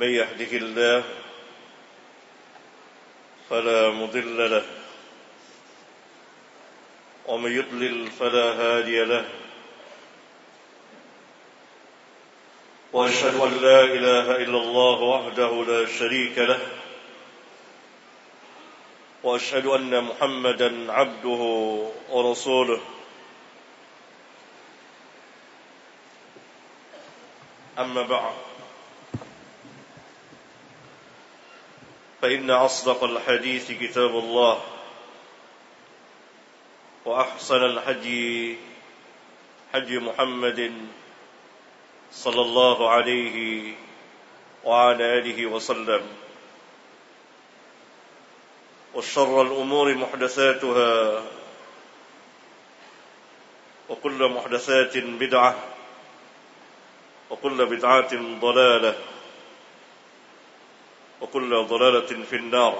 من يهده الله فلا مضل له ومن يضلل فلا هادي له وأشهد أن لا إله إلا الله وحده لا شريك له وأشهد أن محمدا عبده ورسوله أما بعد فإن أصدق الحديث كتاب الله وأحسن الحدي حدي محمد صلى الله عليه وعلى آله وسلم وشر الأمور محدثاتها وكل محدثات بدعة وكل بدعة ضلالة وكل ضلالة في النار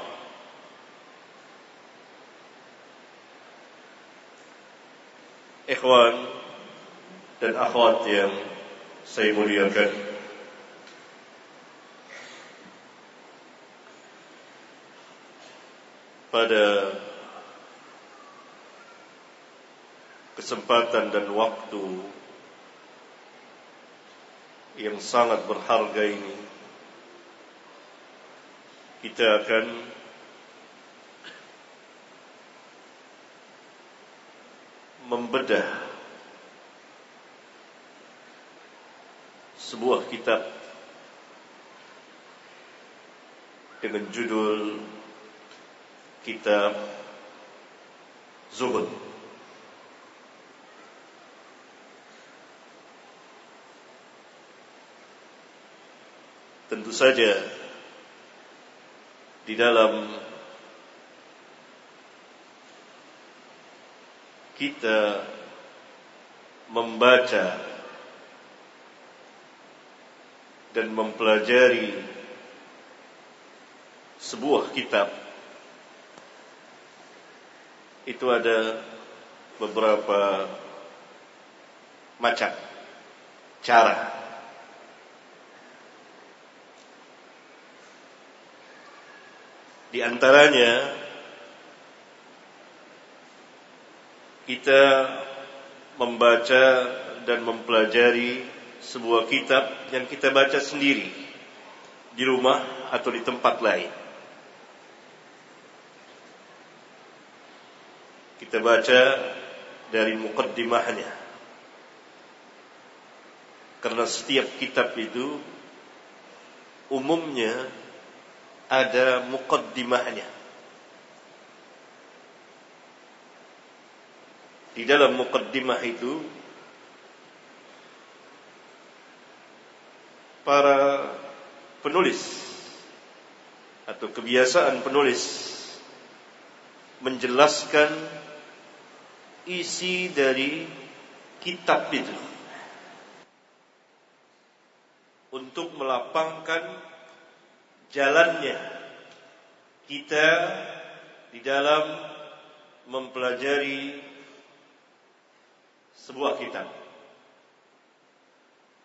إخوان dan akhwat yang saya muliakan pada kesempatan dan waktu yang sangat berharga ini kita akan membedah sebuah kitab dengan judul kitab Zuhud. Tentu saja di dalam kita membaca dan mempelajari sebuah kitab itu ada beberapa macam cara di antaranya kita membaca dan mempelajari sebuah kitab yang kita baca sendiri di rumah atau di tempat lain. Kita baca dari mukaddimahnya. Karena setiap kitab itu umumnya ada mukaddimahnya. Di dalam mukaddimah itu para penulis atau kebiasaan penulis menjelaskan isi dari kitab itu untuk melapangkan jalannya kita di dalam mempelajari sebuah kitab.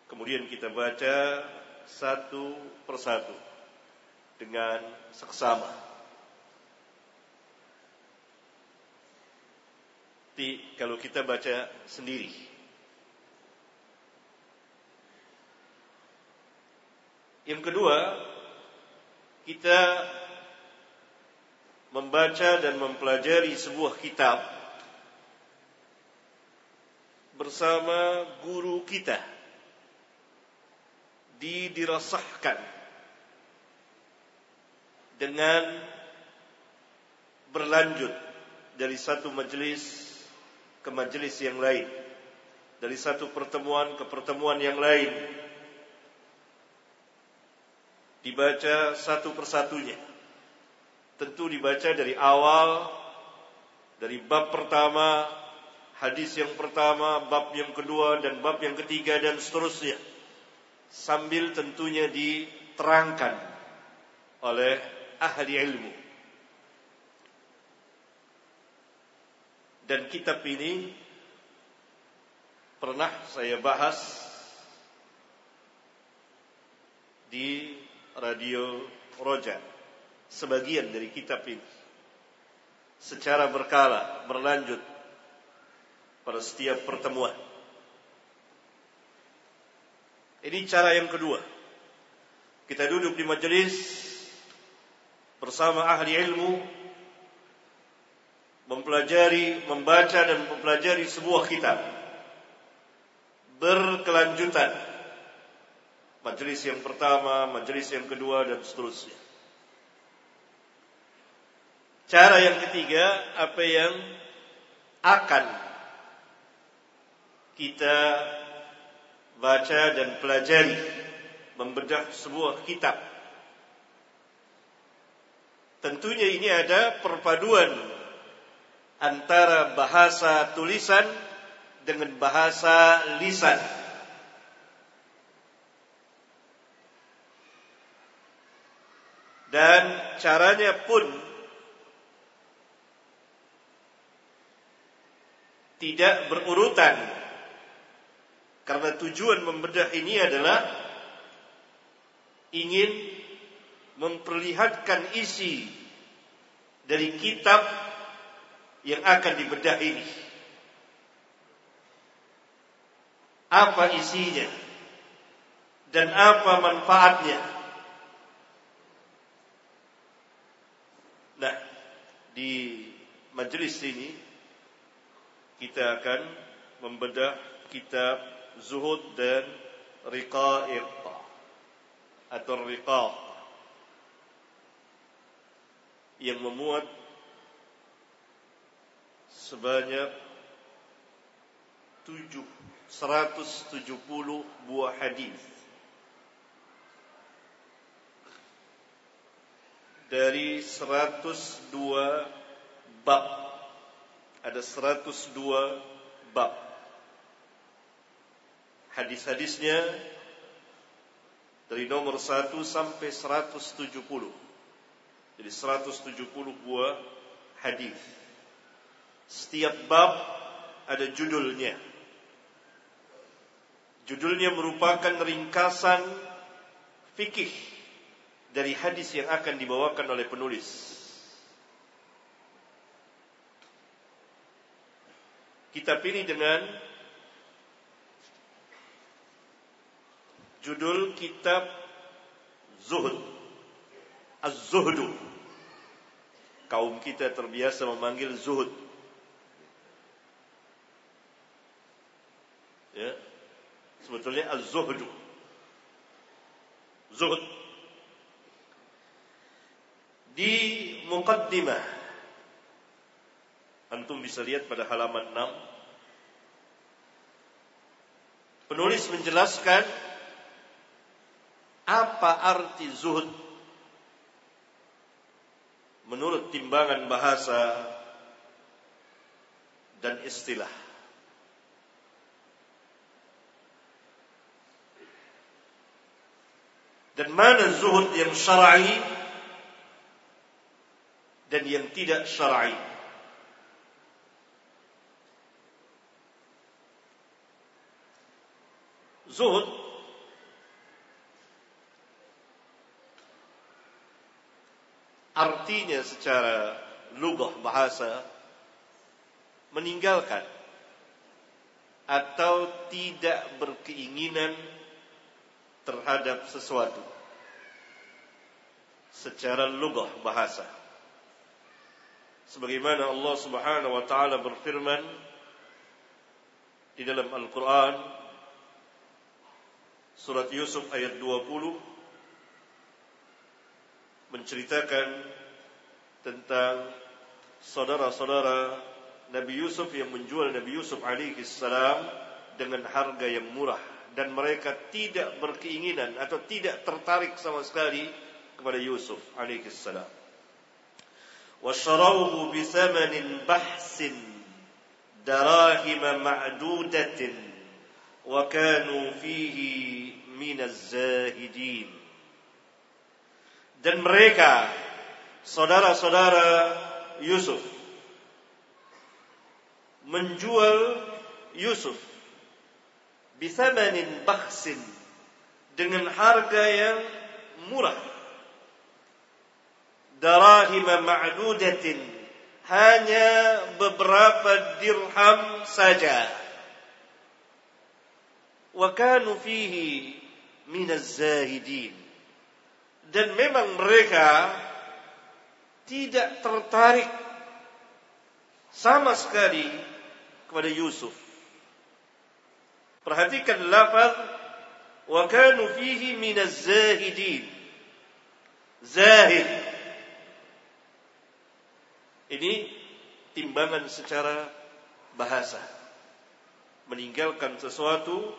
Kemudian kita baca satu persatu dengan seksama. Di, kalau kita baca sendiri. Yang kedua, kita membaca dan mempelajari sebuah kitab bersama guru kita. Didirasahkan dengan berlanjut dari satu majelis ke majelis yang lain dari satu pertemuan ke pertemuan yang lain dibaca satu persatunya. Tentu dibaca dari awal, dari bab pertama, hadis yang pertama, bab yang kedua, dan bab yang ketiga, dan seterusnya. Sambil tentunya diterangkan oleh ahli ilmu. Dan kitab ini pernah saya bahas di radio Roja sebagian dari kitab ini secara berkala berlanjut pada setiap pertemuan. Ini cara yang kedua. Kita duduk di majelis bersama ahli ilmu mempelajari, membaca dan mempelajari sebuah kitab berkelanjutan majelis yang pertama, majelis yang kedua dan seterusnya. Cara yang ketiga, apa yang akan kita baca dan pelajari membedah sebuah kitab. Tentunya ini ada perpaduan antara bahasa tulisan dengan bahasa lisan. Dan caranya pun tidak berurutan karena tujuan membedah ini adalah ingin memperlihatkan isi dari kitab yang akan dibedah ini. Apa isinya dan apa manfaatnya? Di majelis ini kita akan membedah kitab Zuhud dan Riqa'iq atau Riqa' yang memuat sebanyak 7 170 buah hadis dari 102 bab. Ada 102 bab. Hadis-hadisnya dari nomor 1 sampai 170. Jadi 170 buah hadis. Setiap bab ada judulnya. Judulnya merupakan ringkasan fikih dari hadis yang akan dibawakan oleh penulis. Kita pilih dengan judul kitab Zuhud. Az-Zuhdu. Kaum kita terbiasa memanggil Zuhud. Ya. Sebetulnya Az-Zuhdu. Zuhud di muqaddimah. Antum bisa lihat pada halaman 6 penulis menjelaskan apa arti zuhud. Menurut timbangan bahasa dan istilah. Dan mana zuhud yang syar'i dan yang tidak syar'i. Zuhud artinya secara lugah bahasa meninggalkan atau tidak berkeinginan terhadap sesuatu secara lugah bahasa sebagaimana Allah Subhanahu wa taala berfirman di dalam Al-Qur'an surat Yusuf ayat 20 menceritakan tentang saudara-saudara Nabi Yusuf yang menjual Nabi Yusuf alaihi salam dengan harga yang murah dan mereka tidak berkeinginan atau tidak tertarik sama sekali kepada Yusuf alaihi salam. Washarauhu bi thamanin bahsin darahim ma'dudatin wa kanu fihi min az-zahidin. Dan mereka saudara-saudara Yusuf menjual Yusuf bisamanin bakhsin dengan harga yang murah darahim ma'dudatin hanya beberapa dirham saja wa kanu fihi min az-zahidin dan memang mereka tidak tertarik sama sekali kepada Yusuf Perhatikan lafaz wa kanu fihi min az-zahidin. Ini timbangan secara bahasa. Meninggalkan sesuatu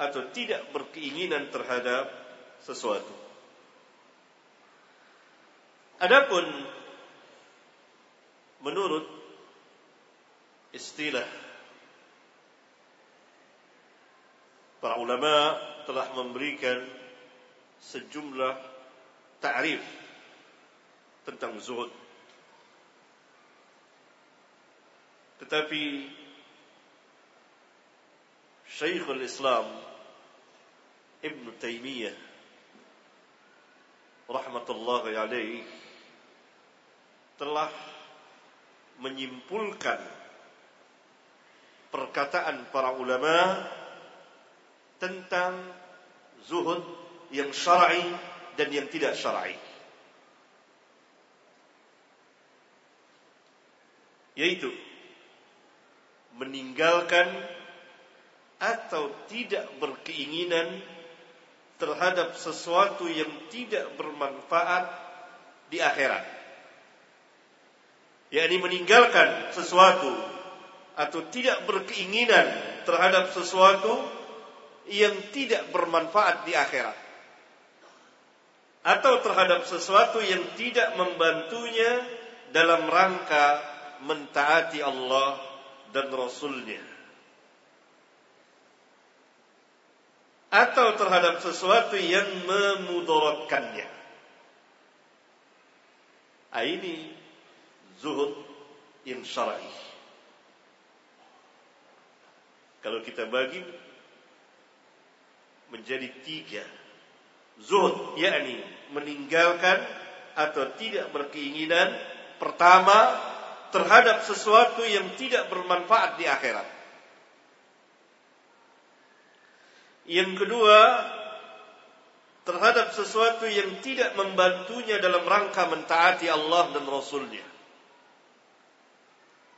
atau tidak berkeinginan terhadap sesuatu. Adapun menurut istilah para ulama telah memberikan sejumlah ta'rif tentang zuhud. Tetapi Syekhul Islam Ibn Taymiyah rahmatullahi alaih telah menyimpulkan perkataan para ulama tentang zuhud yang syar'i dan yang tidak syar'i. Yaitu meninggalkan atau tidak berkeinginan terhadap sesuatu yang tidak bermanfaat di akhirat. yakni meninggalkan sesuatu atau tidak berkeinginan terhadap sesuatu yang tidak bermanfaat di akhirat atau terhadap sesuatu yang tidak membantunya dalam rangka mentaati Allah dan Rasulnya atau terhadap sesuatu yang memudaratkannya. Ah, ini zuhud yang syar'i. Kalau kita bagi menjadi tiga. Zuhud, yakni meninggalkan atau tidak berkeinginan pertama terhadap sesuatu yang tidak bermanfaat di akhirat. Yang kedua, terhadap sesuatu yang tidak membantunya dalam rangka mentaati Allah dan Rasulnya.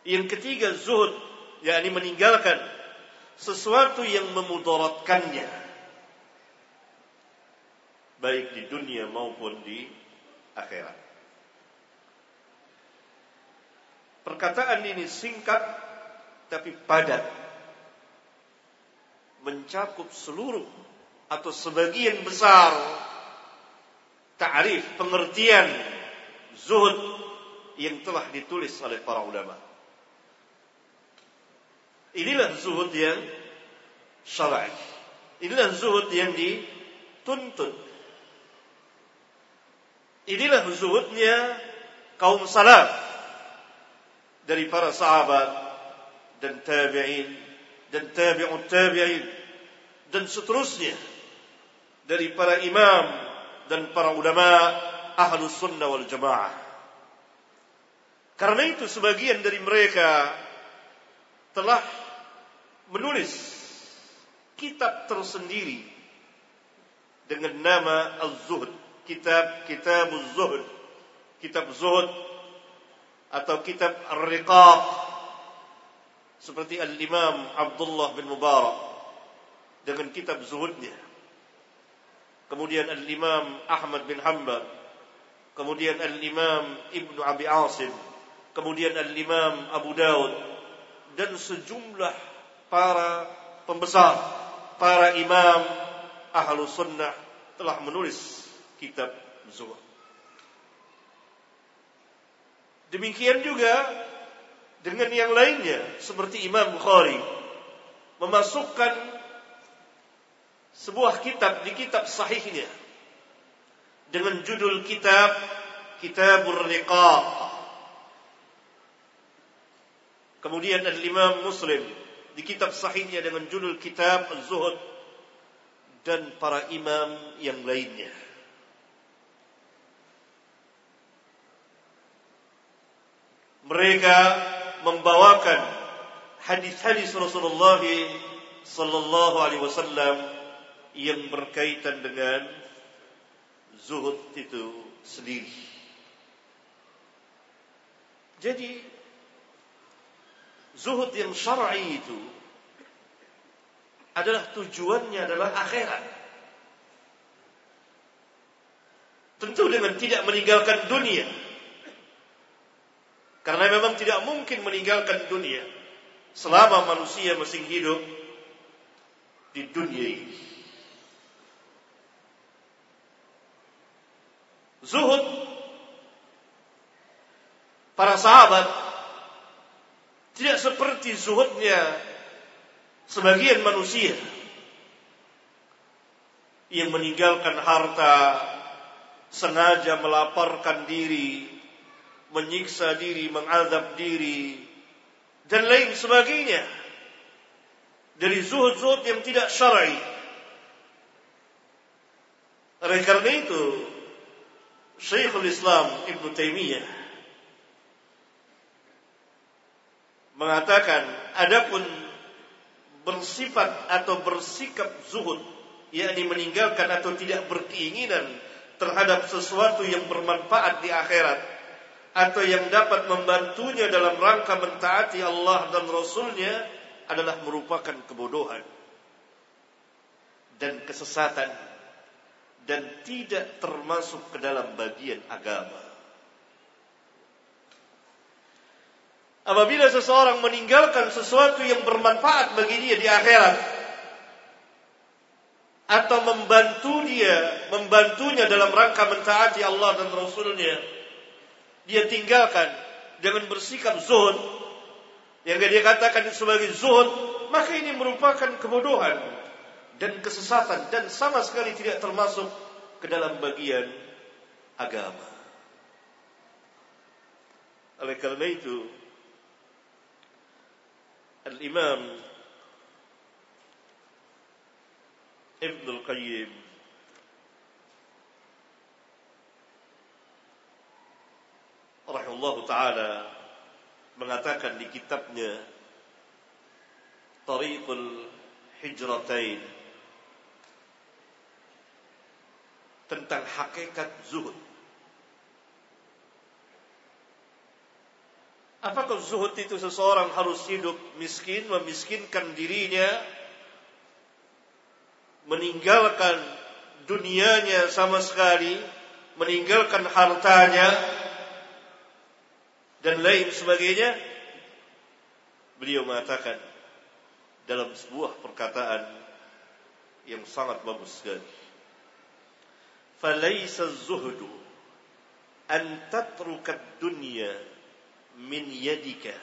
Yang ketiga, zuhud, yakni meninggalkan sesuatu yang memudaratkannya baik di dunia maupun di akhirat. Perkataan ini singkat tapi padat. Mencakup seluruh atau sebagian besar ta'rif pengertian zuhud yang telah ditulis oleh para ulama. Inilah zuhud yang syar'i. Inilah zuhud yang dituntut Inilah zuhudnya kaum salaf dari para sahabat dan tabi'in dan tabi'ut tabi'in dan seterusnya dari para imam dan para ulama ahlu sunnah wal jamaah. Karena itu sebagian dari mereka telah menulis kitab tersendiri dengan nama Az-Zuhd kitab kitab zuhud kitab zuhud atau kitab ar-riqaq seperti al-imam Abdullah bin Mubarak dengan kitab zuhudnya kemudian al-imam Ahmad bin Hanbal kemudian al-imam Ibnu Abi Asim kemudian al-imam Abu Daud dan sejumlah para pembesar para imam ahlu sunnah telah menulis kitab zuhud. Demikian juga dengan yang lainnya seperti Imam Bukhari memasukkan sebuah kitab di kitab sahihnya dengan judul kitab Kitabur Riqaq. Kemudian ada Imam Muslim di kitab sahihnya dengan judul Kitab Az-Zuhud dan para imam yang lainnya. Mereka membawakan hadis-hadis Rasulullah sallallahu alaihi wasallam yang berkaitan dengan zuhud itu sendiri. Jadi zuhud yang syar'i itu adalah tujuannya adalah akhirat. Tentu dengan tidak meninggalkan dunia. Karena memang tidak mungkin meninggalkan dunia selama manusia masih hidup di dunia ini. Zuhud para sahabat tidak seperti zuhudnya sebagian manusia yang meninggalkan harta sengaja melaporkan diri menyiksa diri, mengadab diri, dan lain sebagainya. Dari zuhud-zuhud yang tidak syar'i. Oleh karena itu, Syekhul Islam Ibn Taimiyah mengatakan, adapun bersifat atau bersikap zuhud, yakni meninggalkan atau tidak berkeinginan terhadap sesuatu yang bermanfaat di akhirat, atau yang dapat membantunya dalam rangka mentaati Allah dan Rasulnya adalah merupakan kebodohan dan kesesatan dan tidak termasuk ke dalam bagian agama. Apabila seseorang meninggalkan sesuatu yang bermanfaat bagi dia di akhirat atau membantu dia, membantunya dalam rangka mentaati Allah dan Rasulnya, dia tinggalkan dengan bersikap zuhud yang dia katakan sebagai zuhud maka ini merupakan kebodohan dan kesesatan dan sama sekali tidak termasuk ke dalam bagian agama. Oleh karena itu Al-Imam Ibn Al-Qayyim rahimahullah taala mengatakan di kitabnya Tariqul Hijratain tentang hakikat zuhud. Apakah zuhud itu seseorang harus hidup miskin, memiskinkan dirinya, meninggalkan dunianya sama sekali, meninggalkan hartanya, dan lain sebagainya. Beliau mengatakan dalam sebuah perkataan yang sangat bagus sekali. Falaysa az-zuhdu an tatruka ad-dunya min yadika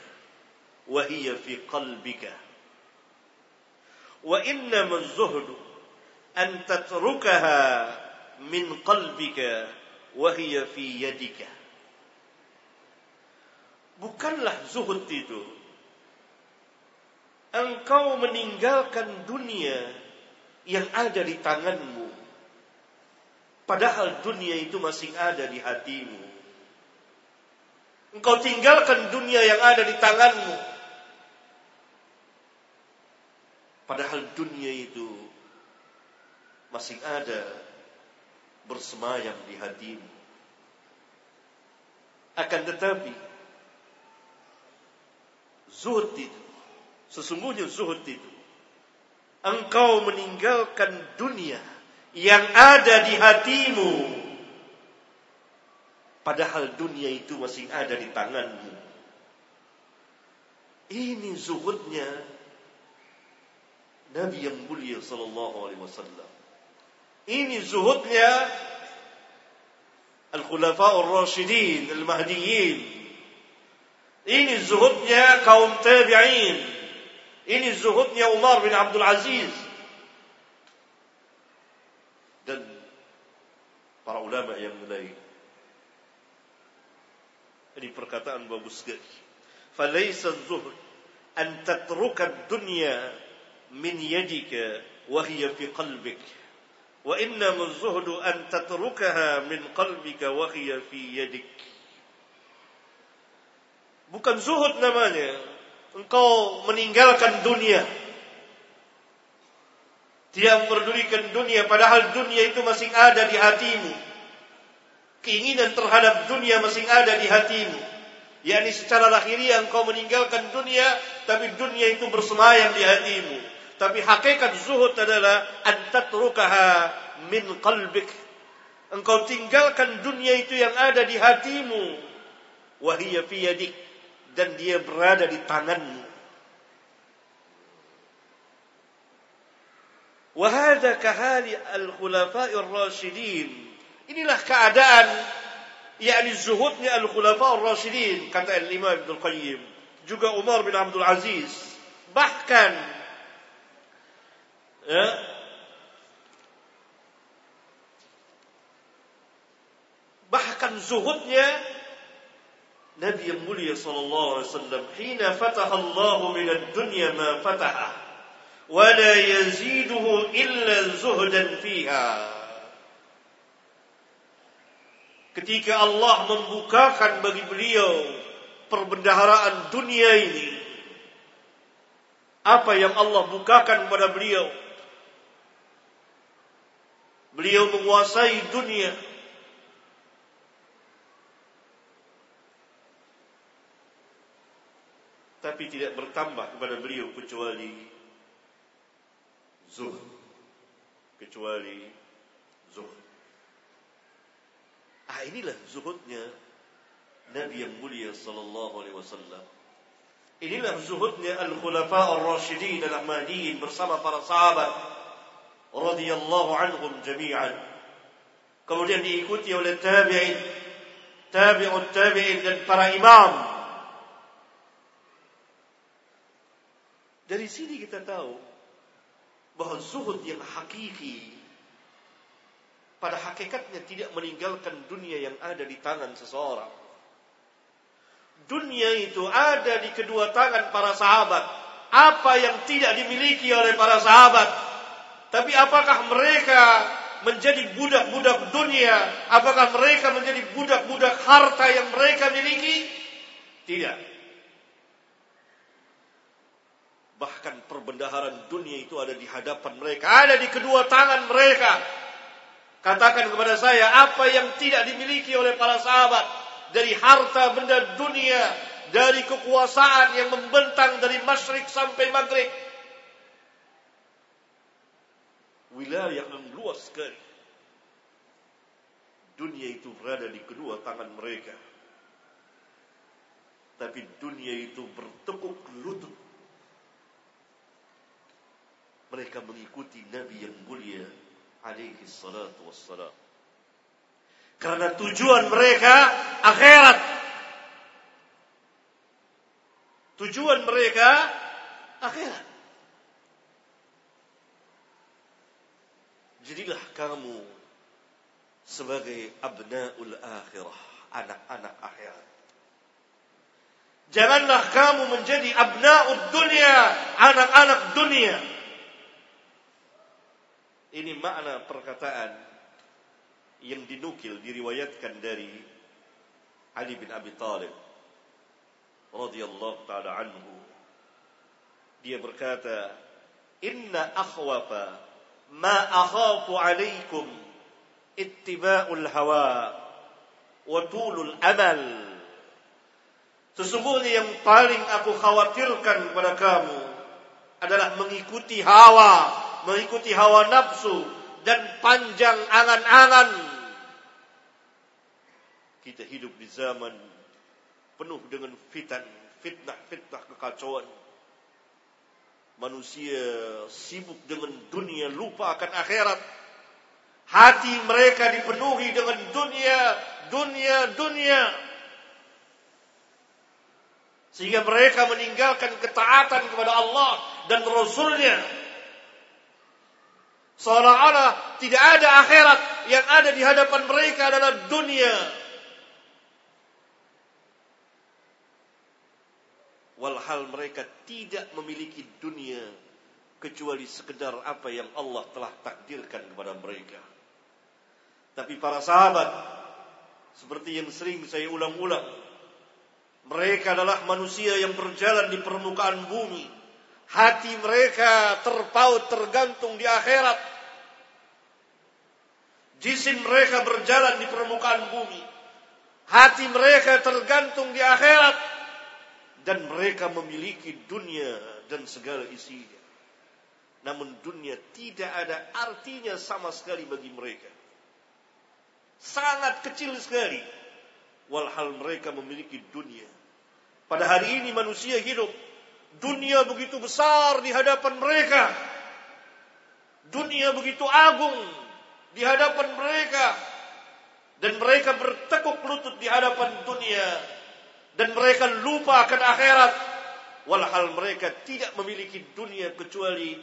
wa hiya fi qalbika. Wa innama az-zuhdu an tatrukaha min qalbika wa hiya fi yadika Bukanlah zuhud itu. Engkau meninggalkan dunia yang ada di tanganmu. Padahal dunia itu masih ada di hatimu. Engkau tinggalkan dunia yang ada di tanganmu. Padahal dunia itu masih ada bersemayam di hatimu. Akan tetapi, Zuhud itu. Sesungguhnya zuhud itu. Engkau meninggalkan dunia yang ada di hatimu. Padahal dunia itu masih ada di tanganmu. Ini zuhudnya Nabi yang mulia sallallahu alaihi wasallam. Ini zuhudnya Al-Khulafa Ar-Rashidin Al-Mahdiyin. إن الزهد يا كوم تابعين. إن الزهد يا عمر بن عبد العزيز. دل. Para ulama yang lain. Ini perkataan bagus sekali. فليس الزهد أن تترك الدنيا من يدك وهي في قلبك. وإنما الزهد أن تتركها من قلبك وهي في يدك. Bukan zuhud namanya. Engkau meninggalkan dunia. Tidak memperdulikan dunia padahal dunia itu masih ada di hatimu. Keinginan terhadap dunia masih ada di hatimu. yakni secara lahiriah engkau meninggalkan dunia, tapi dunia itu bersemayam di hatimu. Tapi hakikat zuhud adalah antatrukaha min qalbik. Engkau tinggalkan dunia itu yang ada di hatimu. Wahiyya fi. Dan dia berada di tanganmu. Wahada kahali al-khulafa'ir rasyidin. Inilah keadaan yakni zuhudnya al-khulafa ar-rasyidin kata Imam Ibnu Qayyim juga Umar bin Abdul Aziz bahkan ya, bahkan zuhudnya Nabi yang mulia sallallahu alaihi wasallam hina fataha Allah min ad-dunya ma fataha wa la yaziduhu illa zuhdan fiha. Ketika Allah membukakan bagi beliau perbendaharaan dunia ini apa yang Allah bukakan kepada beliau? Beliau menguasai dunia tapi tidak bertambah kepada beliau kecuali zuhd kecuali zuhd Ah inilah zuhudnya Nabi yang mulia sallallahu alaihi wasallam. Inilah zuhudnya al-khulafa ar-rasyidin al-ahmadiyin bersama para sahabat radhiyallahu anhum jami'an. Kemudian diikuti oleh tabi'in, tabi'ut tabi'in dan para imam. Dari sini kita tahu bahawa zuhud yang hakiki pada hakikatnya tidak meninggalkan dunia yang ada di tangan seseorang. Dunia itu ada di kedua tangan para sahabat. Apa yang tidak dimiliki oleh para sahabat. Tapi apakah mereka menjadi budak-budak dunia? Apakah mereka menjadi budak-budak harta yang mereka miliki? Tidak. Bahkan perbendaharaan dunia itu ada di hadapan mereka. Ada di kedua tangan mereka. Katakan kepada saya apa yang tidak dimiliki oleh para sahabat dari harta benda dunia, dari kekuasaan yang membentang dari masyrik sampai maghrib. Wilayah yang luas sekali. Dunia itu berada di kedua tangan mereka. Tapi dunia itu bertekuk lutut. Mereka mengikuti Nabi yang mulia alaihi salatu wassalam. Karena tujuan mereka akhirat. Tujuan mereka akhirat. Jadilah kamu sebagai abnaul akhirah, anak-anak akhirat. Janganlah kamu menjadi abnaud dunia, anak-anak dunia. Ini makna perkataan yang dinukil diriwayatkan dari Ali bin Abi Talib radhiyallahu taala anhu. Dia berkata, "Inna akhwafa ma akhafu alaikum ittiba'ul hawa wa tulul amal." Sesungguhnya yang paling aku khawatirkan kepada kamu adalah mengikuti hawa mengikuti hawa nafsu dan panjang angan-angan. Kita hidup di zaman penuh dengan fitan, fitnah-fitnah kekacauan. Manusia sibuk dengan dunia, lupa akan akhirat. Hati mereka dipenuhi dengan dunia, dunia, dunia. Sehingga mereka meninggalkan ketaatan kepada Allah dan Rasulnya. Seolah-olah tidak ada akhirat yang ada di hadapan mereka adalah dunia. Walhal mereka tidak memiliki dunia kecuali sekedar apa yang Allah telah takdirkan kepada mereka. Tapi para sahabat seperti yang sering saya ulang-ulang, mereka adalah manusia yang berjalan di permukaan bumi. Hati mereka terpaut tergantung di akhirat. Jisim mereka berjalan di permukaan bumi. Hati mereka tergantung di akhirat dan mereka memiliki dunia dan segala isinya. Namun dunia tidak ada artinya sama sekali bagi mereka. Sangat kecil sekali. Walhal mereka memiliki dunia. Pada hari ini manusia hidup. Dunia begitu besar di hadapan mereka. Dunia begitu agung di hadapan mereka. Dan mereka bertekuk lutut di hadapan dunia dan mereka lupa akan akhirat walhal mereka tidak memiliki dunia kecuali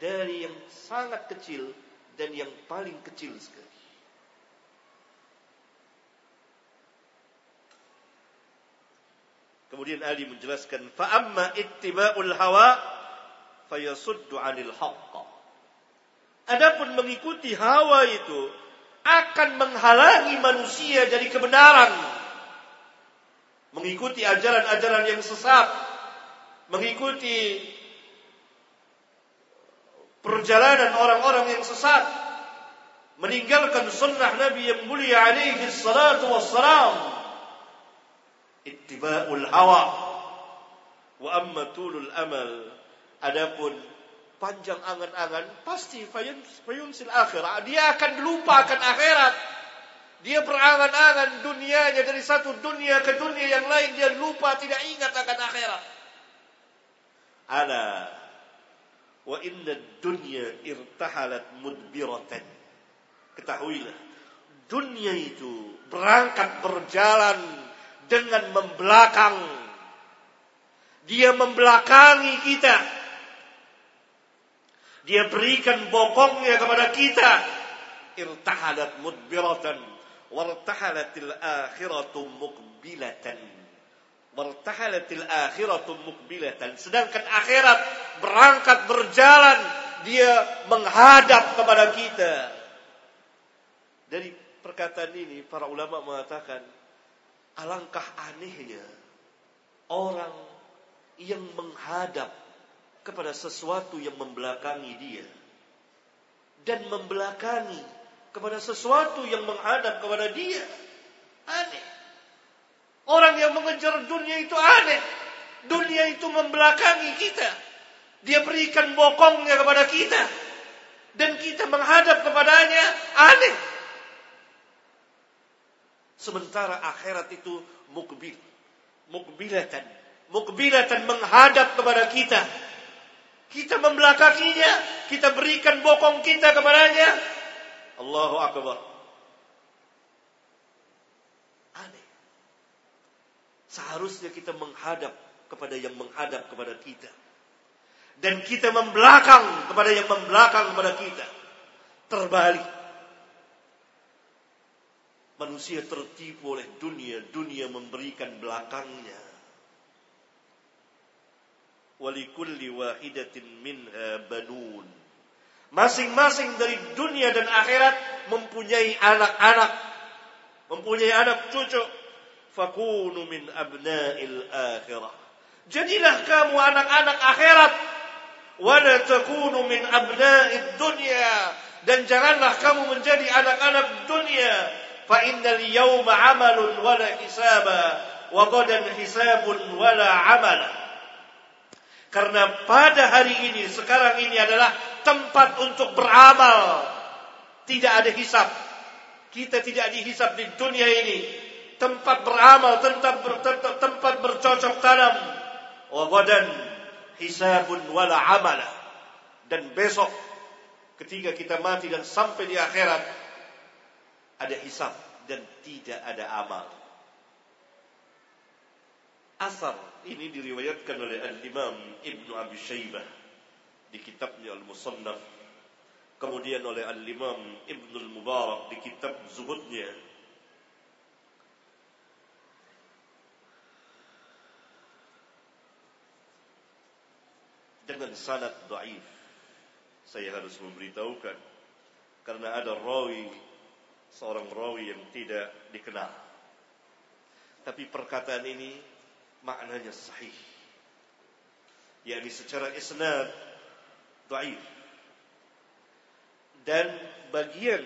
dari yang sangat kecil dan yang paling kecil sekali Kemudian Ali menjelaskan fa amma ittiba'ul hawa fayasuddu 'anil haqq. Adapun mengikuti hawa itu akan menghalangi manusia dari kebenaran. Mengikuti ajaran-ajaran yang sesat, mengikuti perjalanan orang-orang yang sesat, meninggalkan sunnah Nabi yang mulia alaihi salatu wassalam, ittiba'ul hawa, wa amma tulul amal, adapun panjang angan-angan pasti fayunsil akhirat dia akan lupa akan akhirat dia berangan-angan dunianya dari satu dunia ke dunia yang lain. Dia lupa tidak ingat akan akhirat. Ala wa inna dunya irtahalat mudbiratan. Ketahuilah, dunia itu berangkat berjalan dengan membelakang. Dia membelakangi kita. Dia berikan bokongnya kepada kita. Irtahalat mudbiratan wartahalatil akhiratu mukbilatan. Wartahalatil akhiratu mukbilatan. Sedangkan akhirat berangkat berjalan dia menghadap kepada kita. Dari perkataan ini para ulama mengatakan alangkah anehnya orang yang menghadap kepada sesuatu yang membelakangi dia dan membelakangi kepada sesuatu yang menghadap kepada dia. Aneh. Orang yang mengejar dunia itu aneh. Dunia itu membelakangi kita. Dia berikan bokongnya kepada kita. Dan kita menghadap kepadanya aneh. Sementara akhirat itu mukbil. Mukbilatan. Mukbilatan menghadap kepada kita. Kita membelakanginya. Kita berikan bokong kita kepadanya Allahu Akbar. Aneh. Seharusnya kita menghadap kepada yang menghadap kepada kita. Dan kita membelakang kepada yang membelakang kepada kita. Terbalik. Manusia tertipu oleh dunia. Dunia memberikan belakangnya. Walikulli wahidatin minha banun Masing-masing dari dunia dan akhirat mempunyai anak-anak, mempunyai anak cucu. Fakunu min abna'il akhirah. Jadilah kamu anak-anak akhirat. Wala takunu min abna'id dunya. Dan janganlah kamu menjadi anak-anak dunia. Fa innal yawma amalun wala hisaba. Wa gadan hisabun wala amala. Karena pada hari ini, sekarang ini adalah tempat untuk beramal. Tidak ada hisap. Kita tidak dihisap di dunia ini. Tempat beramal, tempat, ber, tempat bercocok tanam. Wabadan hisabun wala amala. Dan besok ketika kita mati dan sampai di akhirat ada hisab dan tidak ada amal. Asar ini diriwayatkan oleh Al-Imam Ibnu Abi Syaibah di kitabnya Al-Musannaf. Kemudian oleh Al-Imam Ibnu Al-Mubarak di kitab Zuhudnya. Dengan sanad dhaif. Saya harus memberitahukan karena ada rawi seorang rawi yang tidak dikenal. Tapi perkataan ini maknanya sahih. yakni secara isnad dhaif. Dan bagian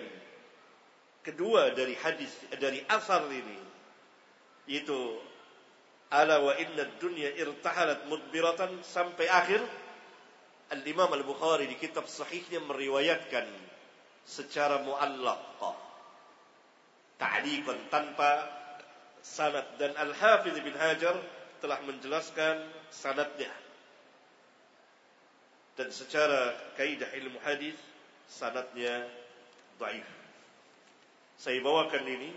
kedua dari hadis dari asar ini yaitu ala wa inna dunya irtahalat mudbiratan sampai akhir Al-Imam Al-Bukhari di kitab sahihnya meriwayatkan secara muallaq ta'liqan tanpa sanad dan Al-Hafiz bin Hajar telah menjelaskan sanadnya. Dan secara kaidah ilmu hadis sanadnya dhaif. Saya bawakan ini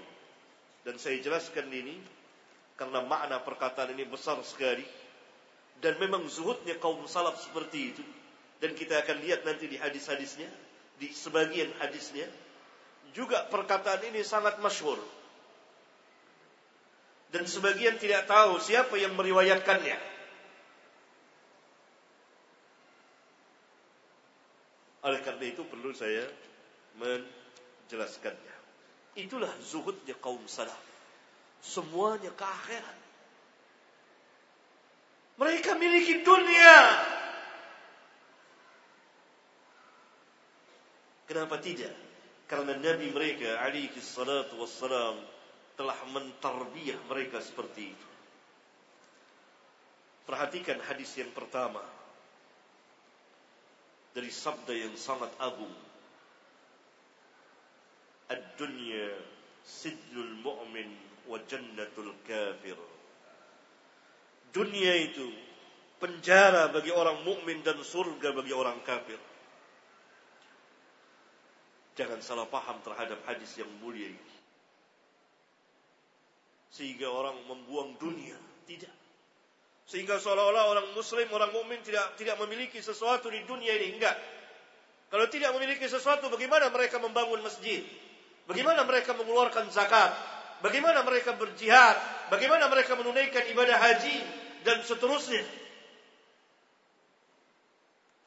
dan saya jelaskan ini karena makna perkataan ini besar sekali dan memang zuhudnya kaum salaf seperti itu dan kita akan lihat nanti di hadis-hadisnya di sebagian hadisnya juga perkataan ini sangat masyhur. Dan sebagian tidak tahu siapa yang meriwayatkannya. Oleh karena itu perlu saya menjelaskannya. Itulah zuhudnya kaum salaf. Semuanya ke akhirat. Mereka miliki dunia. Kenapa tidak? Karena Nabi mereka alaihi salatu wassalam telah mentarbiah mereka seperti itu. Perhatikan hadis yang pertama. Dari sabda yang sangat agung. Ad-dunya sijnul mu'min wa jannatul kafir. Dunia itu penjara bagi orang mukmin dan surga bagi orang kafir. Jangan salah paham terhadap hadis yang mulia ini. Sehingga orang membuang dunia. Tidak. Sehingga seolah-olah orang muslim, orang mukmin tidak tidak memiliki sesuatu di dunia ini. Enggak. Kalau tidak memiliki sesuatu, bagaimana mereka membangun masjid? Bagaimana mereka mengeluarkan zakat? Bagaimana mereka berjihad? Bagaimana mereka menunaikan ibadah haji? Dan seterusnya.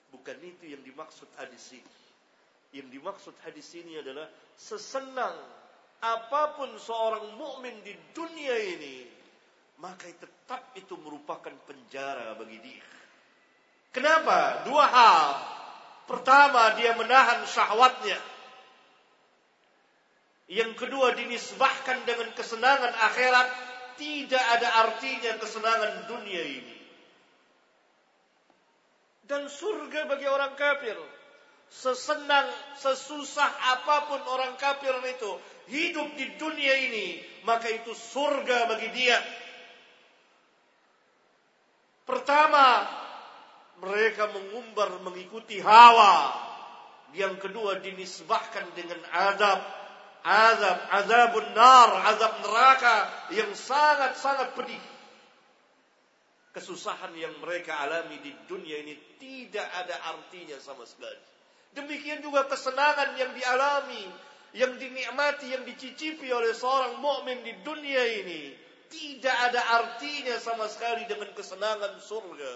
Bukan itu yang dimaksud hadis ini. Yang dimaksud hadis ini adalah sesenang apa pun seorang mukmin di dunia ini, maka tetap itu merupakan penjara bagi dia. Kenapa? Dua hal. Pertama, dia menahan syahwatnya. Yang kedua, dinisbahkan dengan kesenangan akhirat. Tidak ada artinya kesenangan dunia ini. Dan surga bagi orang kafir sesenang, sesusah apa pun orang kafir itu hidup di dunia ini, maka itu surga bagi dia. Pertama, mereka mengumbar mengikuti hawa. Yang kedua dinisbahkan dengan azab. Azab, azabun nar, azab neraka yang sangat-sangat pedih. Kesusahan yang mereka alami di dunia ini tidak ada artinya sama sekali. Demikian juga kesenangan yang dialami, yang dinikmati, yang dicicipi oleh seorang mukmin di dunia ini tidak ada artinya sama sekali dengan kesenangan surga.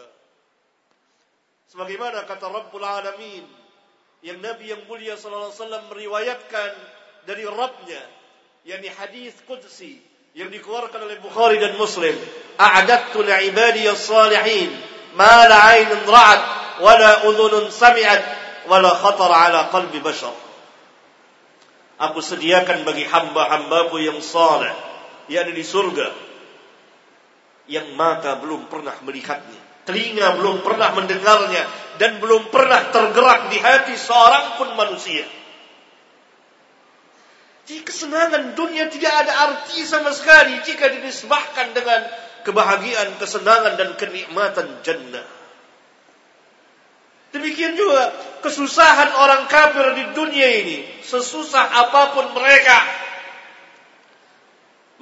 Sebagaimana kata Rabbul Alamin yang Nabi yang mulia sallallahu alaihi wasallam meriwayatkan dari Rabbnya yakni hadis qudsi yang dikeluarkan oleh Bukhari dan Muslim a'adattu li'ibadi as-salihin ma la 'aynun ra'at wa la udhunun sami'at wala khatar ala qalbi bashar. Aku sediakan bagi hamba-hambaku yang saleh, yakni di surga, yang mata belum pernah melihatnya, telinga belum pernah mendengarnya, dan belum pernah tergerak di hati seorang pun manusia. Jadi kesenangan dunia tidak ada arti sama sekali jika dinisbahkan dengan kebahagiaan, kesenangan dan kenikmatan jannah. Demikian juga kesusahan orang kafir di dunia ini, sesusah apa pun mereka,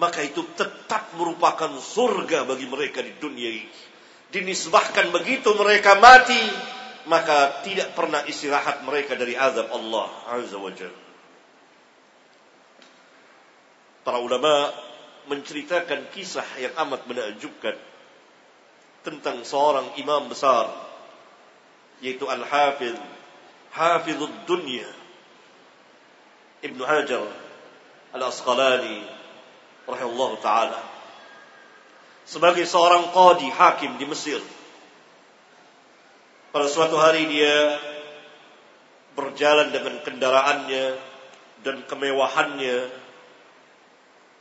maka itu tetap merupakan surga bagi mereka di dunia ini. Dinisbahkan begitu mereka mati, maka tidak pernah istirahat mereka dari azab Allah Azza wa Jalla. Para ulama menceritakan kisah yang amat menakjubkan tentang seorang imam besar yaitu Al-Hafiz Hafizud Dunya Ibn Hajar Al-Asqalani rahimahullah taala. Sebagai seorang qadi hakim di Mesir pada suatu hari dia berjalan dengan kendaraannya dan kemewahannya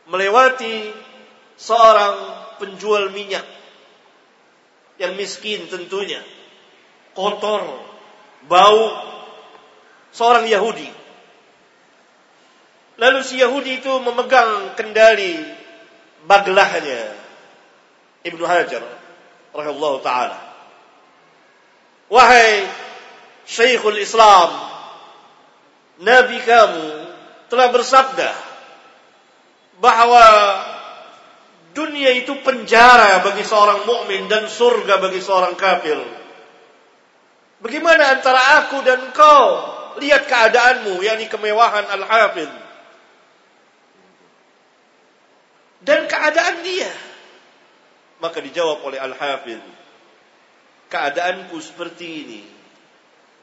melewati seorang penjual minyak yang miskin tentunya kotor, bau, seorang Yahudi. Lalu si Yahudi itu memegang kendali baglahnya Ibnu Hajar rahimahullah taala. Wahai Syekhul Islam, Nabi kamu telah bersabda bahwa dunia itu penjara bagi seorang mukmin dan surga bagi seorang kafir. Bagaimana antara aku dan kau? Lihat keadaanmu, yakni kemewahan Al-Hafidh. Dan keadaan dia. Maka dijawab oleh Al-Hafidh. Keadaanku seperti ini.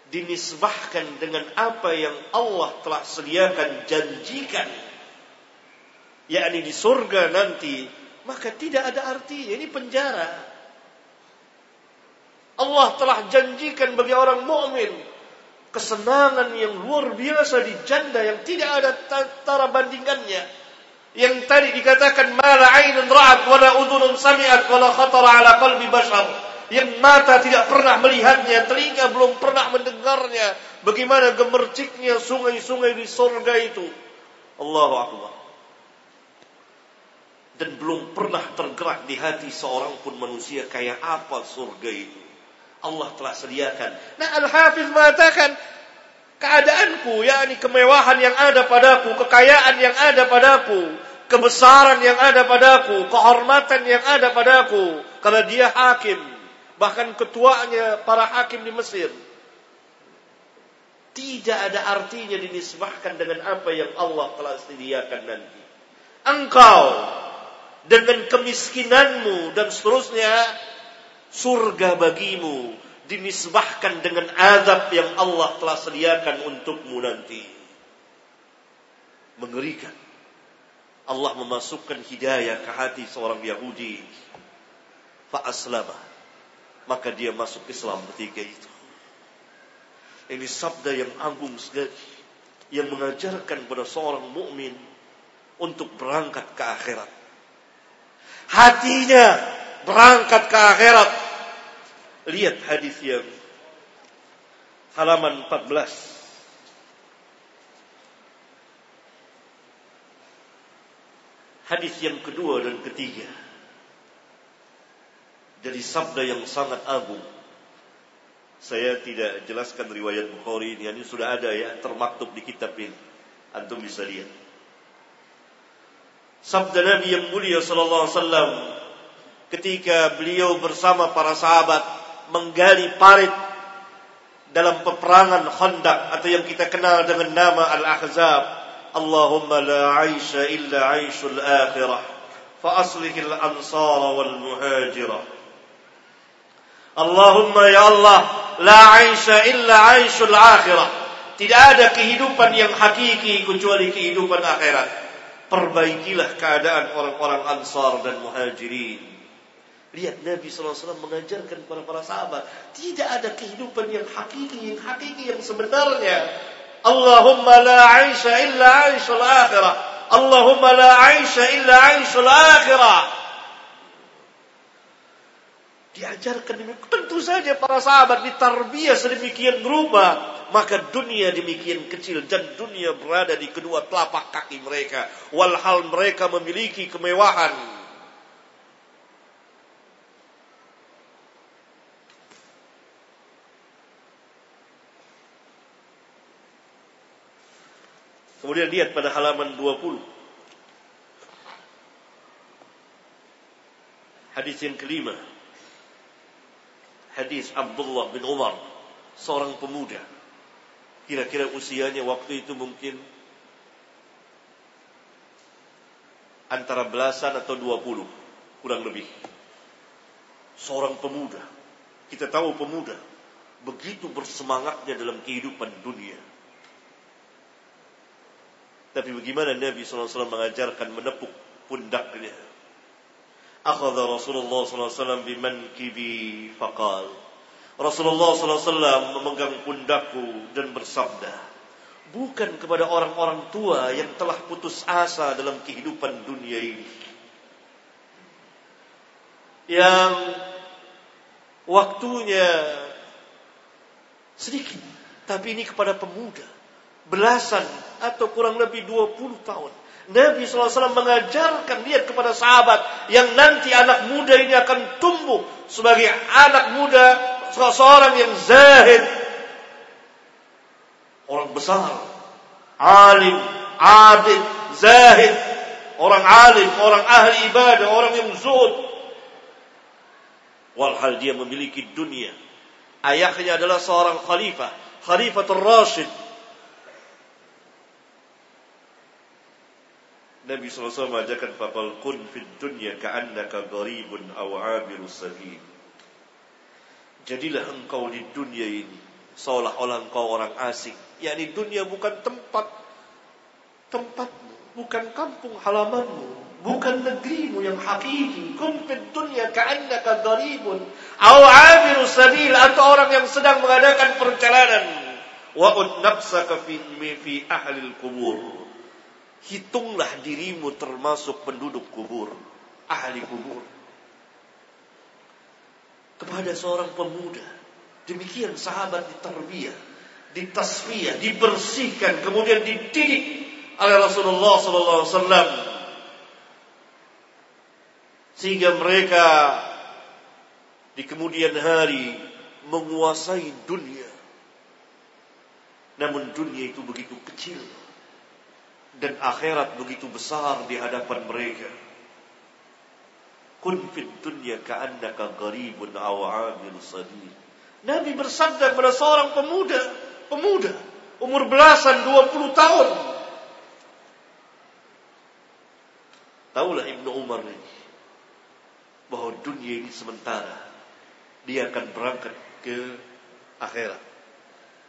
Dinisbahkan dengan apa yang Allah telah sediakan, janjikan. Yakni di surga nanti. Maka tidak ada artinya. Ini penjara. Allah telah janjikan bagi orang mukmin kesenangan yang luar biasa di janda yang tidak ada tara bandingannya. Yang tadi dikatakan mala ainun ra'at wala udhunun sami'at wala khatara ala qalbi bashar. Yang mata tidak pernah melihatnya, telinga belum pernah mendengarnya. Bagaimana gemerciknya sungai-sungai di surga itu. Allahu Akbar. Dan belum pernah tergerak di hati seorang pun manusia kayak apa surga itu. Allah telah sediakan. Nah Al-Hafiz mengatakan keadaanku, yakni kemewahan yang ada padaku, kekayaan yang ada padaku, kebesaran yang ada padaku, kehormatan yang ada padaku, karena dia hakim, bahkan ketuanya para hakim di Mesir. Tidak ada artinya dinisbahkan dengan apa yang Allah telah sediakan nanti. Engkau dengan kemiskinanmu dan seterusnya surga bagimu dinisbahkan dengan azab yang Allah telah sediakan untukmu nanti. Mengerikan. Allah memasukkan hidayah ke hati seorang Yahudi. Fa'aslama. Maka dia masuk Islam ketika itu. Ini sabda yang agung sekali. Yang mengajarkan pada seorang mukmin untuk berangkat ke akhirat. Hatinya berangkat ke akhirat. Lihat hadis yang halaman 14. Hadis yang kedua dan ketiga dari sabda yang sangat agung. Saya tidak jelaskan riwayat Bukhari ini, ini sudah ada ya termaktub di kitab ini. Antum bisa lihat. Sabda Nabi yang mulia sallallahu alaihi wasallam ketika beliau bersama para sahabat menggali parit dalam peperangan Khandaq atau yang kita kenal dengan nama Al-Ahzab. Allahumma la 'aisha illa 'aishul akhirah fa aslihil ansar wal muhajirah. Allahumma ya Allah la 'aisha illa 'aishul akhirah. Tidak ada kehidupan yang hakiki kecuali kehidupan akhirat. Perbaikilah keadaan orang-orang Ansar dan Muhajirin. Lihat Nabi SAW mengajarkan kepada para sahabat. Tidak ada kehidupan yang hakiki, yang hakiki, yang sebenarnya. Allahumma la aisha illa aishul akhirah. Allahumma la aisha illa aishul akhirah. Diajarkan demikian. Tentu saja para sahabat ditarbiyah sedemikian rupa. Maka dunia demikian kecil dan dunia berada di kedua telapak kaki mereka. Walhal mereka memiliki kemewahan Kemudian lihat pada halaman 20. Hadis yang kelima. Hadis Abdullah bin Umar, seorang pemuda. Kira-kira usianya waktu itu mungkin antara belasan atau dua puluh, kurang lebih. Seorang pemuda. Kita tahu pemuda begitu bersemangatnya dalam kehidupan dunia. Tapi bagaimana Nabi SAW mengajarkan menepuk pundaknya. Akhadha Rasulullah SAW bimankibi faqal. Rasulullah SAW memegang pundakku dan bersabda. Bukan kepada orang-orang tua yang telah putus asa dalam kehidupan dunia ini. Yang waktunya sedikit. Tapi ini kepada pemuda. Belasan atau kurang lebih 20 tahun. Nabi SAW mengajarkan dia kepada sahabat yang nanti anak muda ini akan tumbuh sebagai anak muda seorang yang zahid. Orang besar, alim, abid, zahid, orang alim, orang ahli ibadah, orang yang zuhud. Walhal dia memiliki dunia Ayahnya adalah seorang khalifah, Khalifatul Rashid. Nabi SAW mengajarkan Fafal kun fid dunya ka'annaka gharibun aw abiru sabil. Jadilah engkau di dunia ini seolah-olah engkau orang asing. yakni dunia bukan tempat tempatmu, bukan kampung halamanmu, bukan negerimu yang hakiki. Kun fid dunya ka'annaka gharibun aw 'abiru sabil atau orang yang sedang mengadakan perjalanan. Wa un nafsaka fi ahli kubur. Hitunglah dirimu termasuk penduduk kubur, ahli kubur. Kepada seorang pemuda, demikian sahabat ditarbiyah, ditasfiyah, dibersihkan, kemudian dididik oleh Rasulullah wasallam sehingga mereka di kemudian hari menguasai dunia. Namun dunia itu begitu kecil dan akhirat begitu besar di hadapan mereka. Kun fid dunya ka'annaka gharibun aw sabil. Nabi bersabda kepada seorang pemuda, pemuda umur belasan 20 tahun. Taulah Ibnu Umar ini bahwa dunia ini sementara. Dia akan berangkat ke akhirat.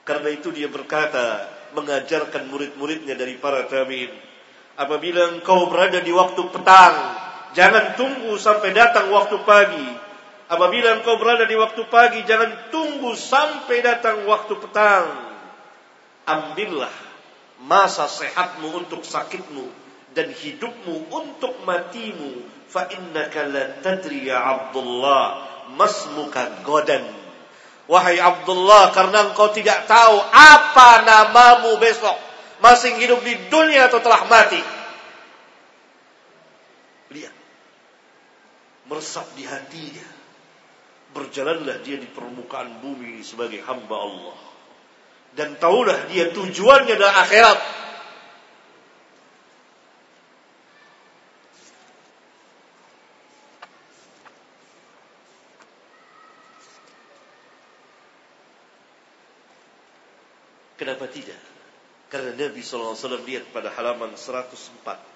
Karena itu dia berkata, mengajarkan murid-muridnya dari para tabi'in. Apabila engkau berada di waktu petang, jangan tunggu sampai datang waktu pagi. Apabila engkau berada di waktu pagi, jangan tunggu sampai datang waktu petang. Ambillah masa sehatmu untuk sakitmu dan hidupmu untuk matimu fa innaka la tadri ya Abdullah masmuka godan wahai Abdullah karena engkau tidak tahu apa namamu besok masih hidup di dunia atau telah mati. Lihat meresap di hatinya berjalanlah dia di permukaan bumi sebagai hamba Allah. Dan tahulah dia tujuannya adalah akhirat Kenapa tidak? Karena Nabi SAW lihat pada halaman 104.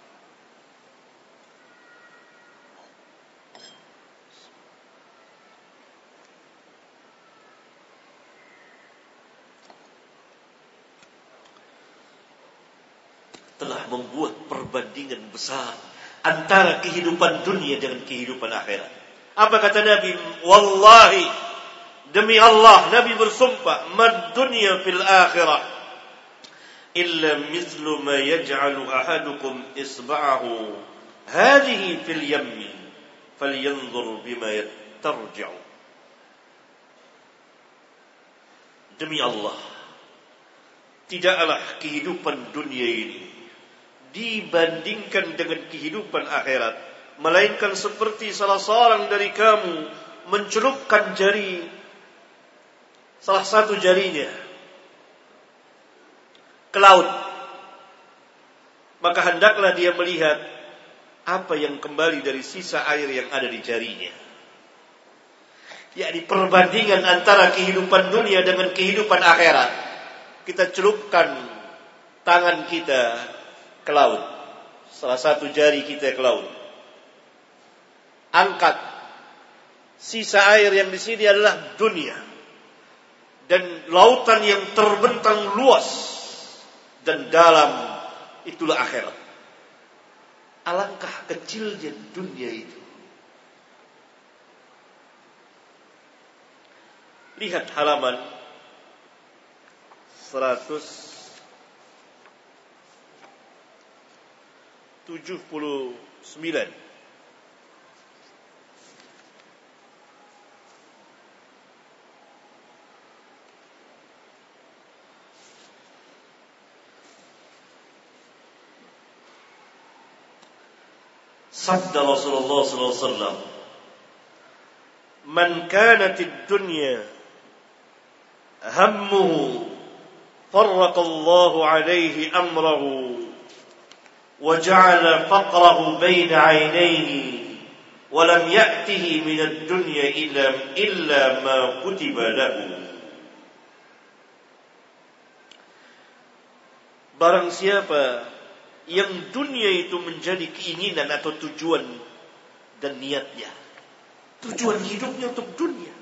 telah membuat perbandingan besar antara kehidupan dunia dengan kehidupan akhirat. Apa kata Nabi? Wallahi Demi Allah, Nabi bersumpah, "Mad dunya fil akhirah illa mithlu ma yaj'alu ahadukum isba'ahu hadhihi fil yammi falyanzur bima yatarji'u." Demi Allah, tidaklah kehidupan dunia ini dibandingkan dengan kehidupan akhirat, melainkan seperti salah seorang dari kamu mencelupkan jari salah satu jarinya ke laut maka hendaklah dia melihat apa yang kembali dari sisa air yang ada di jarinya. Yakni perbandingan antara kehidupan dunia dengan kehidupan akhirat. Kita celupkan tangan kita ke laut. Salah satu jari kita ke laut. Angkat sisa air yang di sini adalah dunia. Dan lautan yang terbentang luas dan dalam itulah akhirat. Alangkah kecilnya dunia itu. Lihat halaman 179. صد رسول الله صلى الله عليه وسلم. من كانت الدنيا همه فرق الله عليه أمره وجعل فقره بين عينيه ولم يأته من الدنيا إلا إلا ما كتب له. Barang siapa yang dunia itu menjadi keinginan atau tujuan dan niatnya. Tujuan hidupnya untuk dunia.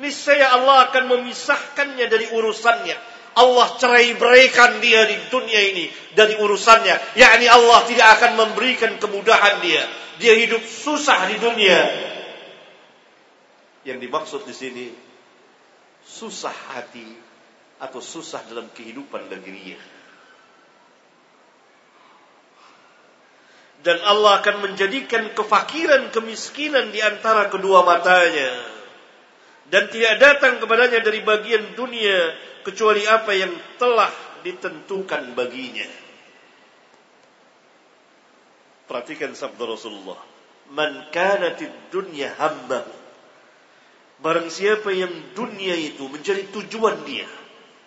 Niscaya Allah akan memisahkannya dari urusannya. Allah cerai beraikan dia di dunia ini dari urusannya. Yakni Allah tidak akan memberikan kemudahan dia. Dia hidup susah di dunia. Yang dimaksud di sini susah hati atau susah dalam kehidupan negerinya. Dan Allah akan menjadikan kefakiran kemiskinan di antara kedua matanya. Dan tidak datang kepadanya dari bagian dunia kecuali apa yang telah ditentukan baginya. Perhatikan sabda Rasulullah. Man kanatid dunya hamma barang siapa yang dunia itu menjadi tujuan dia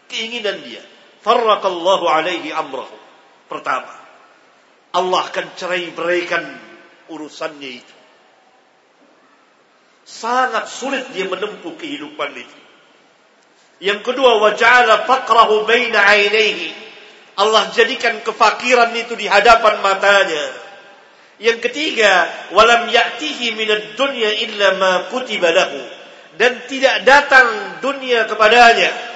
keinginan dia farraqallahu alaihi amrahu. Pertama Allah akan cerai beraikan urusannya itu. Sangat sulit dia menempuh kehidupan itu. Yang kedua, waja'ala faqrahu baina ainihi. Allah jadikan kefakiran itu di hadapan matanya. Yang ketiga, walam ya'tihi minad dunya illa ma. Dan tidak datang dunia kepadanya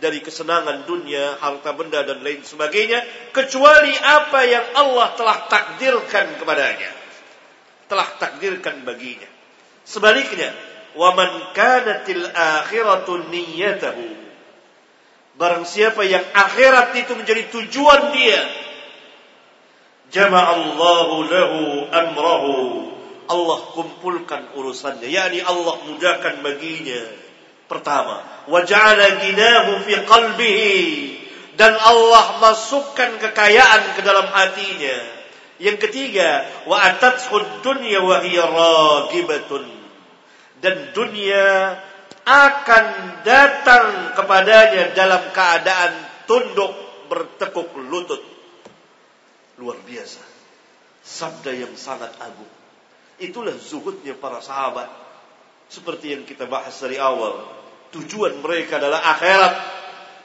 dari kesenangan dunia, harta benda dan lain sebagainya kecuali apa yang Allah telah takdirkan kepadanya. Telah takdirkan baginya. Sebaliknya, wa man kanatil akhiratu niyyatahu. Barang siapa yang akhirat itu menjadi tujuan dia, jama'allahu lahu amrahu. Allah kumpulkan urusannya, yakni Allah mudahkan baginya Pertama, waja'ala ginahu fi qalbihi dan Allah masukkan kekayaan ke dalam hatinya. Yang ketiga, wa atatshu dunya wa hiya. Dan dunia akan datang kepadanya dalam keadaan tunduk bertekuk lutut. Luar biasa. Sabda yang sangat agung. Itulah zuhudnya para sahabat. Seperti yang kita bahas dari awal Tujuan mereka adalah akhirat.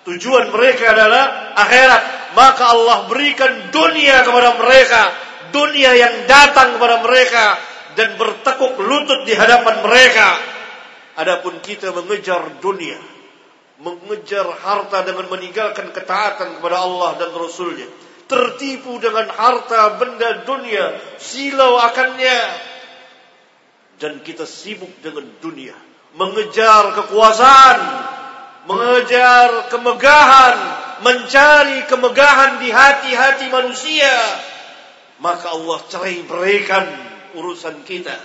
Tujuan mereka adalah akhirat. Maka Allah berikan dunia kepada mereka. Dunia yang datang kepada mereka. Dan bertekuk lutut di hadapan mereka. Adapun kita mengejar dunia. Mengejar harta dengan meninggalkan ketaatan kepada Allah dan Rasulnya. Tertipu dengan harta benda dunia. Silau akannya. Dan kita sibuk dengan dunia mengejar kekuasaan, mengejar kemegahan, mencari kemegahan di hati-hati manusia, maka Allah cerai berikan urusan kita.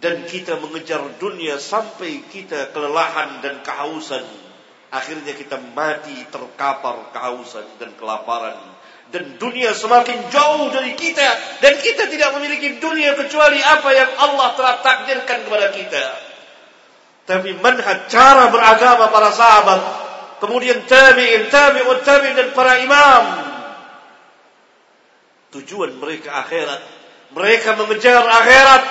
Dan kita mengejar dunia sampai kita kelelahan dan kehausan. Akhirnya kita mati terkapar kehausan dan kelaparan. Dan dunia semakin jauh dari kita. Dan kita tidak memiliki dunia kecuali apa yang Allah telah takdirkan kepada kita tapi manhaj cara beragama para sahabat, kemudian tabi'in, tabi'ut tabi'in dan para imam Tujuan mereka akhirat. Mereka mengejar akhirat.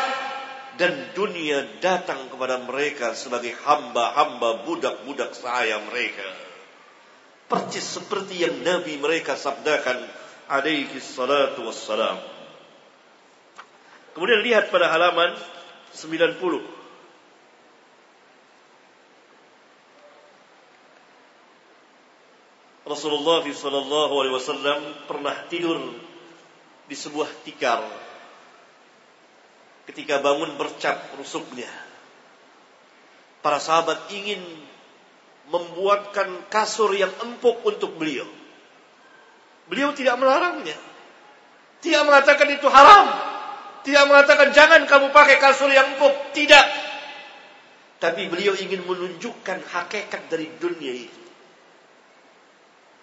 Dan dunia datang kepada mereka sebagai hamba-hamba budak-budak saya mereka. Percis seperti yang Nabi mereka sabdakan alaihi salatu wassalam. Kemudian lihat pada halaman 90. Rasulullah sallallahu alaihi wasallam pernah tidur di sebuah tikar. Ketika bangun bercap rusuknya. Para sahabat ingin membuatkan kasur yang empuk untuk beliau. Beliau tidak melarangnya. Tidak mengatakan itu haram. Tidak mengatakan jangan kamu pakai kasur yang empuk. Tidak. Tapi beliau ingin menunjukkan hakikat dari dunia itu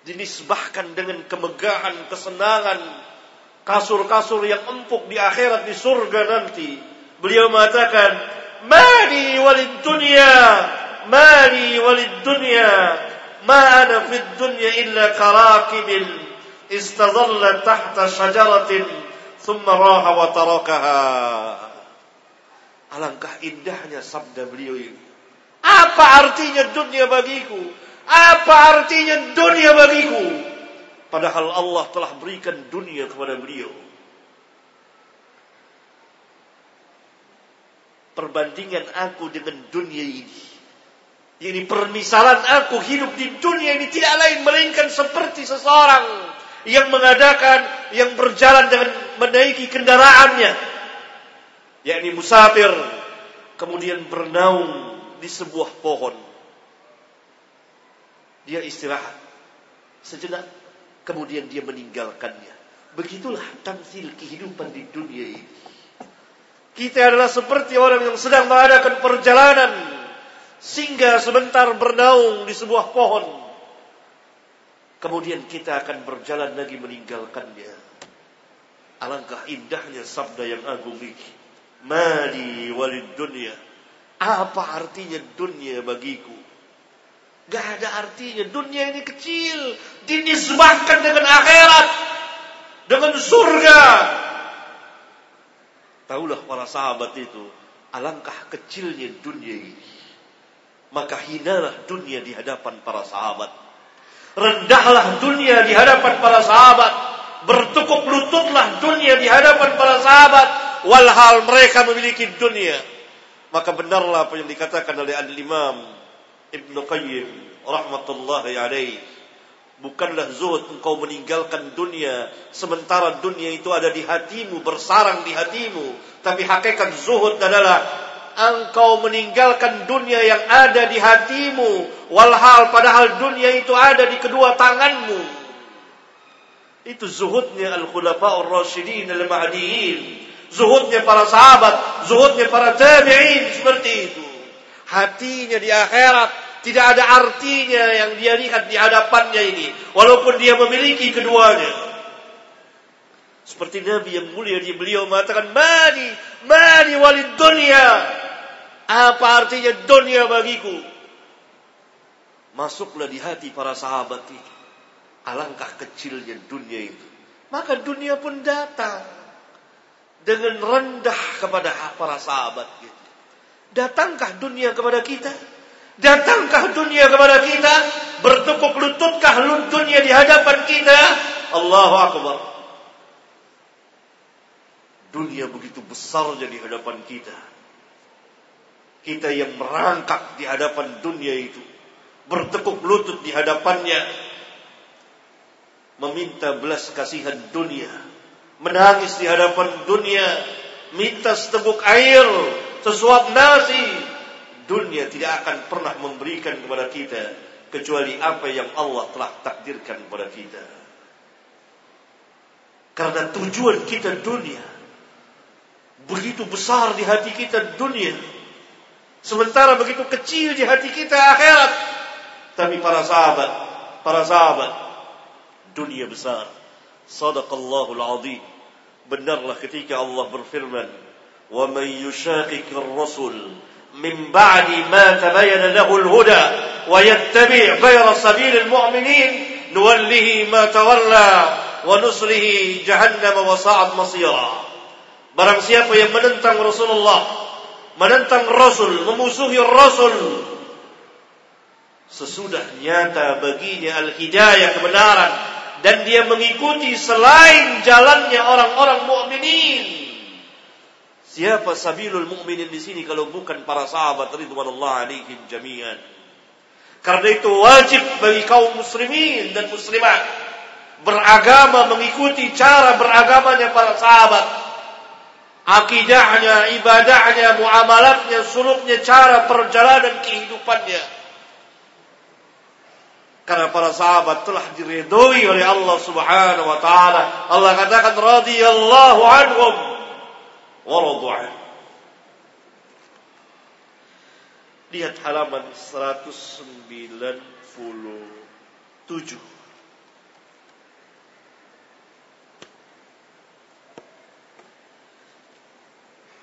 dinisbahkan dengan kemegahan, kesenangan, kasur-kasur yang empuk di akhirat di surga nanti. Beliau mengatakan, "Mali walid dunya, mali walid dunya, ma ana fid dunya illa karakibil istadalla tahta syajaratin thumma raha wa tarakaha." Alangkah indahnya sabda beliau ini. Apa artinya dunia bagiku? Apa artinya dunia bagiku? Padahal Allah telah berikan dunia kepada beliau. Perbandingan aku dengan dunia ini. Ini permisalan aku hidup di dunia ini tidak lain melainkan seperti seseorang yang mengadakan, yang berjalan dengan menaiki kendaraannya. Yakni musafir. Kemudian bernaung di sebuah pohon dia istirahat sejenak, kemudian dia meninggalkannya. Begitulah tamsil kehidupan di dunia ini. Kita adalah seperti orang yang sedang mengadakan perjalanan singgah sebentar bernaung di sebuah pohon. Kemudian kita akan berjalan lagi meninggalkannya. Alangkah indahnya sabda yang agung ini. Mali walid dunia. Apa artinya dunia bagiku? Gak ada artinya. Dunia ini kecil. Dinisbahkan dengan akhirat. Dengan surga. Tahulah para sahabat itu. Alangkah kecilnya dunia ini. Maka hinalah dunia di hadapan para sahabat. Rendahlah dunia di hadapan para sahabat. Bertukuk lututlah dunia di hadapan para sahabat. Walhal mereka memiliki dunia. Maka benarlah apa yang dikatakan oleh Al-Imam Ibn Qayyim rahmatullahi alaih. Bukanlah zuhud engkau meninggalkan dunia sementara dunia itu ada di hatimu bersarang di hatimu. Tapi hakikat zuhud adalah engkau meninggalkan dunia yang ada di hatimu walhal padahal dunia itu ada di kedua tanganmu. Itu zuhudnya al-khulafa ar-rasyidin al-mahdiin zuhudnya para sahabat zuhudnya para tabi'in seperti itu hatinya di akhirat. Tidak ada artinya yang dia lihat di hadapannya ini. Walaupun dia memiliki keduanya. Seperti Nabi yang mulia di beliau mengatakan mani mani walid dunia apa artinya dunia bagiku? Masuklah di hati para sahabat itu alangkah kecilnya dunia itu. Maka dunia pun datang dengan rendah kepada para sahabat gitu. Datangkah dunia kepada kita? Datangkah dunia kepada kita? Bertukuk lututkah dunia di hadapan kita? Allahu Akbar. Dunia begitu besar jadi hadapan kita. Kita yang merangkak di hadapan dunia itu. Bertekuk lutut di hadapannya. Meminta belas kasihan dunia. Menangis di hadapan dunia. Minta seteguk air sesuap nasi. Dunia tidak akan pernah memberikan kepada kita kecuali apa yang Allah telah takdirkan kepada kita. Karena tujuan kita dunia begitu besar di hati kita dunia. Sementara begitu kecil di hati kita akhirat. Tapi para sahabat, para sahabat, dunia besar. Sadaqallahul azim. Benarlah ketika Allah berfirman, ومن يشاقق الرسل من بعد ما تبين له الهدى ويتبع غير سبيل المؤمنين نوله ما تولى jahannam wa sa'at masira. Barang siapa yang menentang Rasulullah, menentang Rasul, memusuhi Rasul, sesudah nyata baginya al-hidayah kebenaran dan dia mengikuti selain jalannya orang-orang mukminin. Siapa sabilul mukminin di sini kalau bukan para sahabat ridwanullah alaihim jami'an. Karena itu wajib bagi kaum muslimin dan muslimat beragama mengikuti cara beragamanya para sahabat. Akidahnya, ibadahnya, muamalatnya, suluknya, cara perjalanan kehidupannya. Karena para sahabat telah diridhoi oleh Allah Subhanahu wa taala. Allah katakan radhiyallahu anhum warada'a. Lihat halaman 197.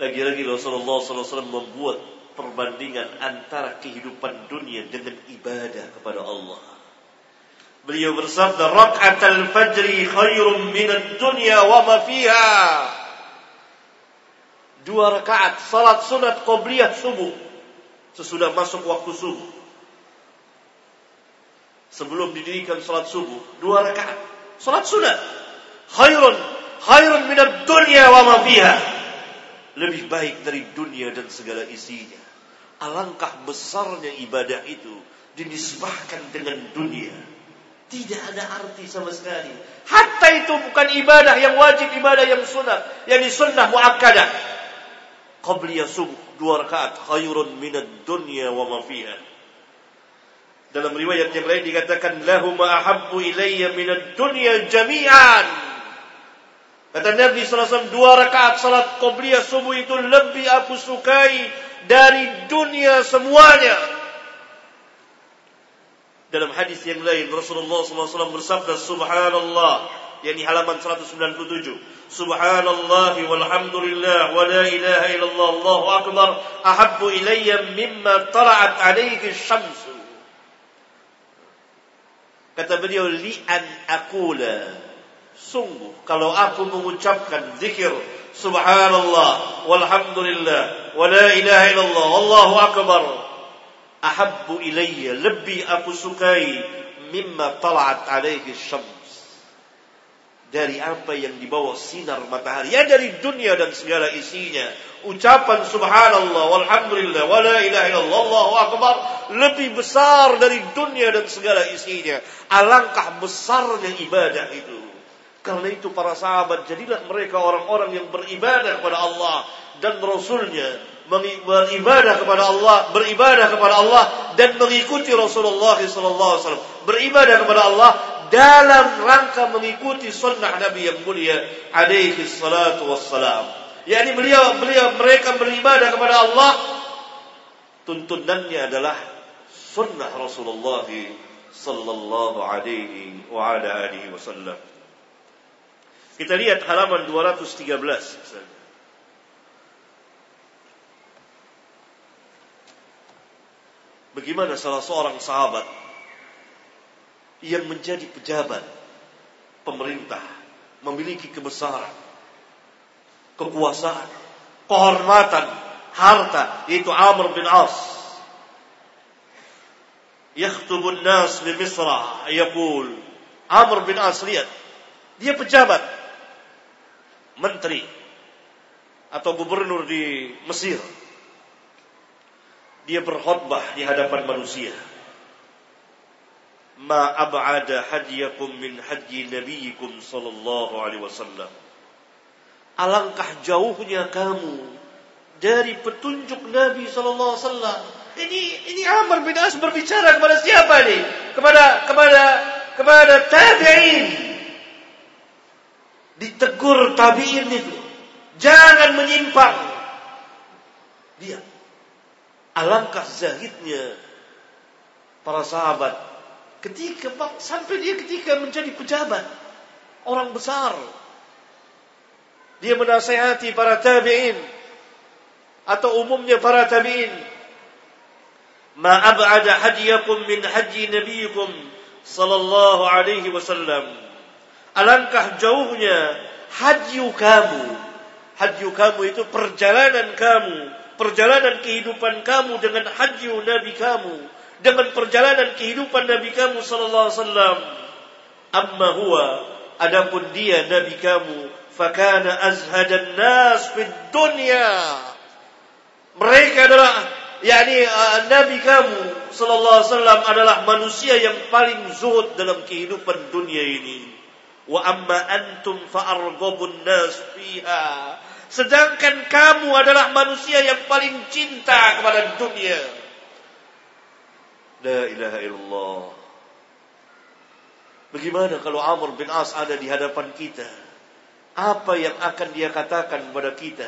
Lagi-lagi Rasulullah SAW membuat perbandingan antara kehidupan dunia dengan ibadah kepada Allah. Beliau bersabda, "Rak'atul fajri khairun minat dunia wa ma dua rakaat salat sunat qobliyah subuh sesudah masuk waktu subuh. Sebelum didirikan salat subuh, dua rakaat salat sunat. Khairun khairun minad dunya wa ma fiha. Lebih baik dari dunia dan segala isinya. Alangkah besarnya ibadah itu dinisbahkan dengan dunia. Tidak ada arti sama sekali. Hatta itu bukan ibadah yang wajib, ibadah yang sunat. Yang sunnah muakkadah qabliya subuh dua rakaat khairun minad dunya wa ma fiha. Dalam riwayat yang lain dikatakan lahu ma ahabbu ilayya minad dunya jami'an. Kata Nabi SAW, dua rakaat salat qabliyah subuh itu lebih aku sukai dari dunia semuanya. Dalam hadis yang lain Rasulullah SAW bersabda Subhanallah yakni halaman 197 Subhanallah walhamdulillah wa la ilaha illallah Allahu akbar ahabbu ilayya mimma tala'at alayhi syamsu Kata beliau li an aqula. Sungguh kalau aku mengucapkan zikir subhanallah walhamdulillah wa la ilaha illallah Allahu akbar. Ahabbu ilayya lebih aku sukai mimma tala'at alayhi syams dari apa yang dibawa sinar matahari. Ya dari dunia dan segala isinya. Ucapan subhanallah walhamdulillah wa la ilaha illallah akbar lebih besar dari dunia dan segala isinya. Alangkah besarnya ibadah itu. Karena itu para sahabat jadilah mereka orang-orang yang beribadah kepada Allah dan Rasulnya beribadah kepada Allah, beribadah kepada Allah dan mengikuti Rasulullah SAW. Beribadah kepada Allah dalam rangka mengikuti sunnah Nabi yang mulia alaihi salatu wassalam. Yani beliau beliau mereka beribadah kepada Allah tuntunannya adalah sunnah Rasulullah sallallahu alaihi wa ala alihi wasallam. Kita lihat halaman 213 Bagaimana salah seorang sahabat yang menjadi pejabat pemerintah memiliki kebesaran, kekuasaan, kehormatan, harta yaitu Amr bin As. Yakhtubun nas di Misra yaqul Amr bin As lihat dia pejabat menteri atau gubernur di Mesir. Dia berkhutbah di hadapan manusia ma ab'ada hadiyakum min haji nabiyikum sallallahu alaihi wasallam. Alangkah jauhnya kamu dari petunjuk Nabi sallallahu alaihi wasallam. Ini ini Amr bin As berbicara kepada siapa nih? Kepada kepada kepada tabi'in. Ditegur tabi'in itu. Jangan menyimpang. Dia alangkah zahidnya para sahabat Ketika sampai dia ketika menjadi pejabat, orang besar. Dia menasihati para tabi'in atau umumnya para tabi'in. Ma ab'ada hadiyakum min haji nabiyikum sallallahu alaihi wasallam. Alangkah jauhnya haji kamu. Haji kamu itu perjalanan kamu, perjalanan kehidupan kamu dengan haji Nabi kamu, dengan perjalanan kehidupan Nabi kamu sallallahu alaihi wasallam. Amma huwa adapun dia Nabi kamu fakana azhadan nas fid dunya. Mereka adalah yakni uh, Nabi kamu sallallahu alaihi wasallam adalah manusia yang paling zuhud dalam kehidupan dunia ini. Wa amma antum fa'arghabun nas fiha. Sedangkan kamu adalah manusia yang paling cinta kepada dunia. La ilaha illallah. Bagaimana kalau Amr bin As ada di hadapan kita? Apa yang akan dia katakan kepada kita?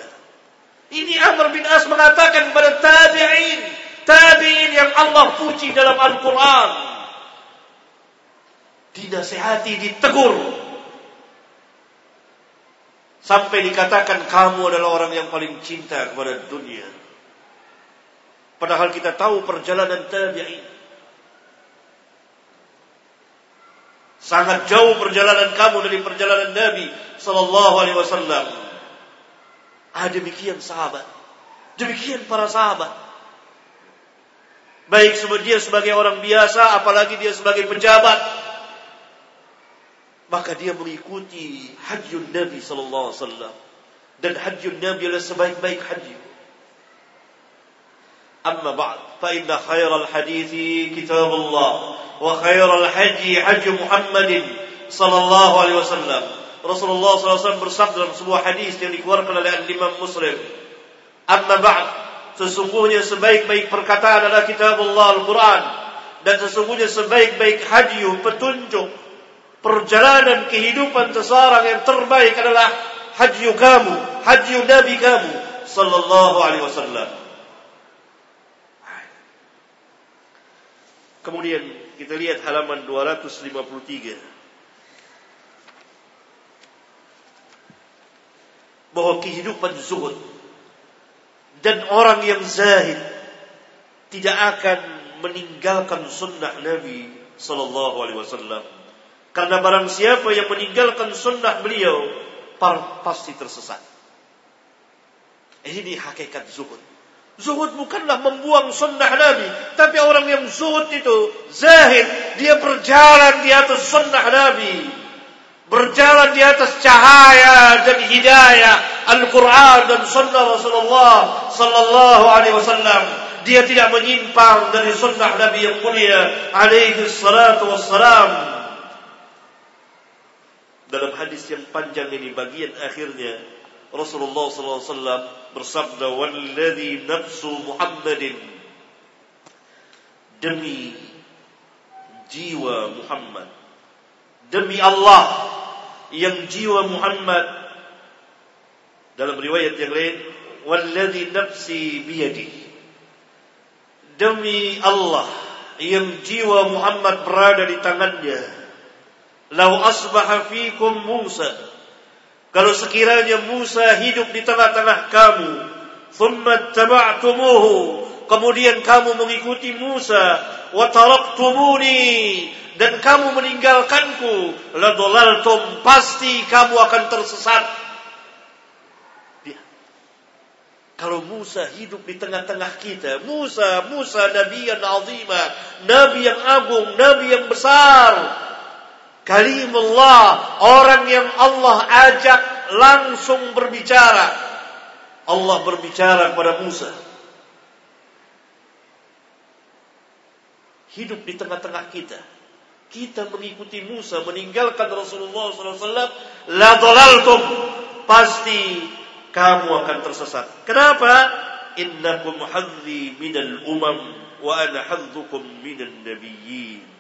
Ini Amr bin As mengatakan kepada tabi'in. Tabi'in yang Allah puji dalam Al-Quran. Dinasihati, ditegur. Sampai dikatakan kamu adalah orang yang paling cinta kepada dunia. Padahal kita tahu perjalanan tabi'in. Sangat jauh perjalanan kamu dari perjalanan Nabi sallallahu alaihi wasallam. Ah demikian sahabat. Demikian para sahabat. Baik dia sebagai orang biasa apalagi dia sebagai pejabat maka dia mengikuti haji Nabi sallallahu alaihi wasallam dan haji Nabi adalah sebaik-baik haji. Amma ba'd fa inna khairal hadithi kitabullah wa khairal haji haji Muhammadin sallallahu alaihi wasallam. Rasulullah wasallam bersabda dalam sebuah hadis yang dikeluarkan oleh Imam Muslim. Amma ba'd sesungguhnya sebaik-baik perkataan adalah kitabullah Al-Quran dan sesungguhnya sebaik-baik haji petunjuk perjalanan kehidupan seseorang yang terbaik adalah haji kamu, haji Nabi kamu sallallahu alaihi wasallam. Kemudian kita lihat halaman 253. Bahwa kehidupan zuhud dan orang yang zahid tidak akan meninggalkan sunnah Nabi sallallahu alaihi wasallam karena barang siapa yang meninggalkan sunnah beliau, pasti tersesat. Ini hakikat zuhud. Zuhud bukanlah membuang sunnah Nabi. Tapi orang yang zuhud itu zahid. Dia berjalan di atas sunnah Nabi. Berjalan di atas cahaya dan hidayah Al-Quran dan sunnah Rasulullah Sallallahu Alaihi Wasallam. Dia tidak menyimpang dari sunnah Nabi yang mulia alaihi salatu wassalam dalam hadis yang panjang ini bagian akhirnya Rasulullah SAW bersabda walladhi nafsu Muhammadin. Demi jiwa Muhammad. Demi Allah yang jiwa Muhammad. Dalam riwayat yang lain walladhi nafsi biyadi. Demi Allah yang jiwa Muhammad berada di tangannya. Lau asbaha fikum Musa. Kalau sekiranya Musa hidup di tengah-tengah kamu, kemudian kamu mengikuti Musa, wa taraktumuni, dan kamu meninggalkanku, la dhalaltum, pasti kamu akan tersesat. Kalau Musa hidup di tengah-tengah kita, Musa, Musa Nabi yang azimah, Nabi yang agung, Nabi yang besar, Kalimullah, orang yang Allah ajak langsung berbicara. Allah berbicara kepada Musa. Hidup di tengah-tengah kita. Kita mengikuti Musa, meninggalkan Rasulullah SAW. La dalaltum. Pasti kamu akan tersesat. Kenapa? Innakum hadzi minal umam wa ana hadzukum minal nabiyyin.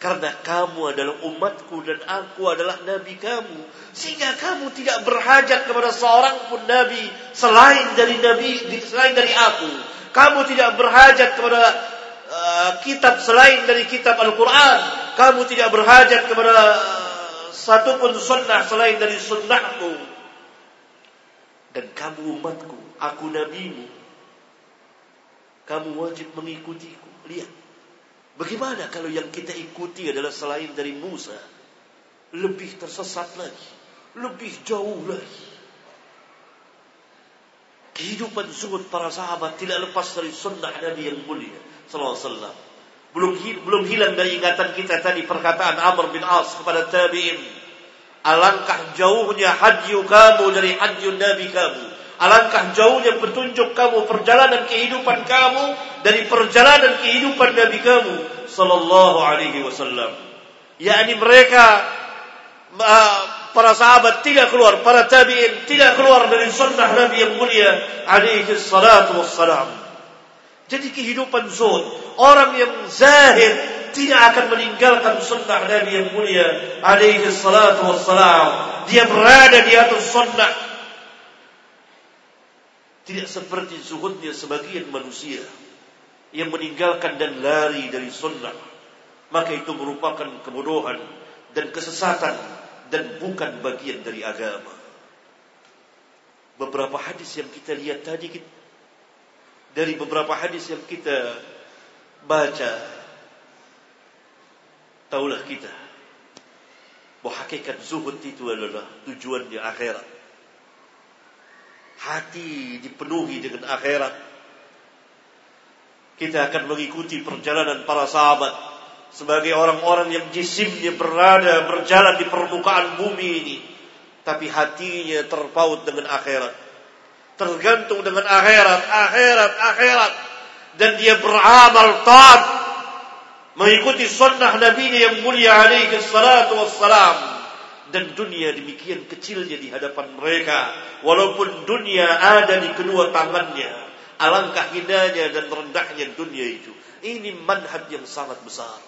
Karena kamu adalah umatku dan aku adalah nabi kamu. Sehingga kamu tidak berhajat kepada seorang pun nabi selain dari nabi selain dari aku. Kamu tidak berhajat kepada uh, kitab selain dari kitab Al-Quran. Kamu tidak berhajat kepada uh, satu pun sunnah selain dari sunnahku. Dan kamu umatku, aku nabimu. Kamu wajib mengikutiku. Lihat. Bagaimana kalau yang kita ikuti adalah selain dari Musa? lebih tersesat lagi, lebih jauh lagi. Kehidupan zuhud para sahabat tidak lepas dari sunnah Nabi yang mulia sallallahu alaihi wasallam. Belum belum hilang dari ingatan kita tadi perkataan Amr bin As kepada tabi'in. Alangkah jauhnya haji kamu dari haji Nabi kamu. Alangkah jauhnya petunjuk kamu perjalanan kehidupan kamu dari perjalanan kehidupan Nabi kamu sallallahu alaihi wasallam. yakni mereka para sahabat tidak keluar, para tabi'in tidak keluar dari sunnah Nabi yang mulia alaihi salatu wassalam. Jadi kehidupan zuhud, orang yang zahid tidak akan meninggalkan sunnah Nabi yang mulia alaihi salatu wassalam. Dia berada di atas sunnah. Tidak seperti zuhudnya sebagian manusia yang meninggalkan dan lari dari sunnah. Maka itu merupakan kebodohan dan kesesatan dan bukan bagian dari agama. Beberapa hadis yang kita lihat tadi dari beberapa hadis yang kita baca taulah kita bahwa hakikat zuhud itu adalah tujuan di akhirat hati dipenuhi dengan akhirat kita akan mengikuti perjalanan para sahabat sebagai orang-orang yang jisimnya berada berjalan di permukaan bumi ini tapi hatinya terpaut dengan akhirat tergantung dengan akhirat, akhirat, akhirat. Dan dia beramal taat mengikuti sunnah Nabi yang mulia alaihi salatu wassalam. Dan dunia demikian kecilnya di hadapan mereka. Walaupun dunia ada di kedua tangannya. Alangkah indahnya dan rendahnya dunia itu. Ini manhaj yang sangat besar.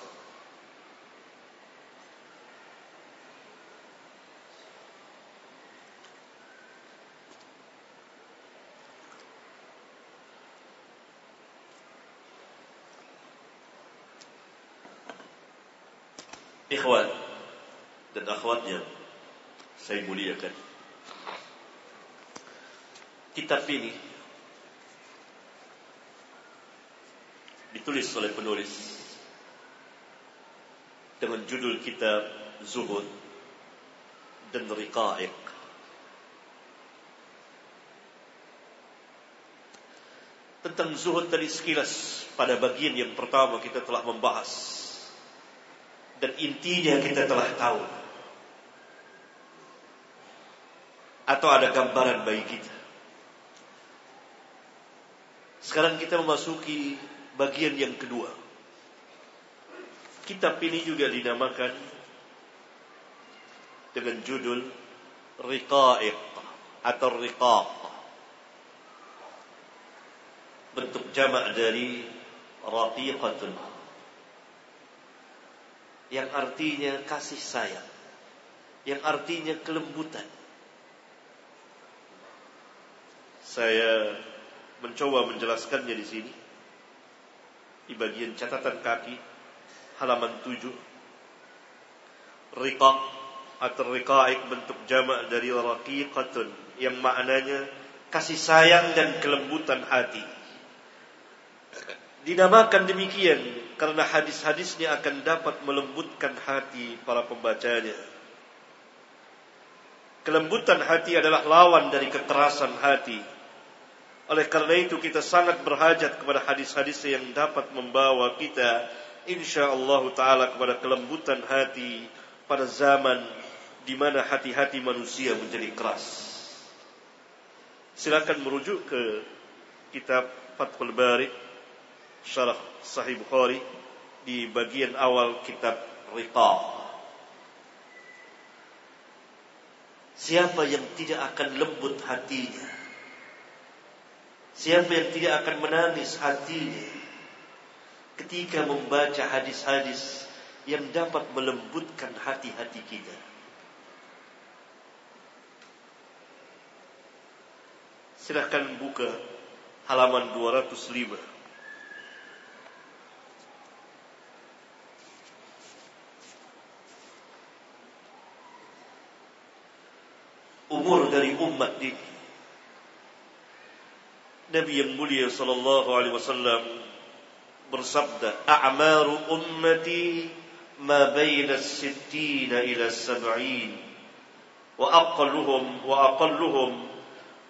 Ikhwan dan akhwatnya saya muliakan. Kitab ini ditulis oleh penulis dengan judul kitab Zuhud dan Riqa'iq. Tentang zuhud tadi sekilas pada bagian yang pertama kita telah membahas dan intinya kita telah tahu. Atau ada gambaran bagi kita. Sekarang kita memasuki bagian yang kedua. Kitab ini juga dinamakan dengan judul Riqa'iq atau Riqaq. Bentuk jamak dari Raqiqatun yang artinya kasih sayang, yang artinya kelembutan. Saya mencoba menjelaskannya di sini di bagian catatan kaki halaman 7 riqaq atau riqaik bentuk jamak dari raqiqatun yang maknanya kasih sayang dan kelembutan hati dinamakan demikian karena hadis-hadisnya akan dapat melembutkan hati para pembacanya. Kelembutan hati adalah lawan dari kekerasan hati. Oleh karena itu kita sangat berhajat kepada hadis-hadis yang dapat membawa kita insyaallah taala kepada kelembutan hati pada zaman di mana hati-hati manusia menjadi keras. Silakan merujuk ke kitab Fathul Bari syarah Sahih Bukhari di bagian awal kitab Riqaq. Siapa yang tidak akan lembut hatinya? Siapa yang tidak akan menangis hatinya ketika membaca hadis-hadis yang dapat melembutkan hati-hati kita? Silahkan buka halaman 205. umur dari umat ini. Nabi yang mulia sallallahu alaihi wasallam bersabda, "A'maru ummati ما بين الستين إلى السبعين وأقلهم وأقلهم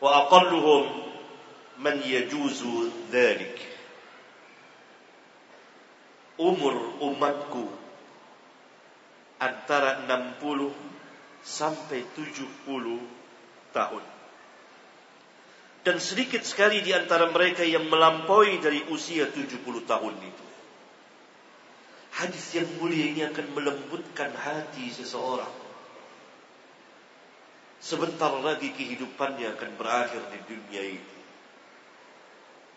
وأقلهم من يجوز ذلك umur umatku antara 60 sampai 70 tahun. Dan sedikit sekali di antara mereka yang melampaui dari usia 70 tahun itu. Hadis yang mulia ini akan melembutkan hati seseorang. Sebentar lagi kehidupannya akan berakhir di dunia ini.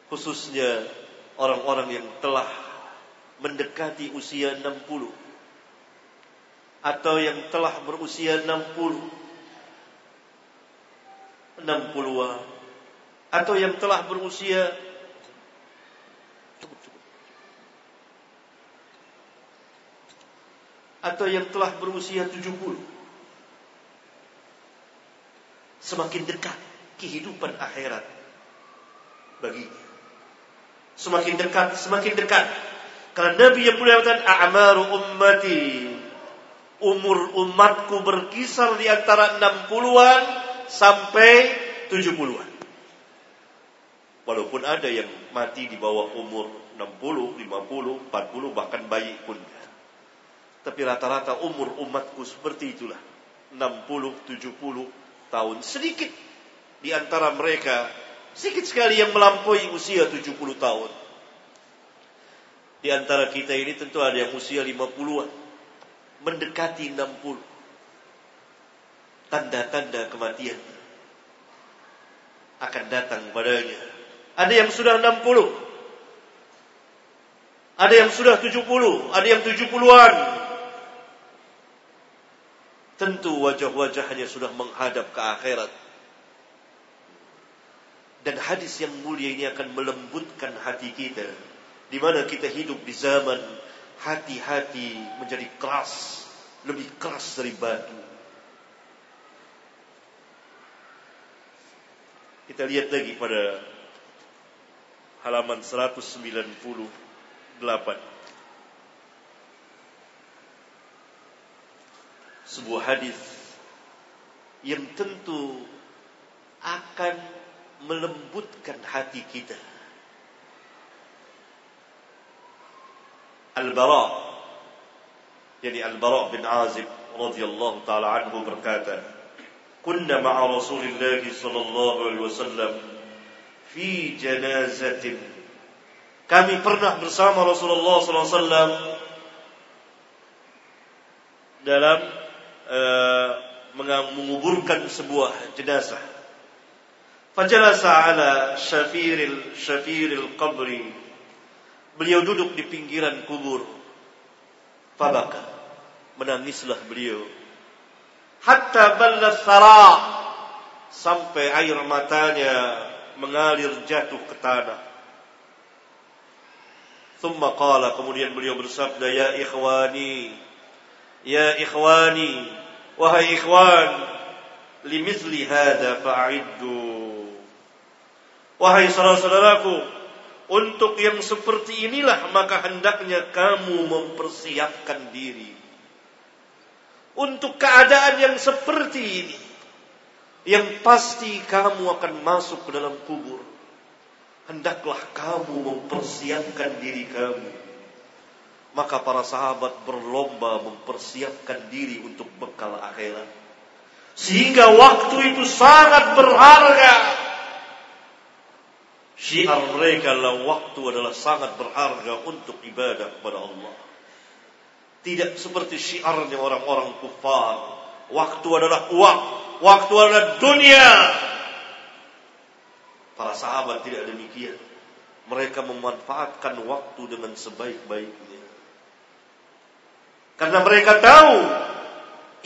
Khususnya orang-orang yang telah mendekati usia 60 atau yang telah berusia 60 60-an atau yang telah berusia cukup, cukup. atau yang telah berusia 70 semakin dekat kehidupan akhirat baginya semakin dekat semakin dekat karena Nabi yang mulia mengatakan a'maru ummati umur umatku berkisar di antara 60-an sampai 70-an. Walaupun ada yang mati di bawah umur 60, 50, 40, bahkan bayi pun. Tapi rata-rata umur umatku seperti itulah. 60, 70 tahun. Sedikit di antara mereka, sedikit sekali yang melampaui usia 70 tahun. Di antara kita ini tentu ada yang usia 50-an. Mendekati 60 tanda-tanda kematian akan datang padanya. Ada yang sudah 60. Ada yang sudah 70, ada yang 70-an. Tentu wajah-wajahnya sudah menghadap ke akhirat. Dan hadis yang mulia ini akan melembutkan hati kita. Di mana kita hidup di zaman hati-hati menjadi keras. Lebih keras dari batu. Kita lihat lagi pada halaman 198. Sebuah hadis yang tentu akan melembutkan hati kita. Al-Bara yani Al-Bara bin Azib radhiyallahu taala anhu berkata, "Kunna ma'a Rasulillah sallallahu alaihi wasallam fi janazatin. Kami pernah bersama Rasulullah SAW dalam uh, menguburkan sebuah jenazah. Fajalasa ala syafiril syafiril qabri. Beliau duduk di pinggiran kubur. Fabaka. Menangislah beliau. Hatta balas sara. sampai air matanya mengalir jatuh ke tanah. Thumma qala kemudian beliau bersabda ya ikhwani ya ikhwani wahai ikhwan limithli hadha fa'iddu wahai saudara-saudaraku untuk yang seperti inilah maka hendaknya kamu mempersiapkan diri untuk keadaan yang seperti ini. Yang pasti kamu akan masuk ke dalam kubur. Hendaklah kamu mempersiapkan diri kamu. Maka para sahabat berlomba mempersiapkan diri untuk bekal akhirat. Sehingga waktu itu sangat berharga. Syiar mereka adalah waktu adalah sangat berharga untuk ibadah kepada Allah. Tidak seperti syiarnya orang-orang kufar. Waktu adalah uang. Waktu dunia. Para sahabat tidak demikian. Mereka memanfaatkan waktu dengan sebaik-baiknya. Karena mereka tahu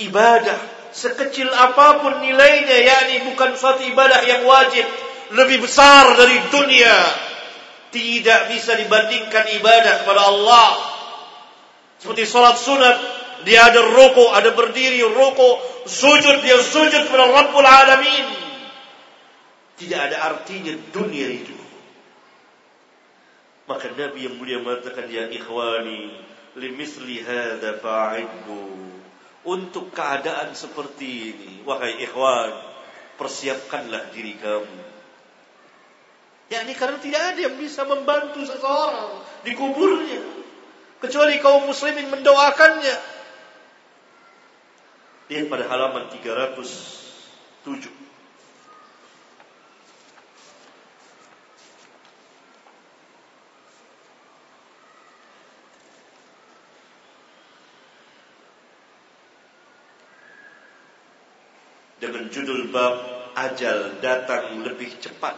ibadah sekecil apa pun nilainya yakni bukan suatu ibadah yang wajib lebih besar dari dunia tidak bisa dibandingkan ibadah kepada Allah seperti sholat sunat, dia ada ruku, ada berdiri, ruku, sujud, dia sujud kepada Rabbul Alamin. Tidak ada artinya dunia itu. Maka Nabi yang mulia mengatakan, Ya ikhwani, limisli hadza fa'iddu. Untuk keadaan seperti ini, wahai ikhwan, persiapkanlah diri kamu. Ya ini karena tidak ada yang bisa membantu seseorang di kuburnya kecuali kaum muslimin mendoakannya. Lihat pada halaman 307. dengan judul bab ajal datang lebih cepat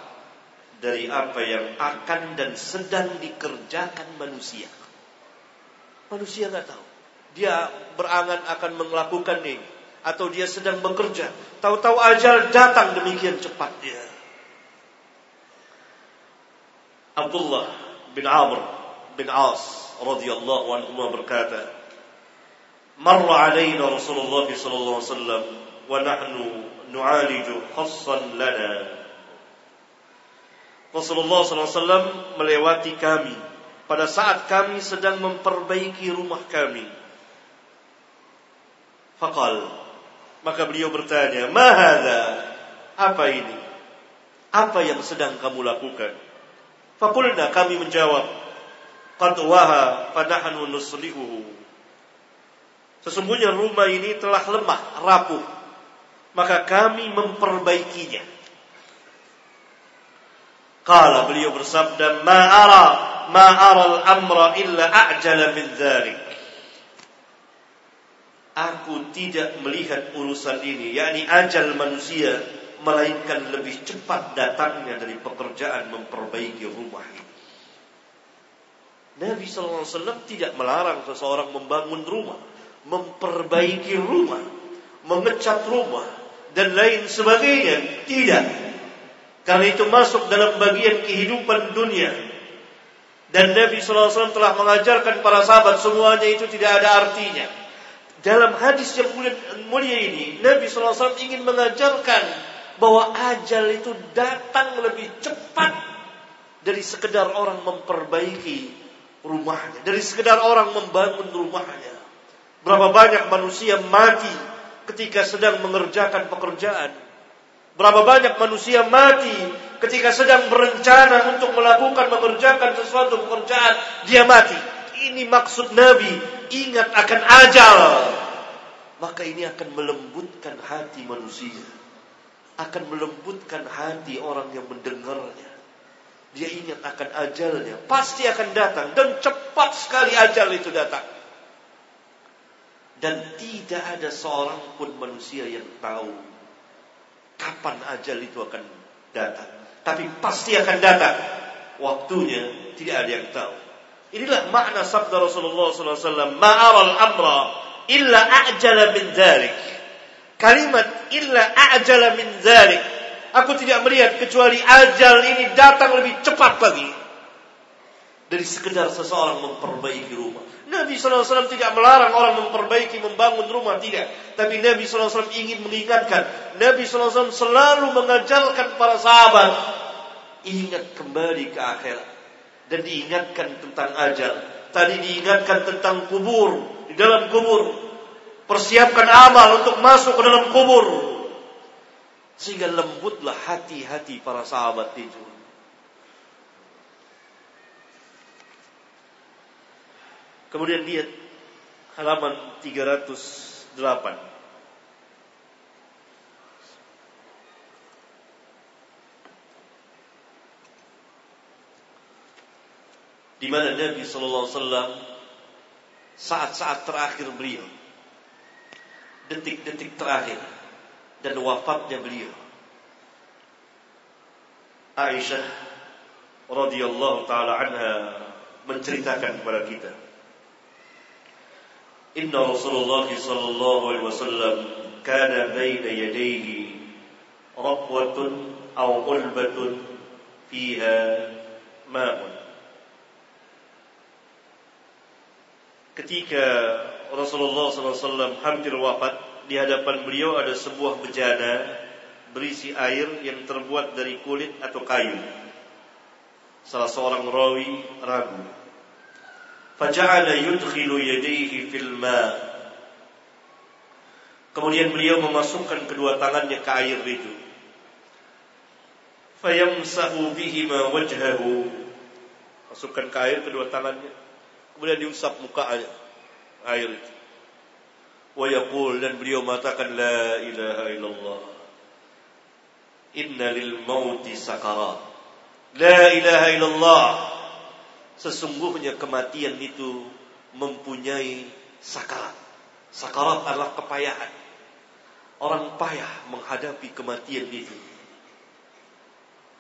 dari apa yang akan dan sedang dikerjakan manusia. Manusia nggak tahu. Dia berangan akan melakukan ini atau dia sedang bekerja. Tahu-tahu ajal datang demikian cepat dia. Abdullah bin Amr bin As radhiyallahu anhu berkata, "Marra alaina Rasulullah sallallahu alaihi wasallam wa nahnu nu'aliju khassan lana." Rasulullah sallallahu alaihi melewati kami pada saat kami sedang memperbaiki rumah kami. fakal." Maka beliau bertanya, Mahada, apa ini? Apa yang sedang kamu lakukan? Fakulna kami menjawab, Qad waha fanahnu nuslihuhu. Sesungguhnya rumah ini telah lemah, rapuh maka kami memperbaikinya. Kala beliau bersabda, "Ma'ara ma'ara al-amra illa a'jala min dzalik." Aku tidak melihat urusan ini, yakni ajal manusia, melainkan lebih cepat datangnya dari pekerjaan memperbaiki rumah. Nabi SAW tidak melarang seseorang membangun rumah, memperbaiki rumah, mengecat rumah, dan lain sebagainya. Tidak. Karena itu masuk dalam bagian kehidupan dunia. Dan Nabi SAW telah mengajarkan para sahabat semuanya itu tidak ada artinya. Dalam hadis yang mulia, ini, Nabi SAW ingin mengajarkan bahwa ajal itu datang lebih cepat dari sekedar orang memperbaiki rumahnya, dari sekedar orang membangun rumahnya. Berapa banyak manusia mati ketika sedang mengerjakan pekerjaan. Berapa banyak manusia mati ketika sedang berencana untuk melakukan mengerjakan sesuatu pekerjaan, dia mati. Ini maksud Nabi, ingat akan ajal. Maka ini akan melembutkan hati manusia. Akan melembutkan hati orang yang mendengarnya. Dia ingat akan ajalnya. Pasti akan datang. Dan cepat sekali ajal itu datang. Dan tidak ada seorang pun manusia yang tahu kapan ajal itu akan datang. Tapi pasti akan datang. Waktunya tidak ada yang tahu. Inilah makna sabda Rasulullah SAW. Ma'aral amra illa a'jala min dharik. Kalimat illa a'jala min dharik. Aku tidak melihat kecuali ajal ini datang lebih cepat lagi. Dari sekedar seseorang memperbaiki rumah. Nabi SAW tidak melarang orang memperbaiki, membangun rumah, tidak. Tapi Nabi SAW ingin mengingatkan. Nabi SAW selalu mengajarkan para sahabat. Ingat kembali ke akhirat. Dan diingatkan tentang ajal. Tadi diingatkan tentang kubur. Di dalam kubur. Persiapkan amal untuk masuk ke dalam kubur. Sehingga lembutlah hati-hati para sahabat itu. Kemudian lihat halaman 308. di mana Nabi Shallallahu Alaihi Wasallam saat-saat terakhir beliau, detik-detik terakhir dan wafatnya beliau. Aisyah radhiyallahu taala anha menceritakan kepada kita. Inna Rasulullah sallallahu alaihi wasallam kana baina yadayhi raqwatun aw ulbatun fiha ma'un Ketika Rasulullah SAW hampir wafat, di hadapan beliau ada sebuah bejana berisi air yang terbuat dari kulit atau kayu. Salah seorang rawi ragu. faja'ala yudkhilu yadayhi fil ma' Kemudian beliau memasukkan kedua tangannya ke air itu. Fayamsahu bihima wajhahu. Masukkan ke air kedua tangannya. Kemudian diusap mukanya air itu. Wa dan beliau mengatakan la ilaha illallah. Inna lil mauti sakarat. La ilaha illallah. Sesungguhnya kematian itu mempunyai sakarat. Sakarat adalah kepayahan. Orang payah menghadapi kematian itu.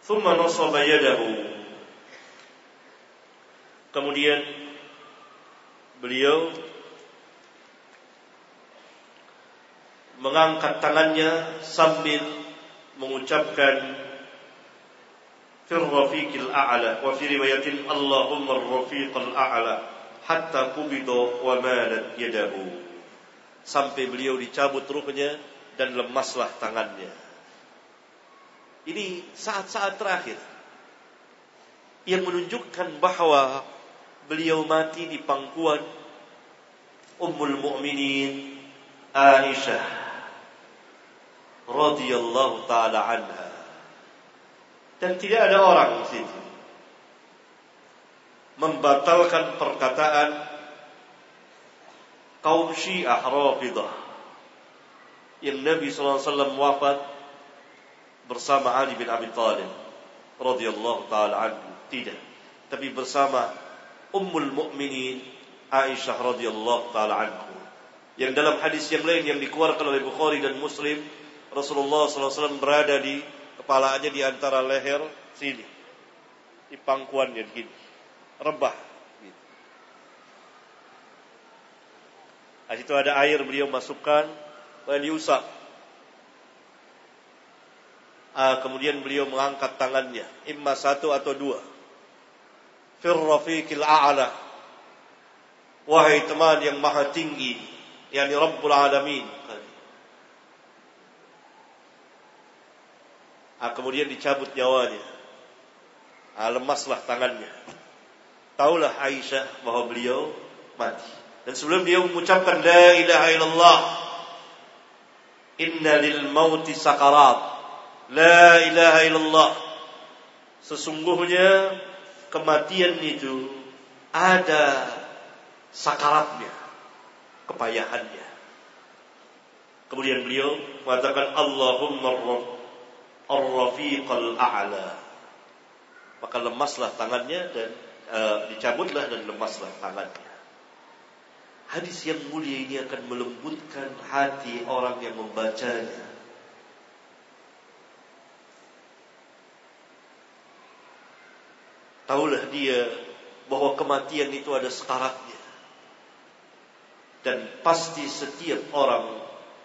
Thumma nasaba yadahu. Kemudian beliau mengangkat tangannya sambil mengucapkan fil rafiqil a'la wa fi riwayatin Allahumma ar-rafiqal a'la hatta qubida wa malat yadahu. Sampai beliau dicabut ruhnya dan lemaslah tangannya. Ini saat-saat terakhir yang menunjukkan bahwa beliau mati di pangkuan Ummul Mukminin Aisyah radhiyallahu taala anha. Dan tidak ada orang di situ membatalkan perkataan kaum Syiah Rafidah yang Nabi SAW wafat bersama Ali bin Abi Thalib radhiyallahu taala anhu. Tidak. Tapi bersama Ummul Mukminin Aisyah radhiyallahu taala anhu yang dalam hadis yang lain yang dikeluarkan oleh Bukhari dan Muslim Rasulullah SAW berada di kepalanya di antara leher sini. Di pangkuannya begini. Rebah. Gitu. Nah, situ ada air beliau masukkan. Kemudian diusap. Ah, kemudian beliau mengangkat tangannya. Imma satu atau dua. Firrafiqil a'la. Wahai teman yang maha tinggi. Yani Rabbul Alamin. Ah, kemudian dicabut nyawanya. Ah, lemaslah tangannya. Taulah Aisyah bahwa beliau mati. Dan sebelum dia mengucapkan La ilaha illallah. Inna lil mauti sakarat. La ilaha illallah. Sesungguhnya kematian itu ada sakaratnya. Kepayahannya. Kemudian beliau mengatakan Allahumma Ar-Rafiqal A'la. Maka lemaslah tangannya dan uh, dicabutlah dan lemaslah tangannya. Hadis yang mulia ini akan melembutkan hati orang yang membacanya. Taulah dia bahwa kematian itu ada sekaratnya. Dan pasti setiap orang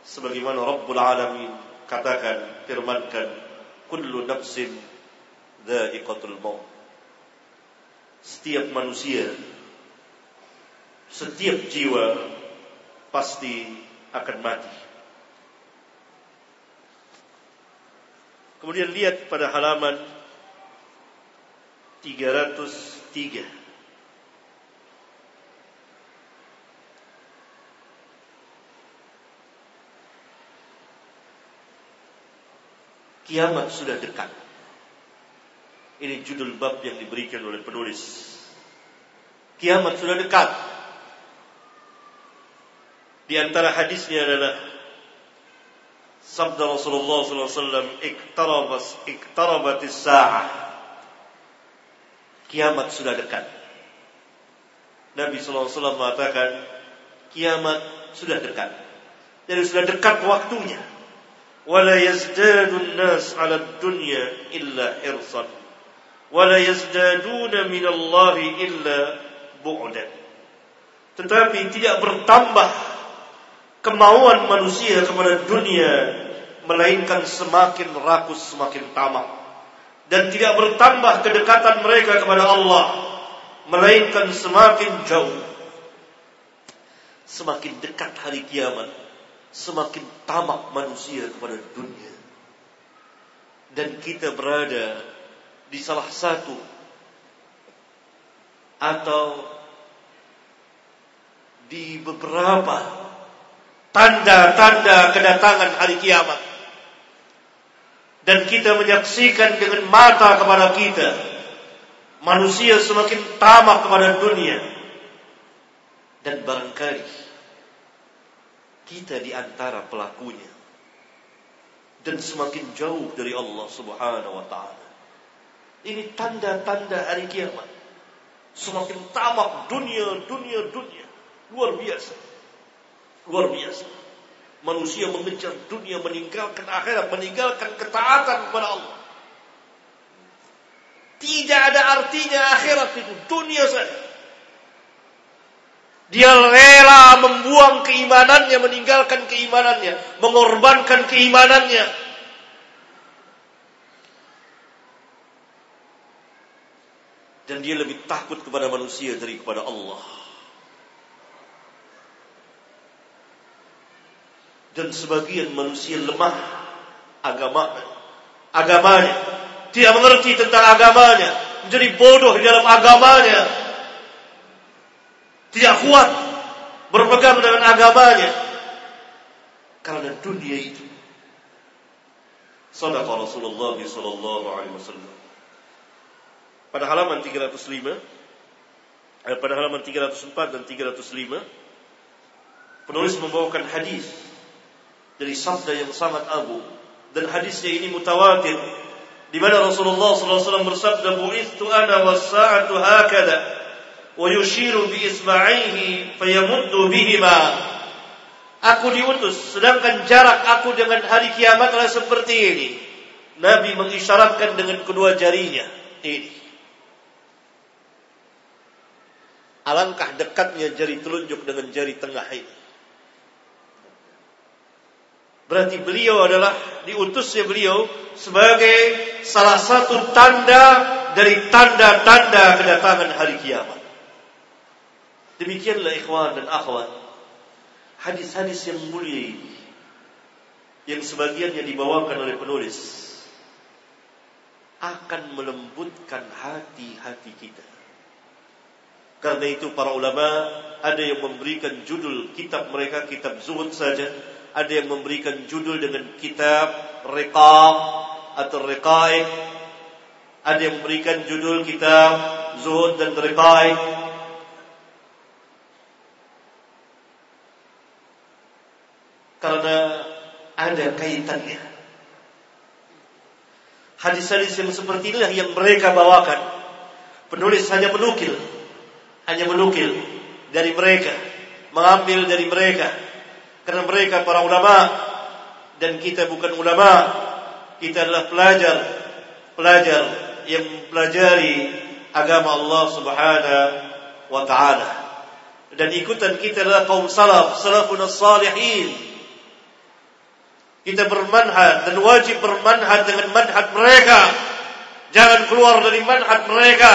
sebagaimana Rabbul Alamin katakan, firmankan kullu nafsin dha'iqatul maut. Setiap manusia, setiap jiwa pasti akan mati. Kemudian lihat pada halaman 303. Kiamat sudah dekat. Ini judul bab yang diberikan oleh penulis. Kiamat sudah dekat. Di antara hadisnya adalah sabda Rasulullah SAW, "Iktarabat iktarabatis sa'ah." kiamat sudah dekat. Nabi SAW mengatakan, kiamat sudah dekat. Jadi sudah dekat waktunya. Wala yazdadun nas ala dunya illa hirsan. Wala yazdaduna minallahi illa bu'dan. Tetapi tidak bertambah kemauan manusia kepada dunia melainkan semakin rakus, semakin tamak dan tidak bertambah kedekatan mereka kepada Allah melainkan semakin jauh semakin dekat hari kiamat semakin tamak manusia kepada dunia. Dan kita berada di salah satu atau di beberapa tanda-tanda kedatangan hari kiamat. Dan kita menyaksikan dengan mata kepada kita. Manusia semakin tamak kepada dunia. Dan barangkali kita di antara pelakunya. Dan semakin jauh dari Allah subhanahu wa ta'ala. Ini tanda-tanda hari kiamat. Semakin tamak dunia, dunia, dunia. Luar biasa. Luar biasa. Manusia mengejar dunia, meninggalkan akhirat, meninggalkan ketaatan kepada Allah. Tidak ada artinya akhirat itu, dunia saja. Dia rela membuang keimanannya, meninggalkan keimanannya, mengorbankan keimanannya. Dan dia lebih takut kepada manusia dari kepada Allah. Dan sebagian manusia lemah agama. Agamanya. Tidak mengerti tentang agamanya. Menjadi bodoh di dalam agamanya. Tidak kuat berpegang dengan agamanya. Karena dunia itu. Sadaqa Rasulullah sallallahu alaihi wasallam. Pada halaman 305 eh, pada halaman 304 dan 305 penulis membawakan hadis dari sabda yang sangat agung. Dan hadisnya ini mutawatir di mana Rasulullah SAW bersabda bu'ithu ana was-sa'atu hakada wa yushiru bi isma'ihi fayamuddu bihima. Aku diutus sedangkan jarak aku dengan hari kiamat adalah seperti ini. Nabi mengisyaratkan dengan kedua jarinya ini. Alangkah dekatnya jari telunjuk dengan jari tengah ini Berarti beliau adalah diutusnya beliau sebagai salah satu tanda dari tanda-tanda kedatangan hari kiamat. Demikianlah ikhwan dan akhwat. Hadis-hadis yang mulia ini yang sebagiannya dibawakan oleh penulis akan melembutkan hati-hati kita. Karena itu para ulama ada yang memberikan judul kitab mereka kitab zuhud saja ada yang memberikan judul dengan kitab Riqaq atau Riqa'iq. Ada yang memberikan judul kitab Zuhud dan Riqa'iq. Karena ada kaitannya. Hadis-hadis yang seperti inilah yang mereka bawakan. Penulis hanya menukil. Hanya menukil dari mereka. Mengambil dari mereka Karena mereka para ulama dan kita bukan ulama, kita adalah pelajar, pelajar yang mempelajari agama Allah Subhanahu wa taala. Dan ikutan kita adalah kaum salaf, salafun salihin. Kita bermanhaj dan wajib bermanhaj dengan manhaj mereka. Jangan keluar dari manhaj mereka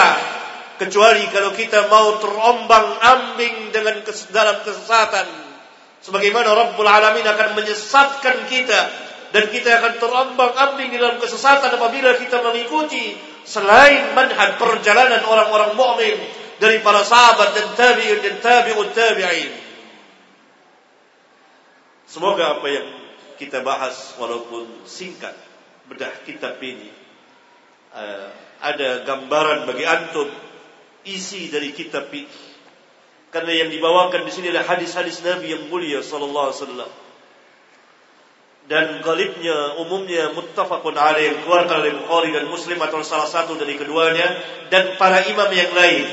kecuali kalau kita mau terombang ambing dengan dalam kesesatan Sebagaimana Rabbul Alamin akan menyesatkan kita dan kita akan terombang-ambing dalam kesesatan apabila kita mengikuti selain manhaj perjalanan orang-orang mukmin dari para sahabat dan tabi'in dan tabi'ut tabi'in. Semoga apa yang kita bahas walaupun singkat bedah kitab ini uh, ada gambaran bagi antum isi dari kitab ini Karena yang dibawakan di sini adalah hadis-hadis Nabi yang mulia sallallahu alaihi wasallam. Dan galibnya umumnya muttafaqun alaih keluarkan oleh Bukhari dan Muslim atau salah satu dari keduanya dan para imam yang lain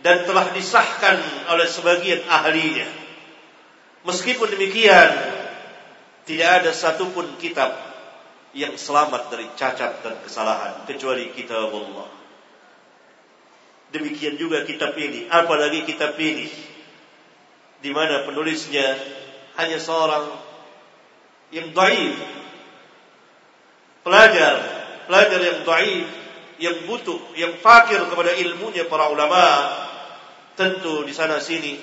dan telah disahkan oleh sebagian ahlinya. Meskipun demikian tidak ada satupun kitab yang selamat dari cacat dan kesalahan kecuali kitab Allah. Demikian juga kitab ini, apalagi kitab ini di mana penulisnya hanya seorang yang dhaif. Pelajar, pelajar yang dhaif, yang butuh, yang fakir kepada ilmunya para ulama. Tentu di sana sini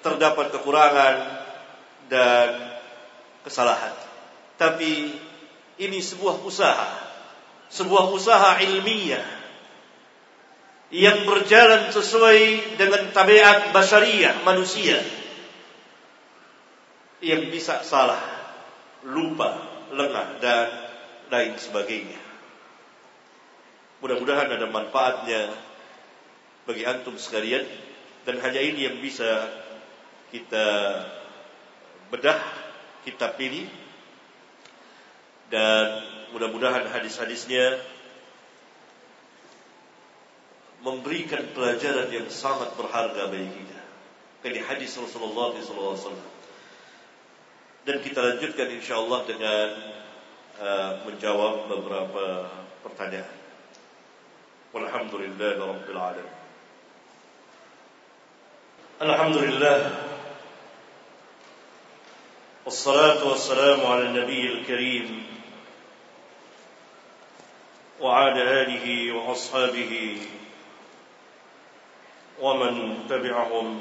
terdapat kekurangan dan kesalahan. Tapi ini sebuah usaha, sebuah usaha ilmiah yang berjalan sesuai dengan tabiat basyariah manusia. Yang bisa salah, lupa, lengah dan lain sebagainya. Mudah-mudahan ada manfaatnya bagi antum sekalian. Dan hanya ini yang bisa kita bedah, kita pilih. Dan mudah-mudahan hadis-hadisnya memberikan pelajaran yang sangat berharga bagi kita. Ini hadis Rasulullah SAW. Dan kita lanjutkan insyaAllah dengan uh, menjawab beberapa pertanyaan. Walhamdulillah Rabbil Alamin. Alhamdulillah. والصلاة والسلام على النبي الكريم وعلى آله وأصحابه ومن تبعهم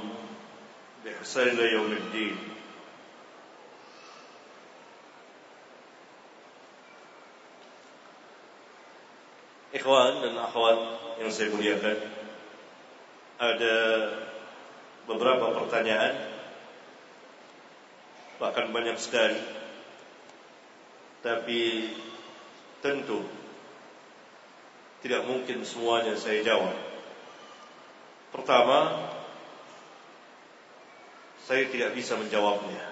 بإحسان إلى يوم الدين Ikhwan dan akhwat yang saya muliakan Ada beberapa pertanyaan Bahkan banyak sekali Tapi tentu Tidak mungkin semuanya saya jawab Pertama, saya tidak bisa menjawabnya.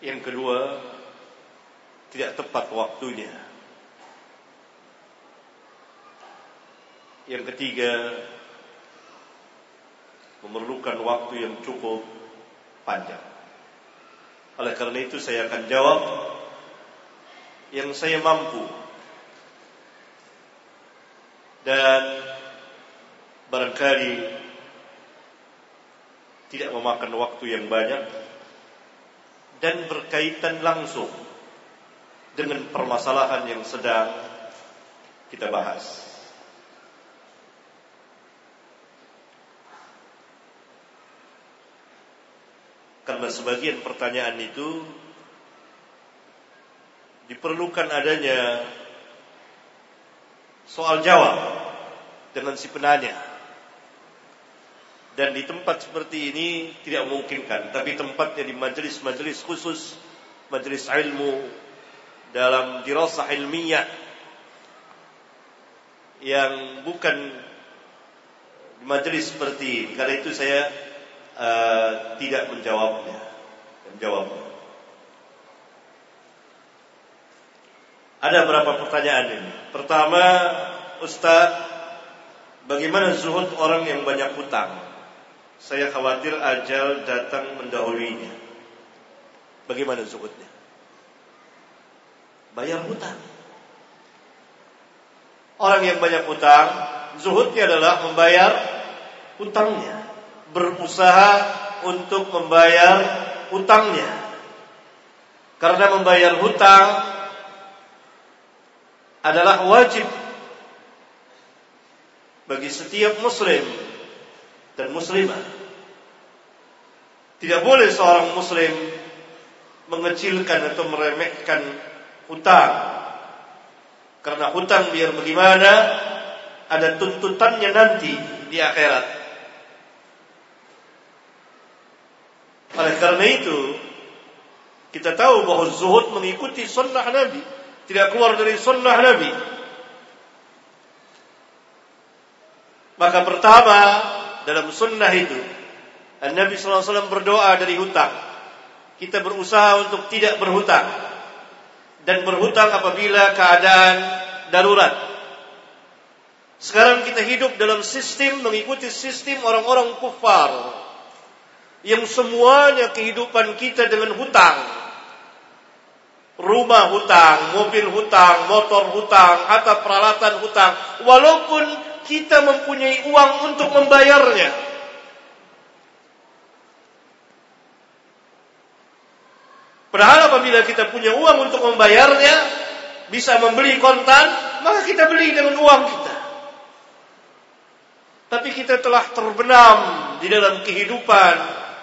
Yang kedua, tidak tepat waktunya. Yang ketiga, memerlukan waktu yang cukup panjang. Oleh karena itu saya akan jawab yang saya mampu. Dan barangkali tidak memakan waktu yang banyak dan berkaitan langsung dengan permasalahan yang sedang kita bahas. Karena sebagian pertanyaan itu diperlukan adanya soal jawab dengan si penanya. Dan di tempat seperti ini tidak memungkinkan. Tapi tempatnya di majelis-majelis khusus, majelis ilmu dalam dirasah ilmiah yang bukan di majelis seperti ini. Karena itu saya uh, tidak menjawabnya. Menjawabnya. Ada berapa pertanyaan ini? Pertama, Ustaz, bagaimana zuhud orang yang banyak hutang? Saya khawatir ajal datang mendahulunya. Bagaimana zuhudnya? Bayar hutang. Orang yang banyak hutang, zuhudnya adalah membayar hutangnya. Berusaha untuk membayar hutangnya. Karena membayar hutang adalah wajib bagi setiap muslim dan muslimah. Tidak boleh seorang muslim mengecilkan atau meremehkan hutang. Karena hutang biar bagaimana ada tuntutannya nanti di akhirat. Oleh karena itu, kita tahu bahwa zuhud mengikuti sunnah Nabi. Tidak keluar dari sunnah Nabi. Maka pertama, dalam sunnah itu Nabi SAW berdoa dari hutang. Kita berusaha untuk tidak berhutang. Dan berhutang apabila keadaan darurat. Sekarang kita hidup dalam sistem mengikuti sistem orang-orang kufar. Yang semuanya kehidupan kita dengan hutang. Rumah hutang, mobil hutang, motor hutang, atau peralatan hutang. Walaupun kita mempunyai uang untuk membayarnya. Padahal apabila kita punya uang untuk membayarnya, bisa membeli kontan, maka kita beli dengan uang kita. Tapi kita telah terbenam di dalam kehidupan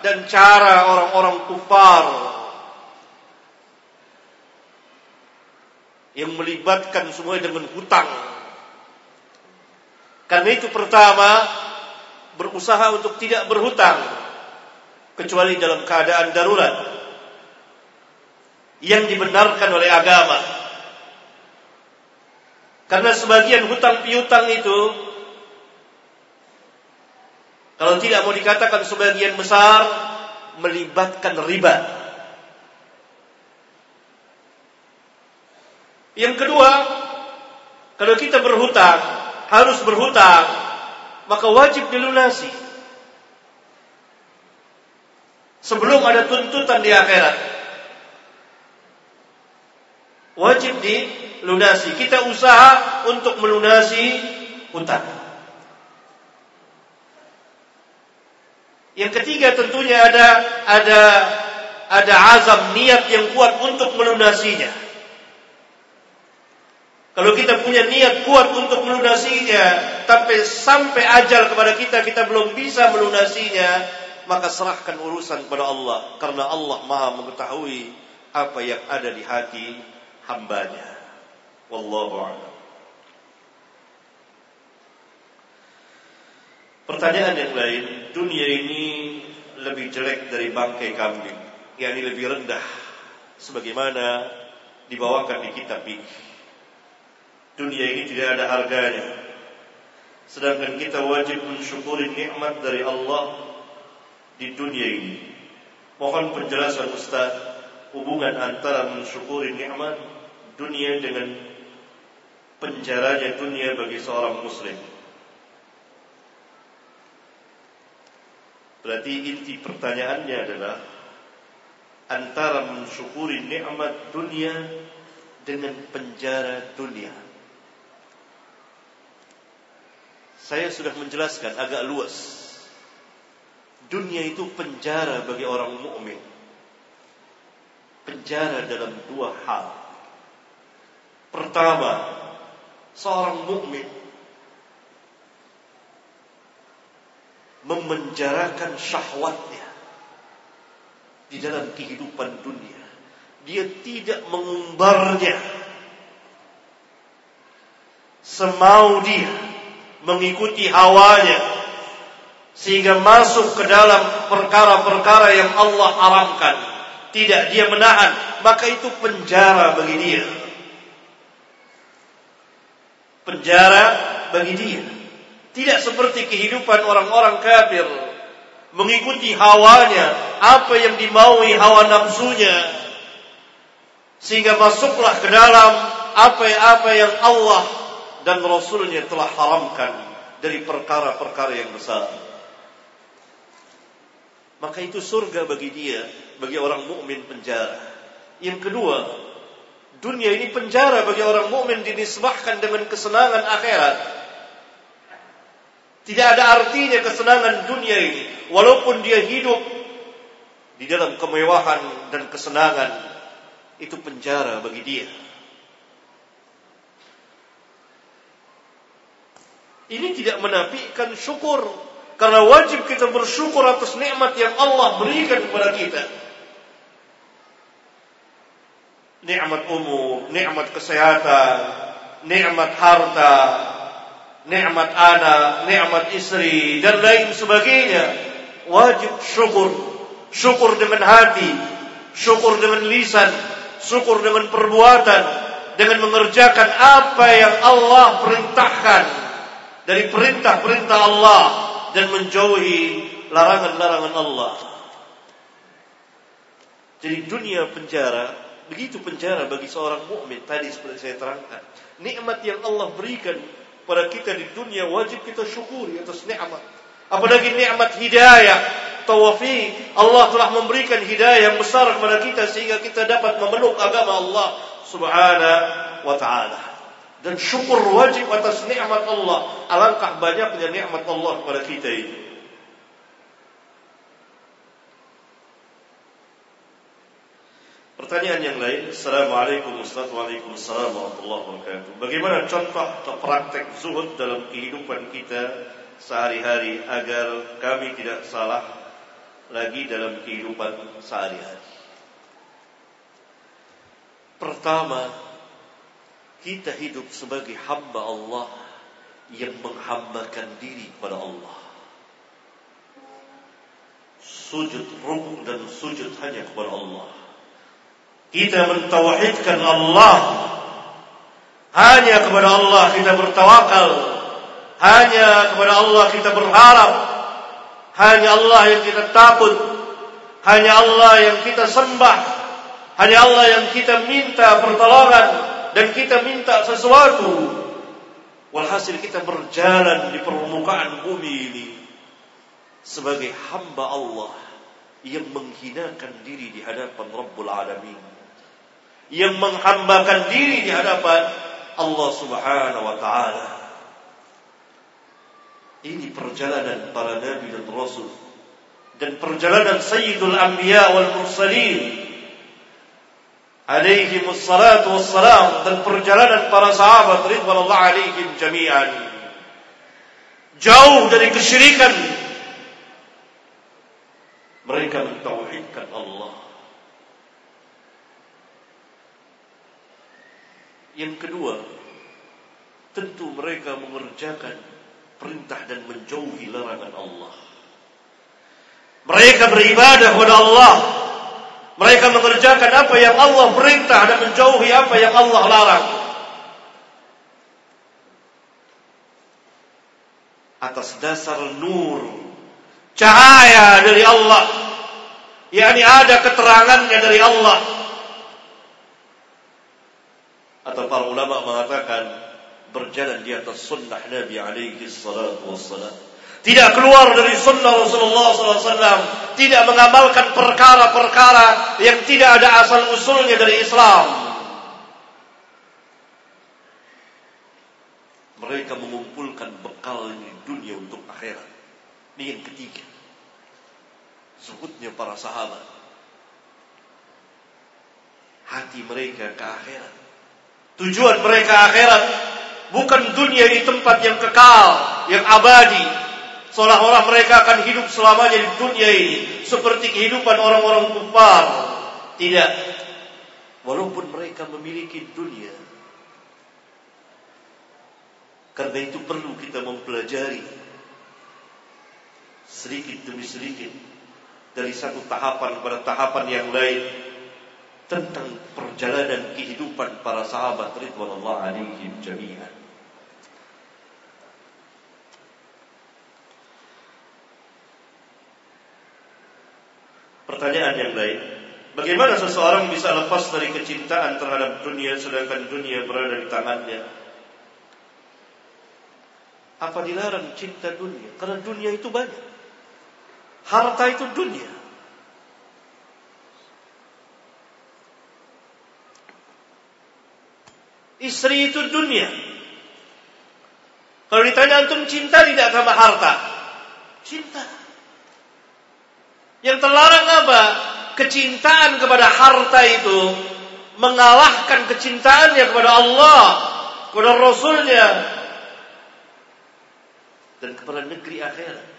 dan cara orang-orang kufar yang melibatkan semua dengan hutang karena itu pertama berusaha untuk tidak berhutang. kecuali dalam keadaan darurat yang dibenarkan oleh agama. Karena sebagian hutang piutang itu kalau tidak mau dikatakan sebagian besar melibatkan riba. Yang kedua, kalau kita berhutang, harus berhutang, maka wajib dilunasi. Sebelum ada tuntutan di akhirat. Wajib dilunasi. Kita usaha untuk melunasi hutang. Yang ketiga tentunya ada ada ada azam niat yang kuat untuk melunasinya. Kalau kita punya niat kuat untuk melunasinya, tapi sampai ajal kepada kita kita belum bisa melunasinya, maka serahkan urusan kepada Allah karena Allah Maha mengetahui apa yang ada di hati hambanya. Wallahu a'lam. Pertanyaan yang lain, dunia ini lebih jelek dari bangkai kambing, yakni lebih rendah sebagaimana dibawakan di kitab ini. Dunia ini tidak ada harganya. Sedangkan kita wajib mensyukuri nikmat dari Allah di dunia ini. Mohon penjelasan Ustaz hubungan antara mensyukuri nikmat dunia dengan penjaranya dunia bagi seorang muslim. Berarti inti pertanyaannya adalah antara mensyukuri nikmat dunia dengan penjara dunia. Saya sudah menjelaskan agak luas. Dunia itu penjara bagi orang mukmin. Penjara dalam dua hal. Pertama, seorang mukmin memenjarakan syahwatnya di dalam kehidupan dunia. Dia tidak mengumbarnya semau dia mengikuti hawanya sehingga masuk ke dalam perkara-perkara yang Allah haramkan. Tidak dia menahan, maka itu penjara bagi dia. Penjara bagi dia. Tidak seperti kehidupan orang-orang kafir mengikuti hawanya, apa yang dimaui hawa nafsunya sehingga masuklah ke dalam apa-apa yang Allah dan Rasulnya telah haramkan dari perkara-perkara yang besar. Maka itu surga bagi dia, bagi orang mukmin penjara. Yang kedua, dunia ini penjara bagi orang mukmin dinisbahkan dengan kesenangan akhirat. Tidak ada artinya kesenangan dunia ini. Walaupun dia hidup di dalam kemewahan dan kesenangan. Itu penjara bagi dia. Ini tidak menafikan syukur. Karena wajib kita bersyukur atas nikmat yang Allah berikan kepada kita. Nikmat umur, nikmat kesehatan, nikmat harta, nikmat anak, nikmat istri dan lain sebagainya. Wajib syukur. Syukur dengan hati, syukur dengan lisan, syukur dengan perbuatan, dengan mengerjakan apa yang Allah perintahkan dari perintah-perintah Allah dan menjauhi larangan-larangan Allah. Jadi dunia penjara begitu penjara bagi seorang mukmin tadi seperti saya terangkan. Nikmat yang Allah berikan pada kita di dunia wajib kita syukuri atas nikmat. Apalagi nikmat hidayah, taufik. Allah telah memberikan hidayah yang besar kepada kita sehingga kita dapat memeluk agama Allah Subhanahu wa taala. Dan syukur wajib atas nikmat Allah. Alangkah banyaknya nikmat Allah kepada kita ini. Pertanyaan yang lain, Assalamualaikum Ustaz, Waalaikumsalam warahmatullahi wabarakatuh. Bagaimana contoh atau praktek zuhud dalam kehidupan kita sehari-hari agar kami tidak salah lagi dalam kehidupan sehari-hari? Pertama, kita hidup sebagai hamba Allah yang menghambakan diri kepada Allah. sujud rukuk dan sujud hanya kepada Allah. Kita mentauhidkan Allah. Hanya kepada Allah kita bertawakal. Hanya kepada Allah kita berharap. Hanya Allah yang kita takut. Hanya Allah yang kita sembah. Hanya Allah yang kita minta pertolongan dan kita minta sesuatu. Walhasil kita berjalan di permukaan bumi ini sebagai hamba Allah yang menghinakan diri di hadapan Rabbul Alamin. Yang menghambakan diri di hadapan Allah Subhanahu wa taala. Ini perjalanan para nabi dan rasul dan perjalanan Sayyidul Anbiya wal Mursalin alaihi wassalatu wassalam dan perjalanan para sahabat ridwanullah alaihim jami'an jauh dari kesyirikan mereka mentauhidkan Allah. Yang kedua, tentu mereka mengerjakan perintah dan menjauhi larangan Allah. Mereka beribadah kepada Allah. Mereka mengerjakan apa yang Allah perintah dan menjauhi apa yang Allah larang. Atas dasar nur cahaya dari Allah. Yakni ada keterangannya dari Allah. Atau para ulama mengatakan berjalan di atas sunnah Nabi alaihi salatu wassalam tidak keluar dari sunnah Rasulullah SAW, tidak mengamalkan perkara-perkara yang tidak ada asal usulnya dari Islam. Mereka mengumpulkan bekal di dunia untuk akhirat. Ini yang ketiga. Sebutnya para sahabat. Hati mereka ke akhirat. Tujuan mereka akhirat. Bukan dunia di tempat yang kekal, yang abadi. Seolah-olah mereka akan hidup selamanya di dunia ini. Seperti kehidupan orang-orang kufar. Tidak. Walaupun mereka memiliki dunia. Karena itu perlu kita mempelajari sedikit demi sedikit dari satu tahapan kepada tahapan yang lain tentang perjalanan kehidupan para sahabat ridwanullah alaihim jami'an. Pertanyaan yang lain, bagaimana seseorang bisa lepas dari kecintaan terhadap dunia sedangkan dunia berada di tangannya? Apa dilarang cinta dunia? Karena dunia itu banyak. Harta itu dunia. Istri itu dunia. Kalau ditanya antum cinta tidak sama harta. Cinta. Yang terlarang apa? Kecintaan kepada harta itu mengalahkan kecintaannya kepada Allah, kepada Rasulnya, dan kepada negeri akhirat.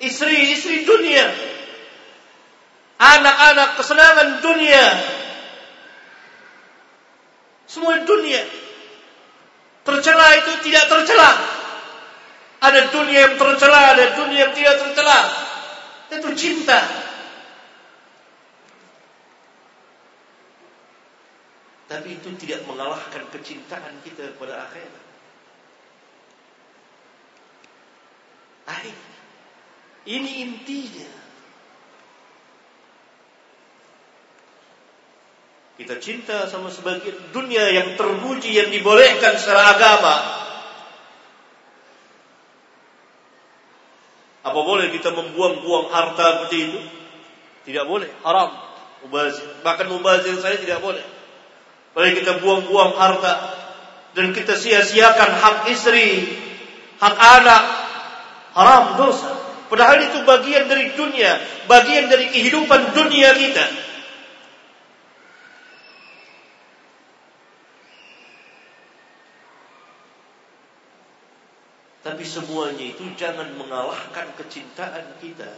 istri-istri dunia, anak-anak kesenangan dunia, semua dunia. Tercela itu tidak tercela. Ada dunia yang tercela, ada dunia yang tidak tercela. Itu cinta. Tapi itu tidak mengalahkan kecintaan kita kepada akhirat. Akhir. Ini intinya. Kita cinta sama sebagian dunia yang terpuji yang dibolehkan secara agama. Apa boleh kita membuang-buang harta seperti itu? Tidak boleh, haram. Mubazir. Bahkan mubazir saya tidak boleh. Boleh kita buang-buang harta dan kita sia-siakan hak istri, hak anak, haram dosa. Padahal itu bagian dari dunia, bagian dari kehidupan dunia kita. Tapi semuanya itu jangan mengalahkan kecintaan kita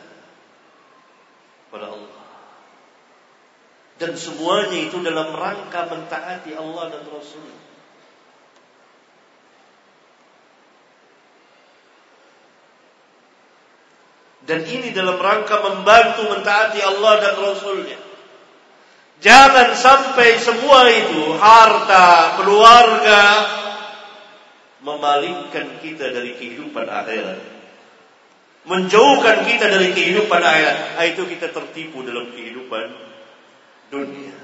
pada Allah. Dan semuanya itu dalam rangka mentaati Allah dan Rasulullah. Dan ini dalam rangka membantu mentaati Allah dan Rasulnya. Jangan sampai semua itu harta, keluarga memalingkan kita dari kehidupan akhirat. Menjauhkan kita dari kehidupan akhirat. Itu kita tertipu dalam kehidupan dunia.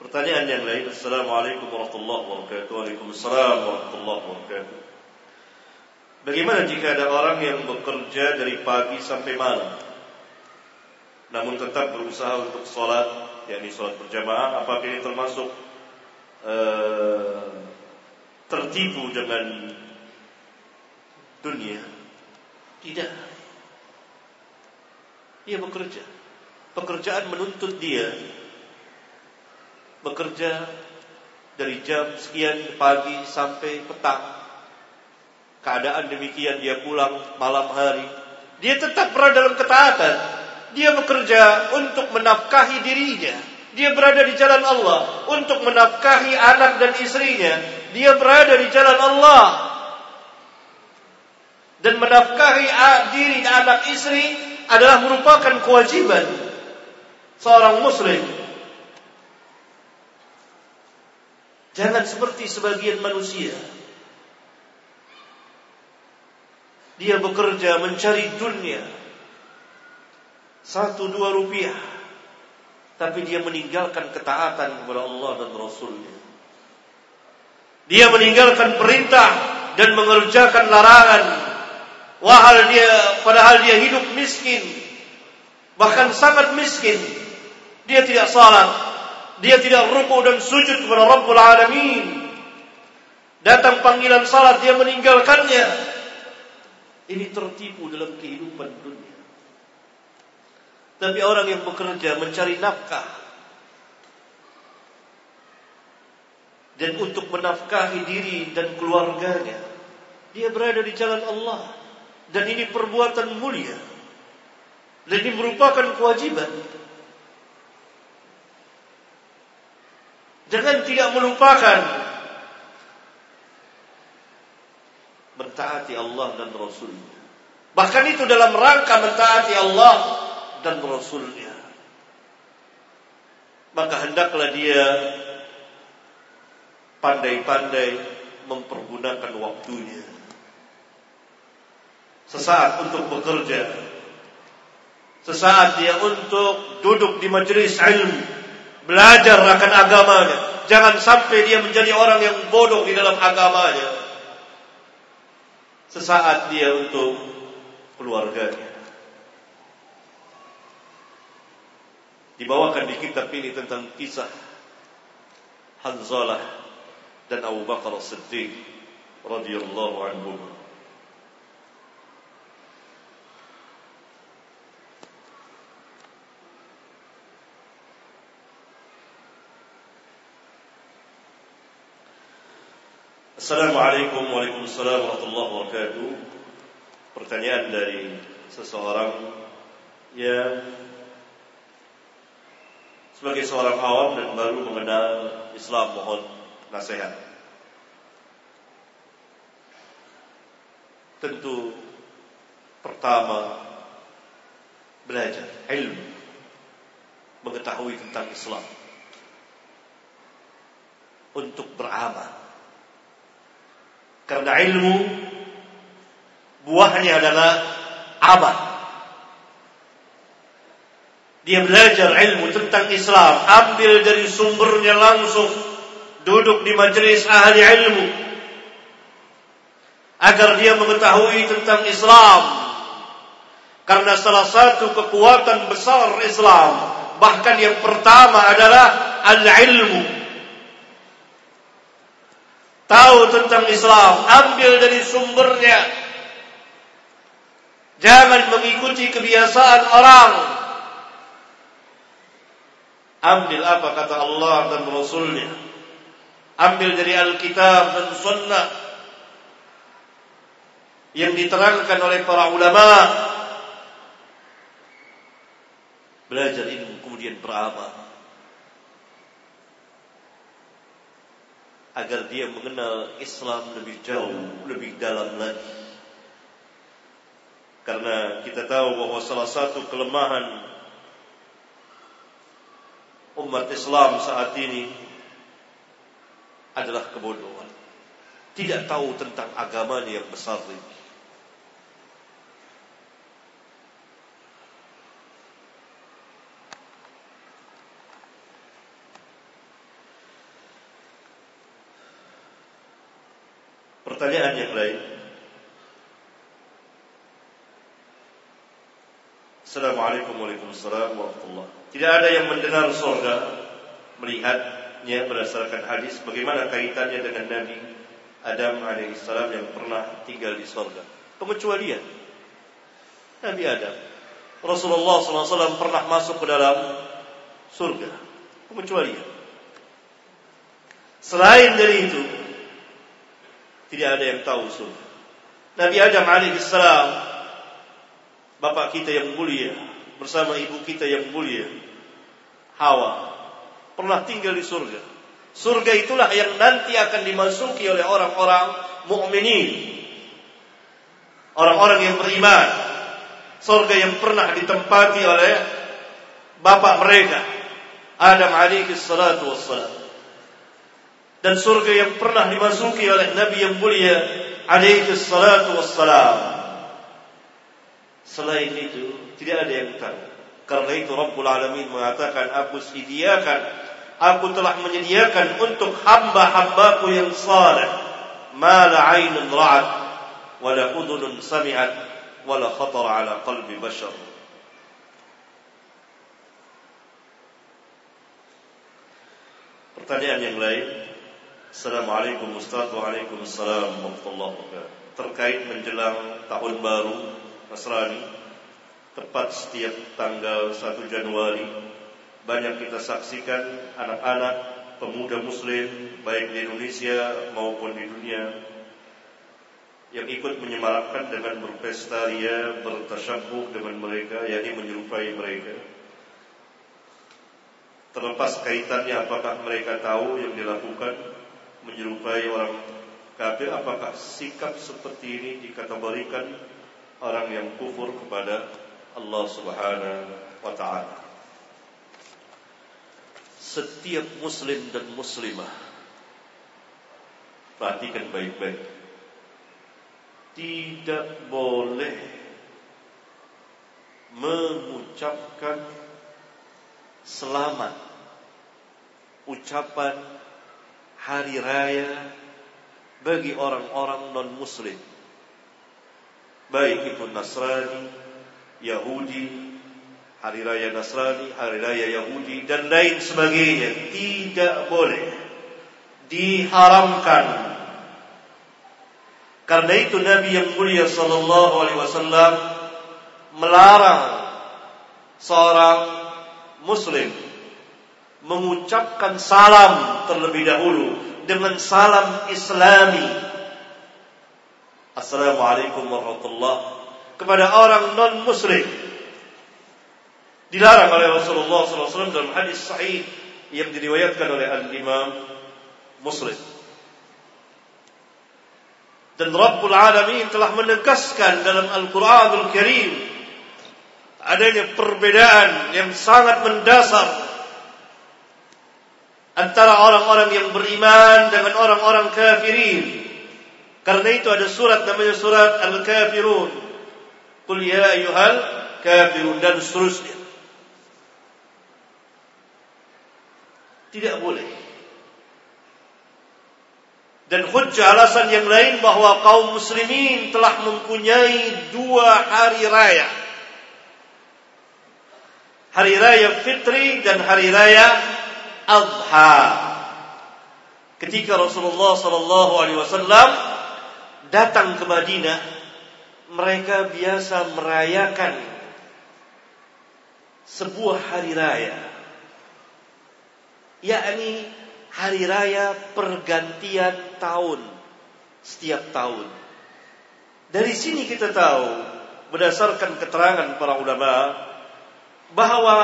Pertanyaan yang lain. Assalamualaikum warahmatullahi wabarakatuh. Waalaikumsalam warahmatullahi wabarakatuh. Bagaimana jika ada orang yang bekerja dari pagi sampai malam Namun tetap berusaha untuk sholat yakni sholat berjamaah Apakah ini termasuk uh, tertipu dengan dunia Tidak. Dia bekerja. Pekerjaan menuntut dia Bekerja dari jam sekian pagi sampai petang. Keadaan demikian dia pulang malam hari, dia tetap berada dalam ketaatan. Dia bekerja untuk menafkahi dirinya. Dia berada di jalan Allah untuk menafkahi anak dan istrinya. Dia berada di jalan Allah dan menafkahi diri anak istri adalah merupakan kewajiban seorang muslim. Jangan seperti sebagian manusia Dia bekerja mencari dunia. Satu dua rupiah. Tapi dia meninggalkan ketaatan kepada Allah dan Rasulnya. Dia meninggalkan perintah dan mengerjakan larangan. Wahal dia, padahal dia hidup miskin. Bahkan sangat miskin. Dia tidak salat. Dia tidak ruku dan sujud kepada Rabbul Alamin. Datang panggilan salat, dia meninggalkannya. Ini tertipu dalam kehidupan dunia. Tapi orang yang bekerja mencari nafkah dan untuk menafkahi diri dan keluarganya, dia berada di jalan Allah dan ini perbuatan mulia dan ini merupakan kewajiban. Jangan tidak melupakan mentaati Allah dan Rasulnya. Bahkan itu dalam rangka mentaati Allah dan Rasulnya. Maka hendaklah dia pandai-pandai mempergunakan waktunya. Sesaat untuk bekerja. Sesaat dia untuk duduk di majelis ilmu. Belajar akan agamanya. Jangan sampai dia menjadi orang yang bodoh di dalam agamanya sesaat dia untuk keluarganya. Dibawakan di kitab ini tentang kisah Hanzalah dan Abu Bakar As-Siddiq radhiyallahu anhum. Assalamualaikum warahmatullahi wabarakatuh. Pertanyaan dari seseorang yang sebagai seorang awam dan baru mengenal Islam mohon nasihat. Tentu pertama belajar ilmu mengetahui tentang Islam untuk beramal karena ilmu buahnya adalah amal. Dia belajar ilmu tentang Islam, ambil dari sumbernya langsung, duduk di majelis ahli ilmu agar dia mengetahui tentang Islam. Karena salah satu kekuatan besar Islam, bahkan yang pertama adalah al-ilmu, tahu tentang Islam, ambil dari sumbernya. Jangan mengikuti kebiasaan orang. Ambil apa kata Allah dan Rasulnya. Ambil dari Alkitab dan Sunnah yang diterangkan oleh para ulama. Belajar ilmu kemudian beramal. agar dia mengenal Islam lebih jauh, lebih dalam lagi. Karena kita tahu bahwa salah satu kelemahan umat Islam saat ini adalah kebodohan. Tidak tahu tentang agamanya yang besar ini. Pertanyaan yang lain. Assalamualaikum warahmatullahi wabarakatuh. Tidak ada yang mendengar surga, melihatnya berdasarkan hadis. Bagaimana kaitannya dengan Nabi Adam alaihissalam yang pernah tinggal di surga? Pengecualian. Nabi Adam. Rasulullah SAW pernah masuk ke dalam surga. Pengecualian. Selain dari itu, tidak ada yang tahu surga. Nabi Adam alaihissalam bapak kita yang mulia bersama ibu kita yang mulia Hawa pernah tinggal di surga. Surga itulah yang nanti akan dimasuki oleh orang-orang mukminin. Orang-orang yang beriman. Surga yang pernah ditempati oleh bapak mereka Adam alaihi salatu wassalam dan surga yang pernah dimasuki oleh Nabi yang mulia alaihi salatu wassalam. Selain itu tidak ada yang tahu. Karena itu Rabbul Alamin mengatakan aku sediakan aku telah menyediakan untuk hamba-hambaku yang saleh. Ma la 'ainun ra'at wa la sami'at wa la khatara 'ala qalbi bashar. Pertanyaan yang lain. Assalamualaikum Ustaz. Waalaikumsalam warahmatullahi wabarakatuh. Terkait menjelang tahun baru Nasrani Tepat setiap tanggal 1 Januari Banyak kita saksikan anak-anak pemuda muslim Baik di Indonesia maupun di dunia Yang ikut menyemarakkan dengan berpesta ria Bertasyabuh dengan mereka yakni menyerupai mereka. Terlepas kaitannya apakah mereka tahu yang dilakukan menyerupai orang kafir apakah sikap seperti ini dikategorikan orang yang kufur kepada Allah Subhanahu wa taala. Setiap muslim dan muslimah perhatikan baik-baik. Tidak boleh mengucapkan selamat. Ucapan hari raya bagi orang-orang non-muslim. Baik itu Nasrani, Yahudi, hari raya Nasrani, hari raya Yahudi dan lain sebagainya tidak boleh diharamkan. Karena itu Nabi yang mulia sallallahu alaihi wasallam melarang seorang muslim mengucapkan salam terlebih dahulu dengan salam Islami. Assalamualaikum warahmatullahi kepada orang non Muslim. Dilarang oleh Rasulullah SAW dalam hadis sahih yang diriwayatkan oleh Al Imam Muslim. Dan Rabbul Alamin telah menegaskan dalam Al-Quranul Karim adanya perbedaan yang sangat mendasar antara orang-orang yang beriman dengan orang-orang kafirin. Karena itu ada surat namanya surat Al-Kafirun. Qul ya ayyuhal kafirun dan seterusnya. Tidak boleh. Dan hujjah alasan yang lain bahwa kaum muslimin telah mempunyai dua hari raya. Hari raya fitri dan hari raya Adha. Ketika Rasulullah sallallahu alaihi wasallam datang ke Madinah, mereka biasa merayakan sebuah hari raya. Yakni hari raya pergantian tahun setiap tahun. Dari sini kita tahu berdasarkan keterangan para ulama bahwa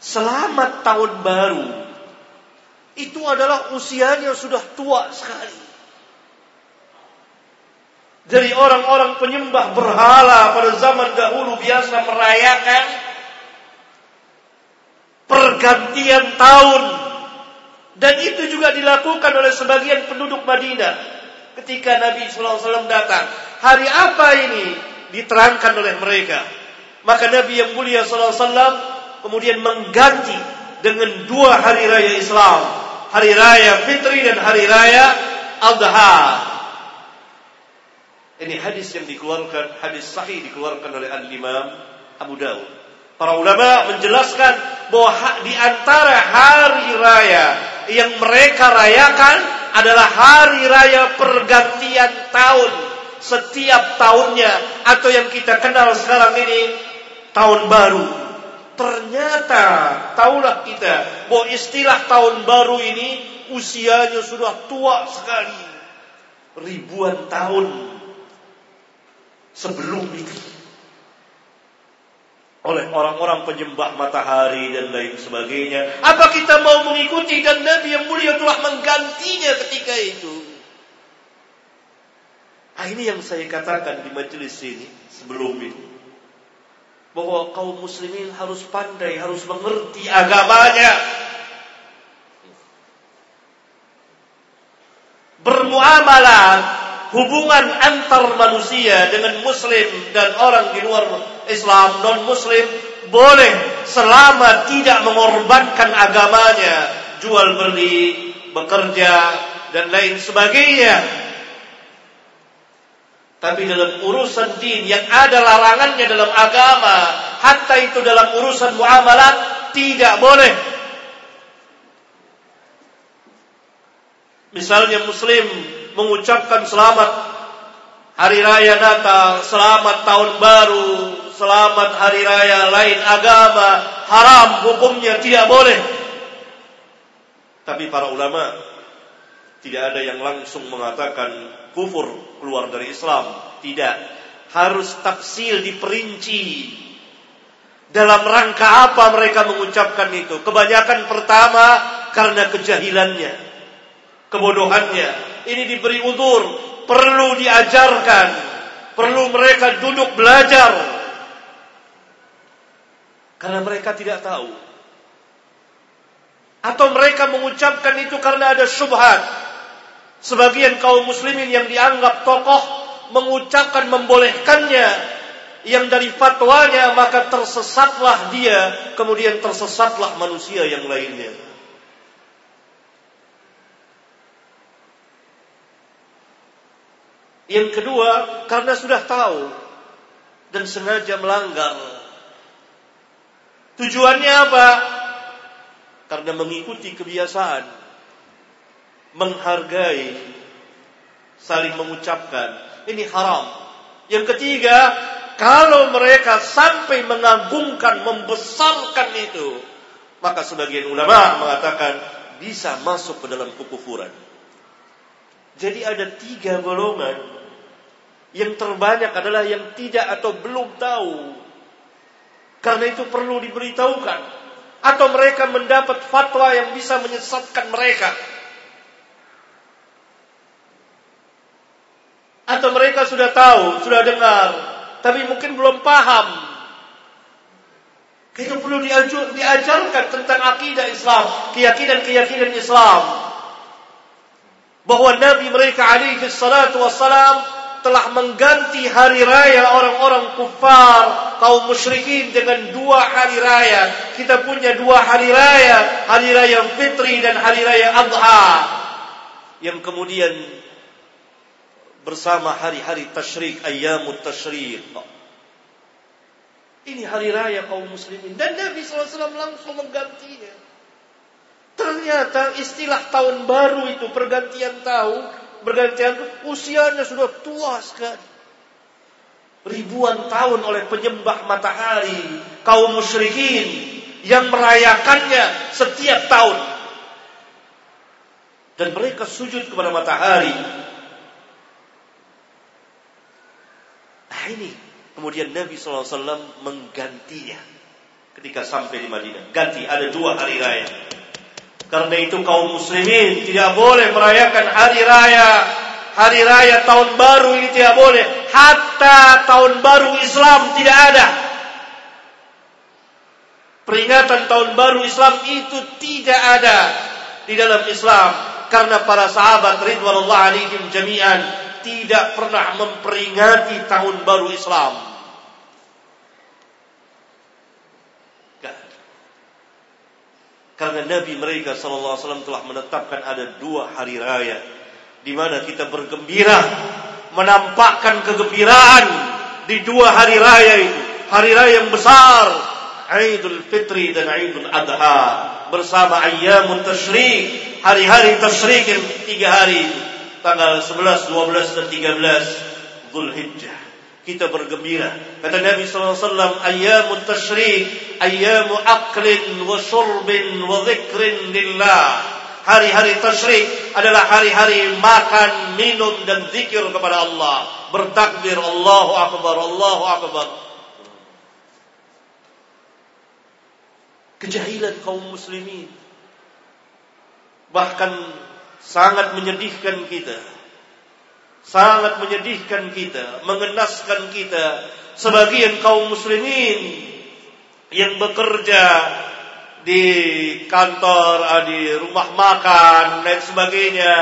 selamat tahun baru itu adalah usianya sudah tua sekali. Dari orang-orang penyembah berhala pada zaman dahulu biasa merayakan pergantian tahun. Dan itu juga dilakukan oleh sebagian penduduk Madinah. Ketika Nabi SAW datang. Hari apa ini? Diterangkan oleh mereka. Maka Nabi yang mulia SAW kemudian mengganti dengan dua hari raya Islam. Hari raya Fitri dan hari raya Adha. Ini hadis yang dikeluarkan, hadis sahih dikeluarkan oleh Al-Imam Abu Dawud. Para ulama menjelaskan bahwa di antara hari raya yang mereka rayakan adalah hari raya pergantian tahun setiap tahunnya atau yang kita kenal sekarang ini tahun baru. Ternyata tahulah kita bahwa istilah tahun baru ini usianya sudah tua sekali. Ribuan tahun sebelum itu. Oleh orang-orang penyembah matahari dan lain sebagainya. Apa kita mau mengikuti dan Nabi yang mulia telah menggantinya ketika itu. Nah, ini yang saya katakan di majelis ini sebelum itu bahwa kaum muslimin harus pandai, harus mengerti agamanya. Bermuamalah hubungan antar manusia dengan muslim dan orang di luar Islam non muslim boleh selama tidak mengorbankan agamanya, jual beli, bekerja dan lain sebagainya tapi dalam urusan din yang ada larangannya dalam agama, hatta itu dalam urusan muamalat tidak boleh. Misalnya muslim mengucapkan selamat hari raya Natal, selamat tahun baru, selamat hari raya lain agama, haram hukumnya tidak boleh. Tapi para ulama tidak ada yang langsung mengatakan kufur keluar dari Islam. Tidak. Harus tafsil diperinci. Dalam rangka apa mereka mengucapkan itu? Kebanyakan pertama karena kejahilannya. Kebodohannya. Ini diberi udur. Perlu diajarkan. Perlu mereka duduk belajar. Karena mereka tidak tahu. Atau mereka mengucapkan itu karena ada syubhat Sebagian kaum muslimin yang dianggap tokoh mengucapkan membolehkannya yang dari fatwanya maka tersesatlah dia kemudian tersesatlah manusia yang lainnya. Yang kedua, karena sudah tahu dan sengaja melanggar. Tujuannya apa? Karena mengikuti kebiasaan menghargai, saling mengucapkan. Ini haram. Yang ketiga, kalau mereka sampai mengagungkan, membesarkan itu, maka sebagian ulama mengatakan bisa masuk ke dalam kekufuran. Jadi ada tiga golongan. Yang terbanyak adalah yang tidak atau belum tahu. Karena itu perlu diberitahukan. Atau mereka mendapat fatwa yang bisa menyesatkan mereka. Atau mereka sudah tahu, sudah dengar, tapi mungkin belum paham. Itu perlu diajarkan tentang akidah Islam, keyakinan-keyakinan Islam. Bahwa Nabi mereka alaihi salatu wassalam telah mengganti hari raya orang-orang kufar, kaum musyrikin dengan dua hari raya. Kita punya dua hari raya, hari raya Fitri dan hari raya Adha. Yang kemudian bersama hari-hari tasyrik, ayyamut tasyrik. Ini hari raya kaum muslimin. Dan Nabi SAW langsung menggantinya. Ternyata istilah tahun baru itu, pergantian tahun, pergantian usianya sudah tua sekali. Ribuan tahun oleh penyembah matahari, kaum musyrikin yang merayakannya setiap tahun. Dan mereka sujud kepada matahari, Nah ini kemudian Nabi SAW menggantinya ketika sampai di Madinah. Ganti, ada dua hari raya. Karena itu kaum muslimin tidak boleh merayakan hari raya hari raya tahun baru ini tidak boleh. Hatta tahun baru Islam tidak ada. Peringatan tahun baru Islam itu tidak ada di dalam Islam. Karena para sahabat ridwanullah alaihim jami'an tidak pernah memperingati tahun baru Islam Karena Nabi mereka wasallam telah menetapkan ada dua hari raya di mana kita bergembira menampakkan kegembiraan di dua hari raya itu. Hari raya yang besar, Idul Fitri dan Idul Adha bersama ayyamun tasyrik, hari-hari tasyrik yang tiga hari tanggal 11, 12 dan 13 Zulhijjah kita bergembira. Kata Nabi SAW, ayyamu tashrik, ayyamu aklin wa syurbin wa zikrin lillah. Hari-hari tashrik adalah hari-hari makan, minum dan zikir kepada Allah. Bertakbir Allahu Akbar, Allahu Akbar. Kejahilan kaum muslimin. Bahkan sangat menyedihkan kita sangat menyedihkan kita, mengenaskan kita sebagian kaum muslimin yang bekerja di kantor, ah, di rumah makan dan sebagainya.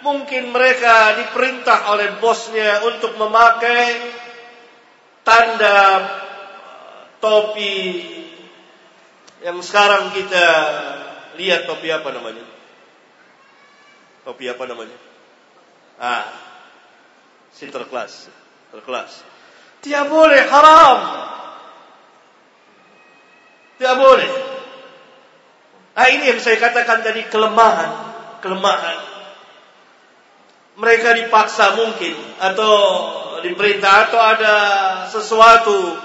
Mungkin mereka diperintah oleh bosnya untuk memakai tanda topi yang sekarang kita lihat topi apa namanya? Topi apa namanya? Ah, si terkelas, terkelas. Tidak boleh, haram. Tidak boleh. Nah ini yang saya katakan tadi kelemahan, kelemahan. Mereka dipaksa mungkin atau diperintah atau ada sesuatu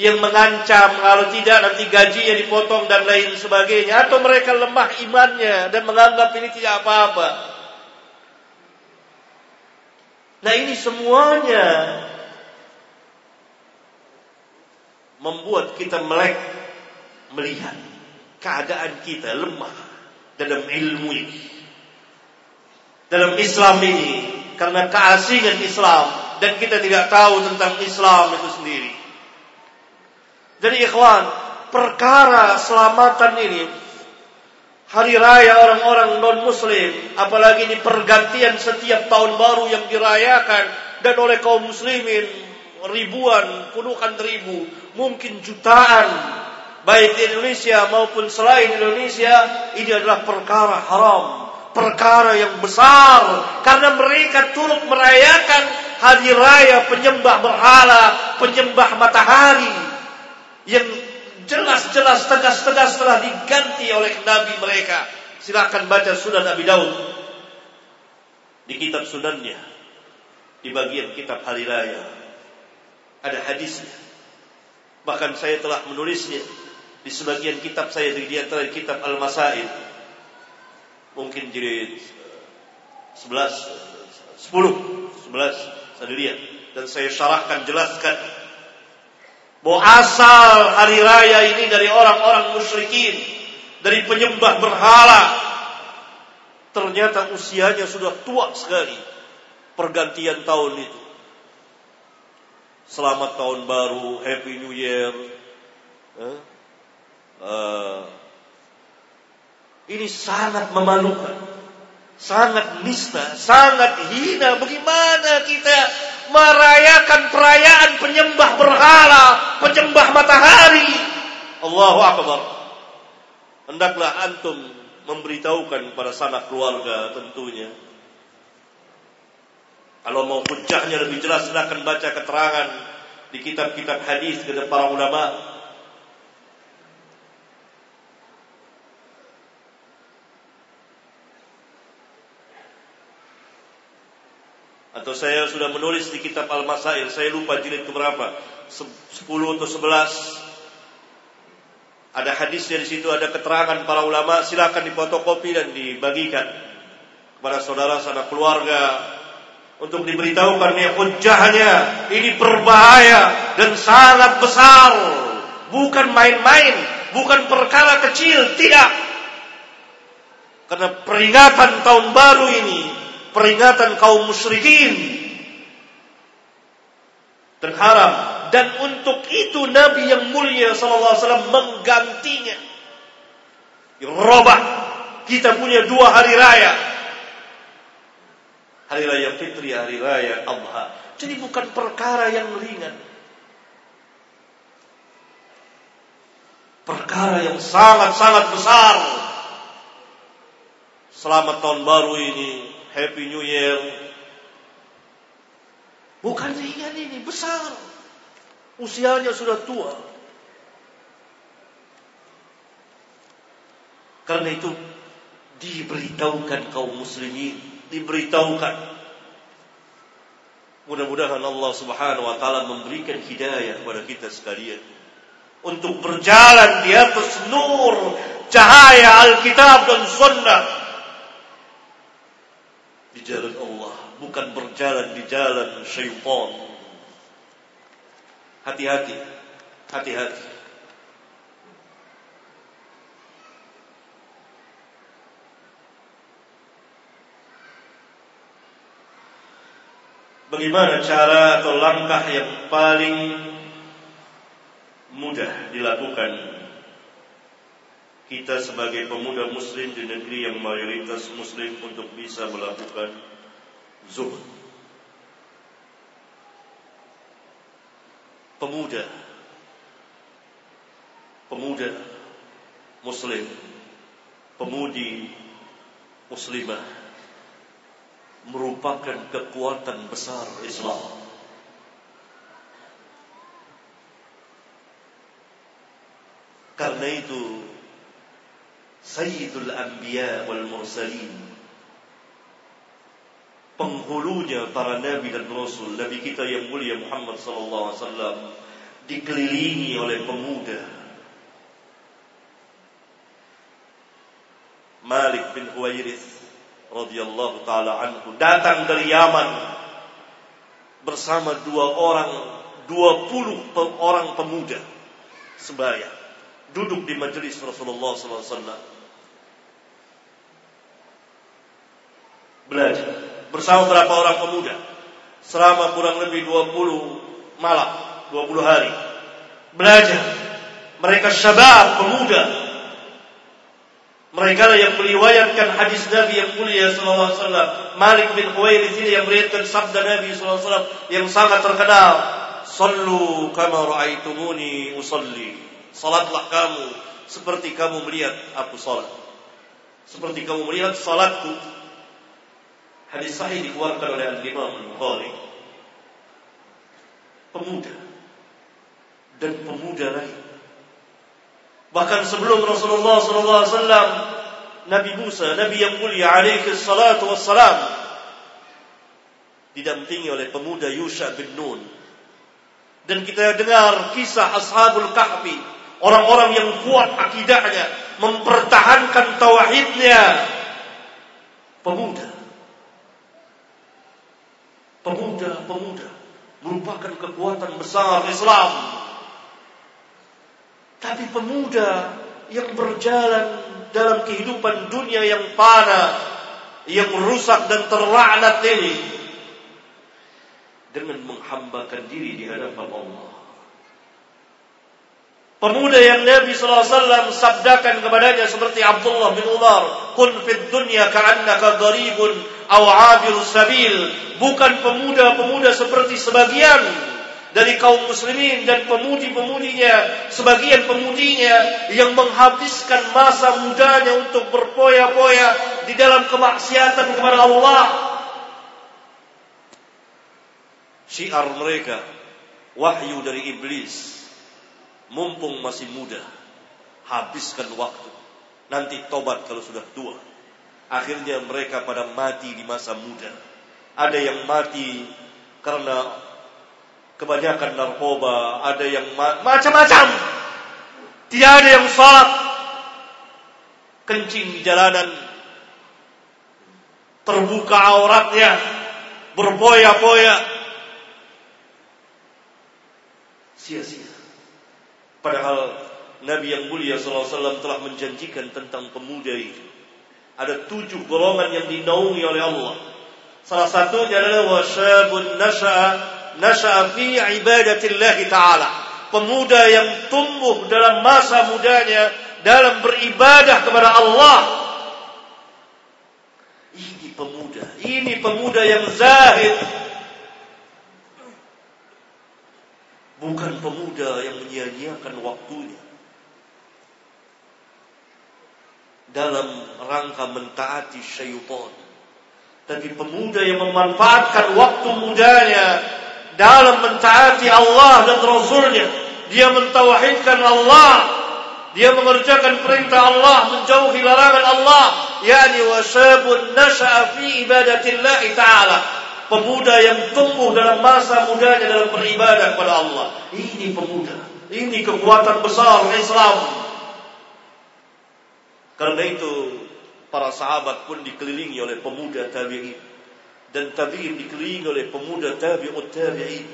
yang mengancam kalau tidak nanti gajinya dipotong dan lain sebagainya atau mereka lemah imannya dan menganggap ini tidak apa-apa. Nah ini semuanya membuat kita melek melihat keadaan kita lemah dalam ilmu ini. Dalam Islam ini karena keasingan Islam dan kita tidak tahu tentang Islam itu sendiri. Jadi ikhwan, perkara selamatan ini hari raya orang-orang non-muslim, apalagi ini pergantian setiap tahun baru yang dirayakan dan oleh kaum muslimin ribuan, puluhan ribu, mungkin jutaan baik di Indonesia maupun selain Indonesia ini adalah perkara haram, perkara yang besar karena mereka turut merayakan hari raya penyembah berhala, penyembah matahari yang jelas-jelas tegas-tegas telah diganti oleh nabi mereka. Silakan baca Sunan Abi Daud di kitab Sunannya di bagian kitab hari raya ada hadisnya. Bahkan saya telah menulisnya di sebagian kitab saya di antara kitab Al-Masail. Mungkin jilid 11 10 11 saya lihat dan saya syarahkan jelaskan bahwa asal hari raya ini dari orang-orang musyrikin, dari penyembah berhala. Ternyata usianya sudah tua sekali. Pergantian tahun itu. Selamat tahun baru, Happy New Year. Uh, ini sangat memalukan, sangat nista, sangat hina. Bagaimana kita merayakan perayaan penyembah berhala, penyembah matahari. Allahu Akbar. Hendaklah antum memberitahukan pada sanak keluarga tentunya. Kalau mau hujahnya lebih jelas silahkan baca keterangan di kitab-kitab hadis kepada para ulama atau saya sudah menulis di kitab Al-Masail, saya lupa jilid keberapa, 10 atau 11. Ada hadisnya di situ, ada keterangan para ulama, silakan dipotokopi dan dibagikan kepada saudara saudara keluarga untuk diberitahukan ya hujahnya ini berbahaya dan sangat besar. Bukan main-main bukan perkara kecil tidak. Karena peringatan tahun baru ini, peringatan kaum musyrikin dan haram. Dan untuk itu Nabi yang mulia sallallahu alaihi wasallam menggantinya. Robah. Kita punya dua hari raya. Hari raya Fitri, hari raya Adha. Jadi bukan perkara yang ringan. Perkara yang sangat-sangat besar. Selamat tahun baru ini, Happy New Year. Bukan ringan ini, besar. Usianya sudah tua. Karena itu diberitahukan kaum muslimin, diberitahukan. Mudah-mudahan Allah Subhanahu wa taala memberikan hidayah kepada kita sekalian untuk berjalan di atas nur cahaya Alkitab dan Sunnah di jalan Allah, bukan berjalan di jalan syaitan. Hati-hati, hati-hati. Bagaimana cara atau langkah yang paling mudah dilakukan kita sebagai pemuda muslim di negeri yang mayoritas muslim untuk bisa melakukan zuhud. Pemuda pemuda muslim, pemudi muslimah merupakan kekuatan besar Islam. Karena itu Sayyidul Anbiya wal Mursalin. Penghulunya para nabi dan rasul nabi kita yang mulia Muhammad sallallahu alaihi wasallam dikelilingi oleh pemuda. Malik bin Huwairith radhiyallahu taala anhu datang dari Yaman bersama dua orang dua puluh orang pemuda sebaya duduk di majelis Rasulullah SAW belajar bersama berapa orang pemuda selama kurang lebih 20 malam 20 hari belajar mereka syabab pemuda mereka yang meriwayatkan hadis Nabi yang mulia sallallahu alaihi wasallam. Malik bin Khuwailid ini yang meriwayatkan sabda Nabi sallallahu alaihi wasallam yang sangat terkenal. Sallu kama ra'aitumuni usalli. Salatlah kamu seperti kamu melihat aku salat. Seperti kamu melihat salatku. Hadis sahih dikeluarkan oleh Al-Imam Al-Bukhari. Pemuda dan pemuda lain Bahkan sebelum Rasulullah SAW, Nabi Musa, Nabi yang mulia alaihi salatu wassalam, didampingi oleh pemuda Yusha bin Nun. Dan kita dengar kisah Ashabul Kahfi, orang-orang yang kuat akidahnya, mempertahankan tauhidnya. Pemuda. Pemuda, pemuda merupakan kekuatan besar Islam tapi pemuda yang berjalan dalam kehidupan dunia yang fana, yang rusak dan terlaknat ini dengan menghambakan diri di hadapan Allah. Pemuda yang Nabi SAW sabdakan kepadanya seperti Abdullah bin Umar, "Kun fid dunya ka'annaka gharibun aw 'abirus sabil." Bukan pemuda-pemuda seperti sebagian dari kaum muslimin dan pemudi-pemudinya, sebagian pemudinya yang menghabiskan masa mudanya untuk berpoya-poya di dalam kemaksiatan kepada Allah. Syiar mereka wahyu dari iblis. Mumpung masih muda, habiskan waktu. Nanti tobat kalau sudah tua. Akhirnya mereka pada mati di masa muda. Ada yang mati karena kebanyakan narkoba, ada yang macam-macam. Tidak ada yang salat. Kencing di jalanan. Terbuka auratnya. Berboya-boya. Sia-sia. Padahal Nabi yang mulia SAW telah menjanjikan tentang pemuda itu. Ada tujuh golongan yang dinaungi oleh Allah. Salah satunya adalah wasyabun nasha'a nasha'a fi ibadatillah ta'ala. Pemuda yang tumbuh dalam masa mudanya dalam beribadah kepada Allah. Ini pemuda, ini pemuda yang zahid. Bukan pemuda yang menyia-nyiakan waktunya. Dalam rangka mentaati syaitan. Tapi pemuda yang memanfaatkan waktu mudanya dalam mentaati Allah dan Rasulnya. Dia mentauhidkan Allah. Dia mengerjakan perintah Allah, menjauhi larangan Allah. Yani wasabun nasha'a fi ibadatillah ta'ala. Pemuda yang tumbuh dalam masa mudanya dalam beribadah kepada Allah. Ini pemuda. Ini kekuatan besar Islam. Karena itu Para sahabat pun dikelilingi oleh pemuda tabi'in. Dan tabi'in dikelilingi oleh pemuda tabi'ut tabi'in.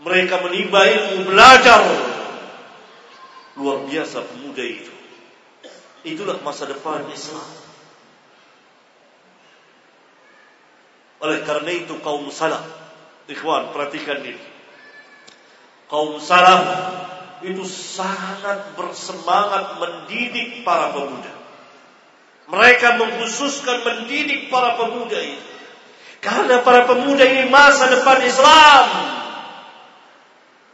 Mereka menimba ilmu, belajar. Luar biasa pemuda itu. Itulah masa depan Islam. Oleh karena itu kaum salaf. Ikhwan, perhatikan ini. Kaum salaf itu sangat bersemangat mendidik para pemuda. Mereka mengkhususkan mendidik para pemuda ini. Karena para pemuda ini masa depan Islam.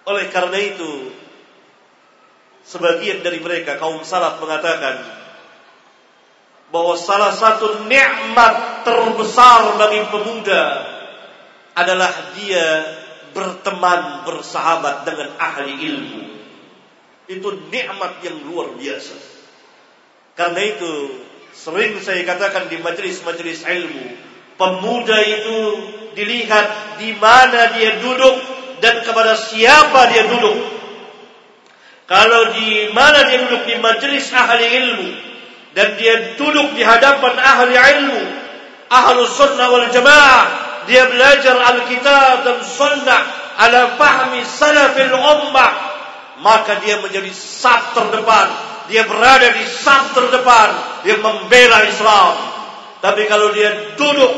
Oleh karena itu, sebagian dari mereka kaum salaf mengatakan bahwa salah satu nikmat terbesar bagi pemuda adalah dia berteman bersahabat dengan ahli ilmu. Itu nikmat yang luar biasa. Karena itu Sering saya katakan di majelis-majelis ilmu, pemuda itu dilihat di mana dia duduk dan kepada siapa dia duduk. Kalau di mana dia duduk di majelis ahli ilmu dan dia duduk di hadapan ahli ilmu, ahlu sunnah wal jamaah, dia belajar Alkitab dan sunnah ala fahmi salafil ummah, maka dia menjadi saf terdepan dia berada di saf terdepan, dia membela Islam. Tapi kalau dia duduk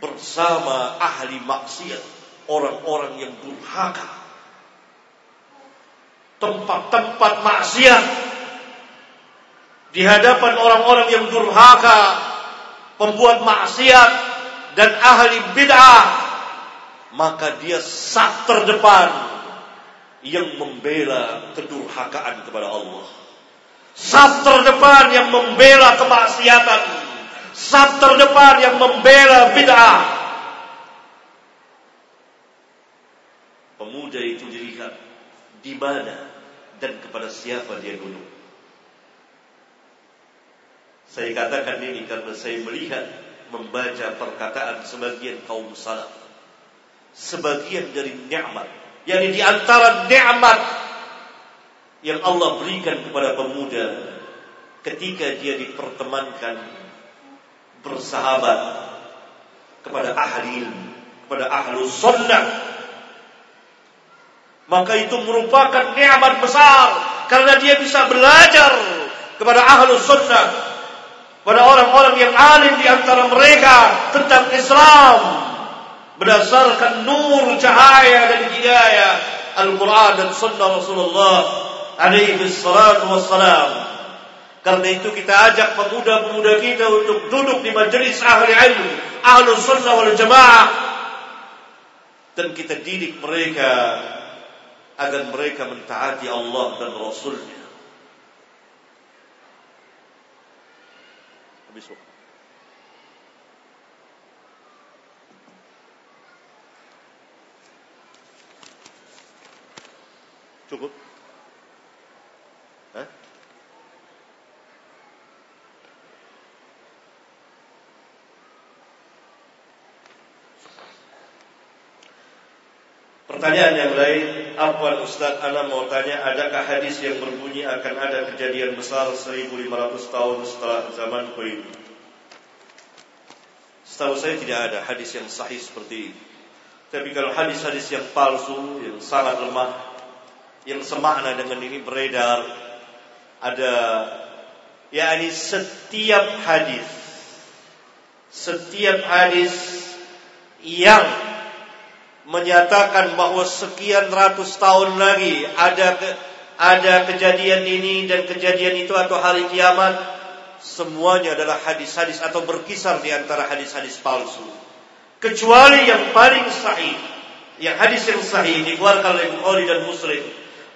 bersama ahli maksiat, orang-orang yang durhaka, tempat-tempat maksiat di hadapan orang-orang yang durhaka, pembuat maksiat dan ahli bid'ah, maka dia saf terdepan yang membela kedurhakaan kepada Allah. Saf terdepan yang membela kemaksiatan. Saf terdepan yang membela bid'ah. Pemuda itu dilihat di mana dan kepada siapa dia duduk. Saya katakan ini karena saya melihat membaca perkataan sebagian kaum salaf. Sebagian dari nikmat yakni di antara nikmat yang Allah berikan kepada pemuda ketika dia dipertemankan bersahabat kepada ahli kepada ahlu sunnah. Maka itu merupakan nikmat besar karena dia bisa belajar kepada ahlu sunnah, pada orang-orang yang alim di antara mereka tentang Islam berdasarkan nur cahaya dan hidayah Al-Quran dan Sunnah Rasulullah alaihi salatu wassalam. Karena itu kita ajak pemuda-pemuda kita untuk duduk di majelis ahli ilmu, ahlu sunnah wal jamaah. Dan kita didik mereka agar mereka mentaati Allah dan Rasulnya. Habis waktu. Cukup? Pertanyaan yang lain, apa Ustaz Ana mau tanya, adakah hadis yang berbunyi akan ada kejadian besar 1500 tahun setelah zaman ini? Setahu saya tidak ada hadis yang sahih seperti ini. Tapi kalau hadis-hadis yang palsu, yang sangat lemah, yang semakna dengan ini beredar. Ada yakni setiap hadis setiap hadis yang menyatakan bahwa sekian ratus tahun lagi ada ke, ada kejadian ini dan kejadian itu atau hari kiamat semuanya adalah hadis-hadis atau berkisar di antara hadis-hadis palsu. Kecuali yang paling sahih yang hadis yang sahih dikeluarkan oleh Bukhari dan Muslim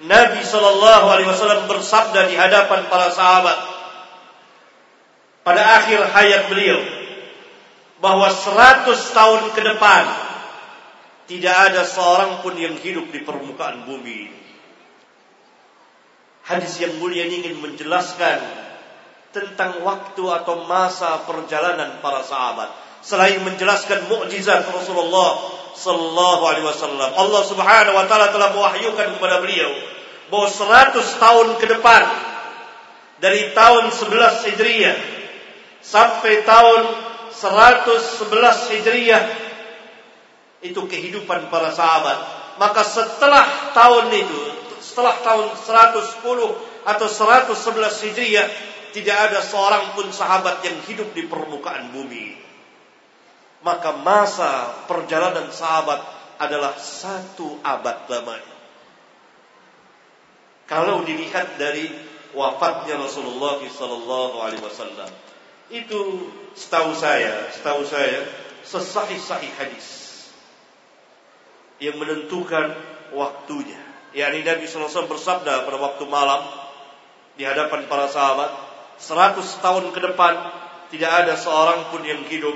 Nabi Shallallahu Alaihi Wasallam bersabda di hadapan para sahabat pada akhir hayat beliau bahwa 100 tahun ke depan tidak ada seorang pun yang hidup di permukaan bumi Hadis yang mulia ini ingin menjelaskan tentang waktu atau masa perjalanan para sahabat. Selain menjelaskan mukjizat Rasulullah sallallahu alaihi wasallam, Allah Subhanahu wa taala telah mewahyukan kepada beliau bahwa 100 tahun ke depan dari tahun 11 Hijriah sampai tahun 111 Hijriah itu kehidupan para sahabat. Maka setelah tahun itu setelah tahun 110 atau 111 Hijriah tidak ada seorang pun sahabat yang hidup di permukaan bumi. Maka masa perjalanan sahabat adalah satu abad lamanya. Kalau dilihat dari wafatnya Rasulullah sallallahu alaihi wasallam, itu setahu saya, setahu saya sesahih-sahih hadis yang menentukan waktunya yakni Nabi SAW bersabda pada waktu malam di hadapan para sahabat, seratus tahun ke depan tidak ada seorang pun yang hidup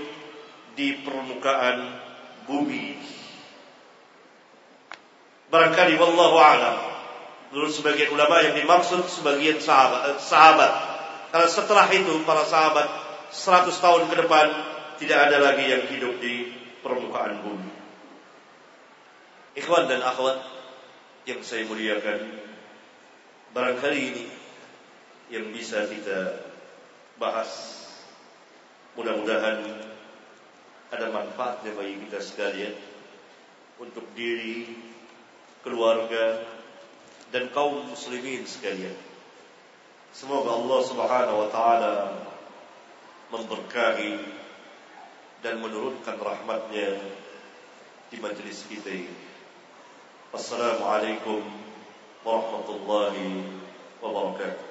di permukaan bumi. Barangkali wallahu a'lam. Menurut sebagian ulama yang dimaksud sebagian sahabat, eh, sahabat. Karena setelah itu para sahabat seratus tahun ke depan tidak ada lagi yang hidup di permukaan bumi. Ikhwan dan akhwat yang saya muliakan barangkali ini yang bisa kita bahas mudah-mudahan ada manfaatnya bagi kita sekalian untuk diri, keluarga dan kaum muslimin sekalian. Semoga Allah Subhanahu wa taala memberkahi dan menurunkan rahmatnya di majelis kita ini. Assalamualaikum warahmatullahi wabarakatuh.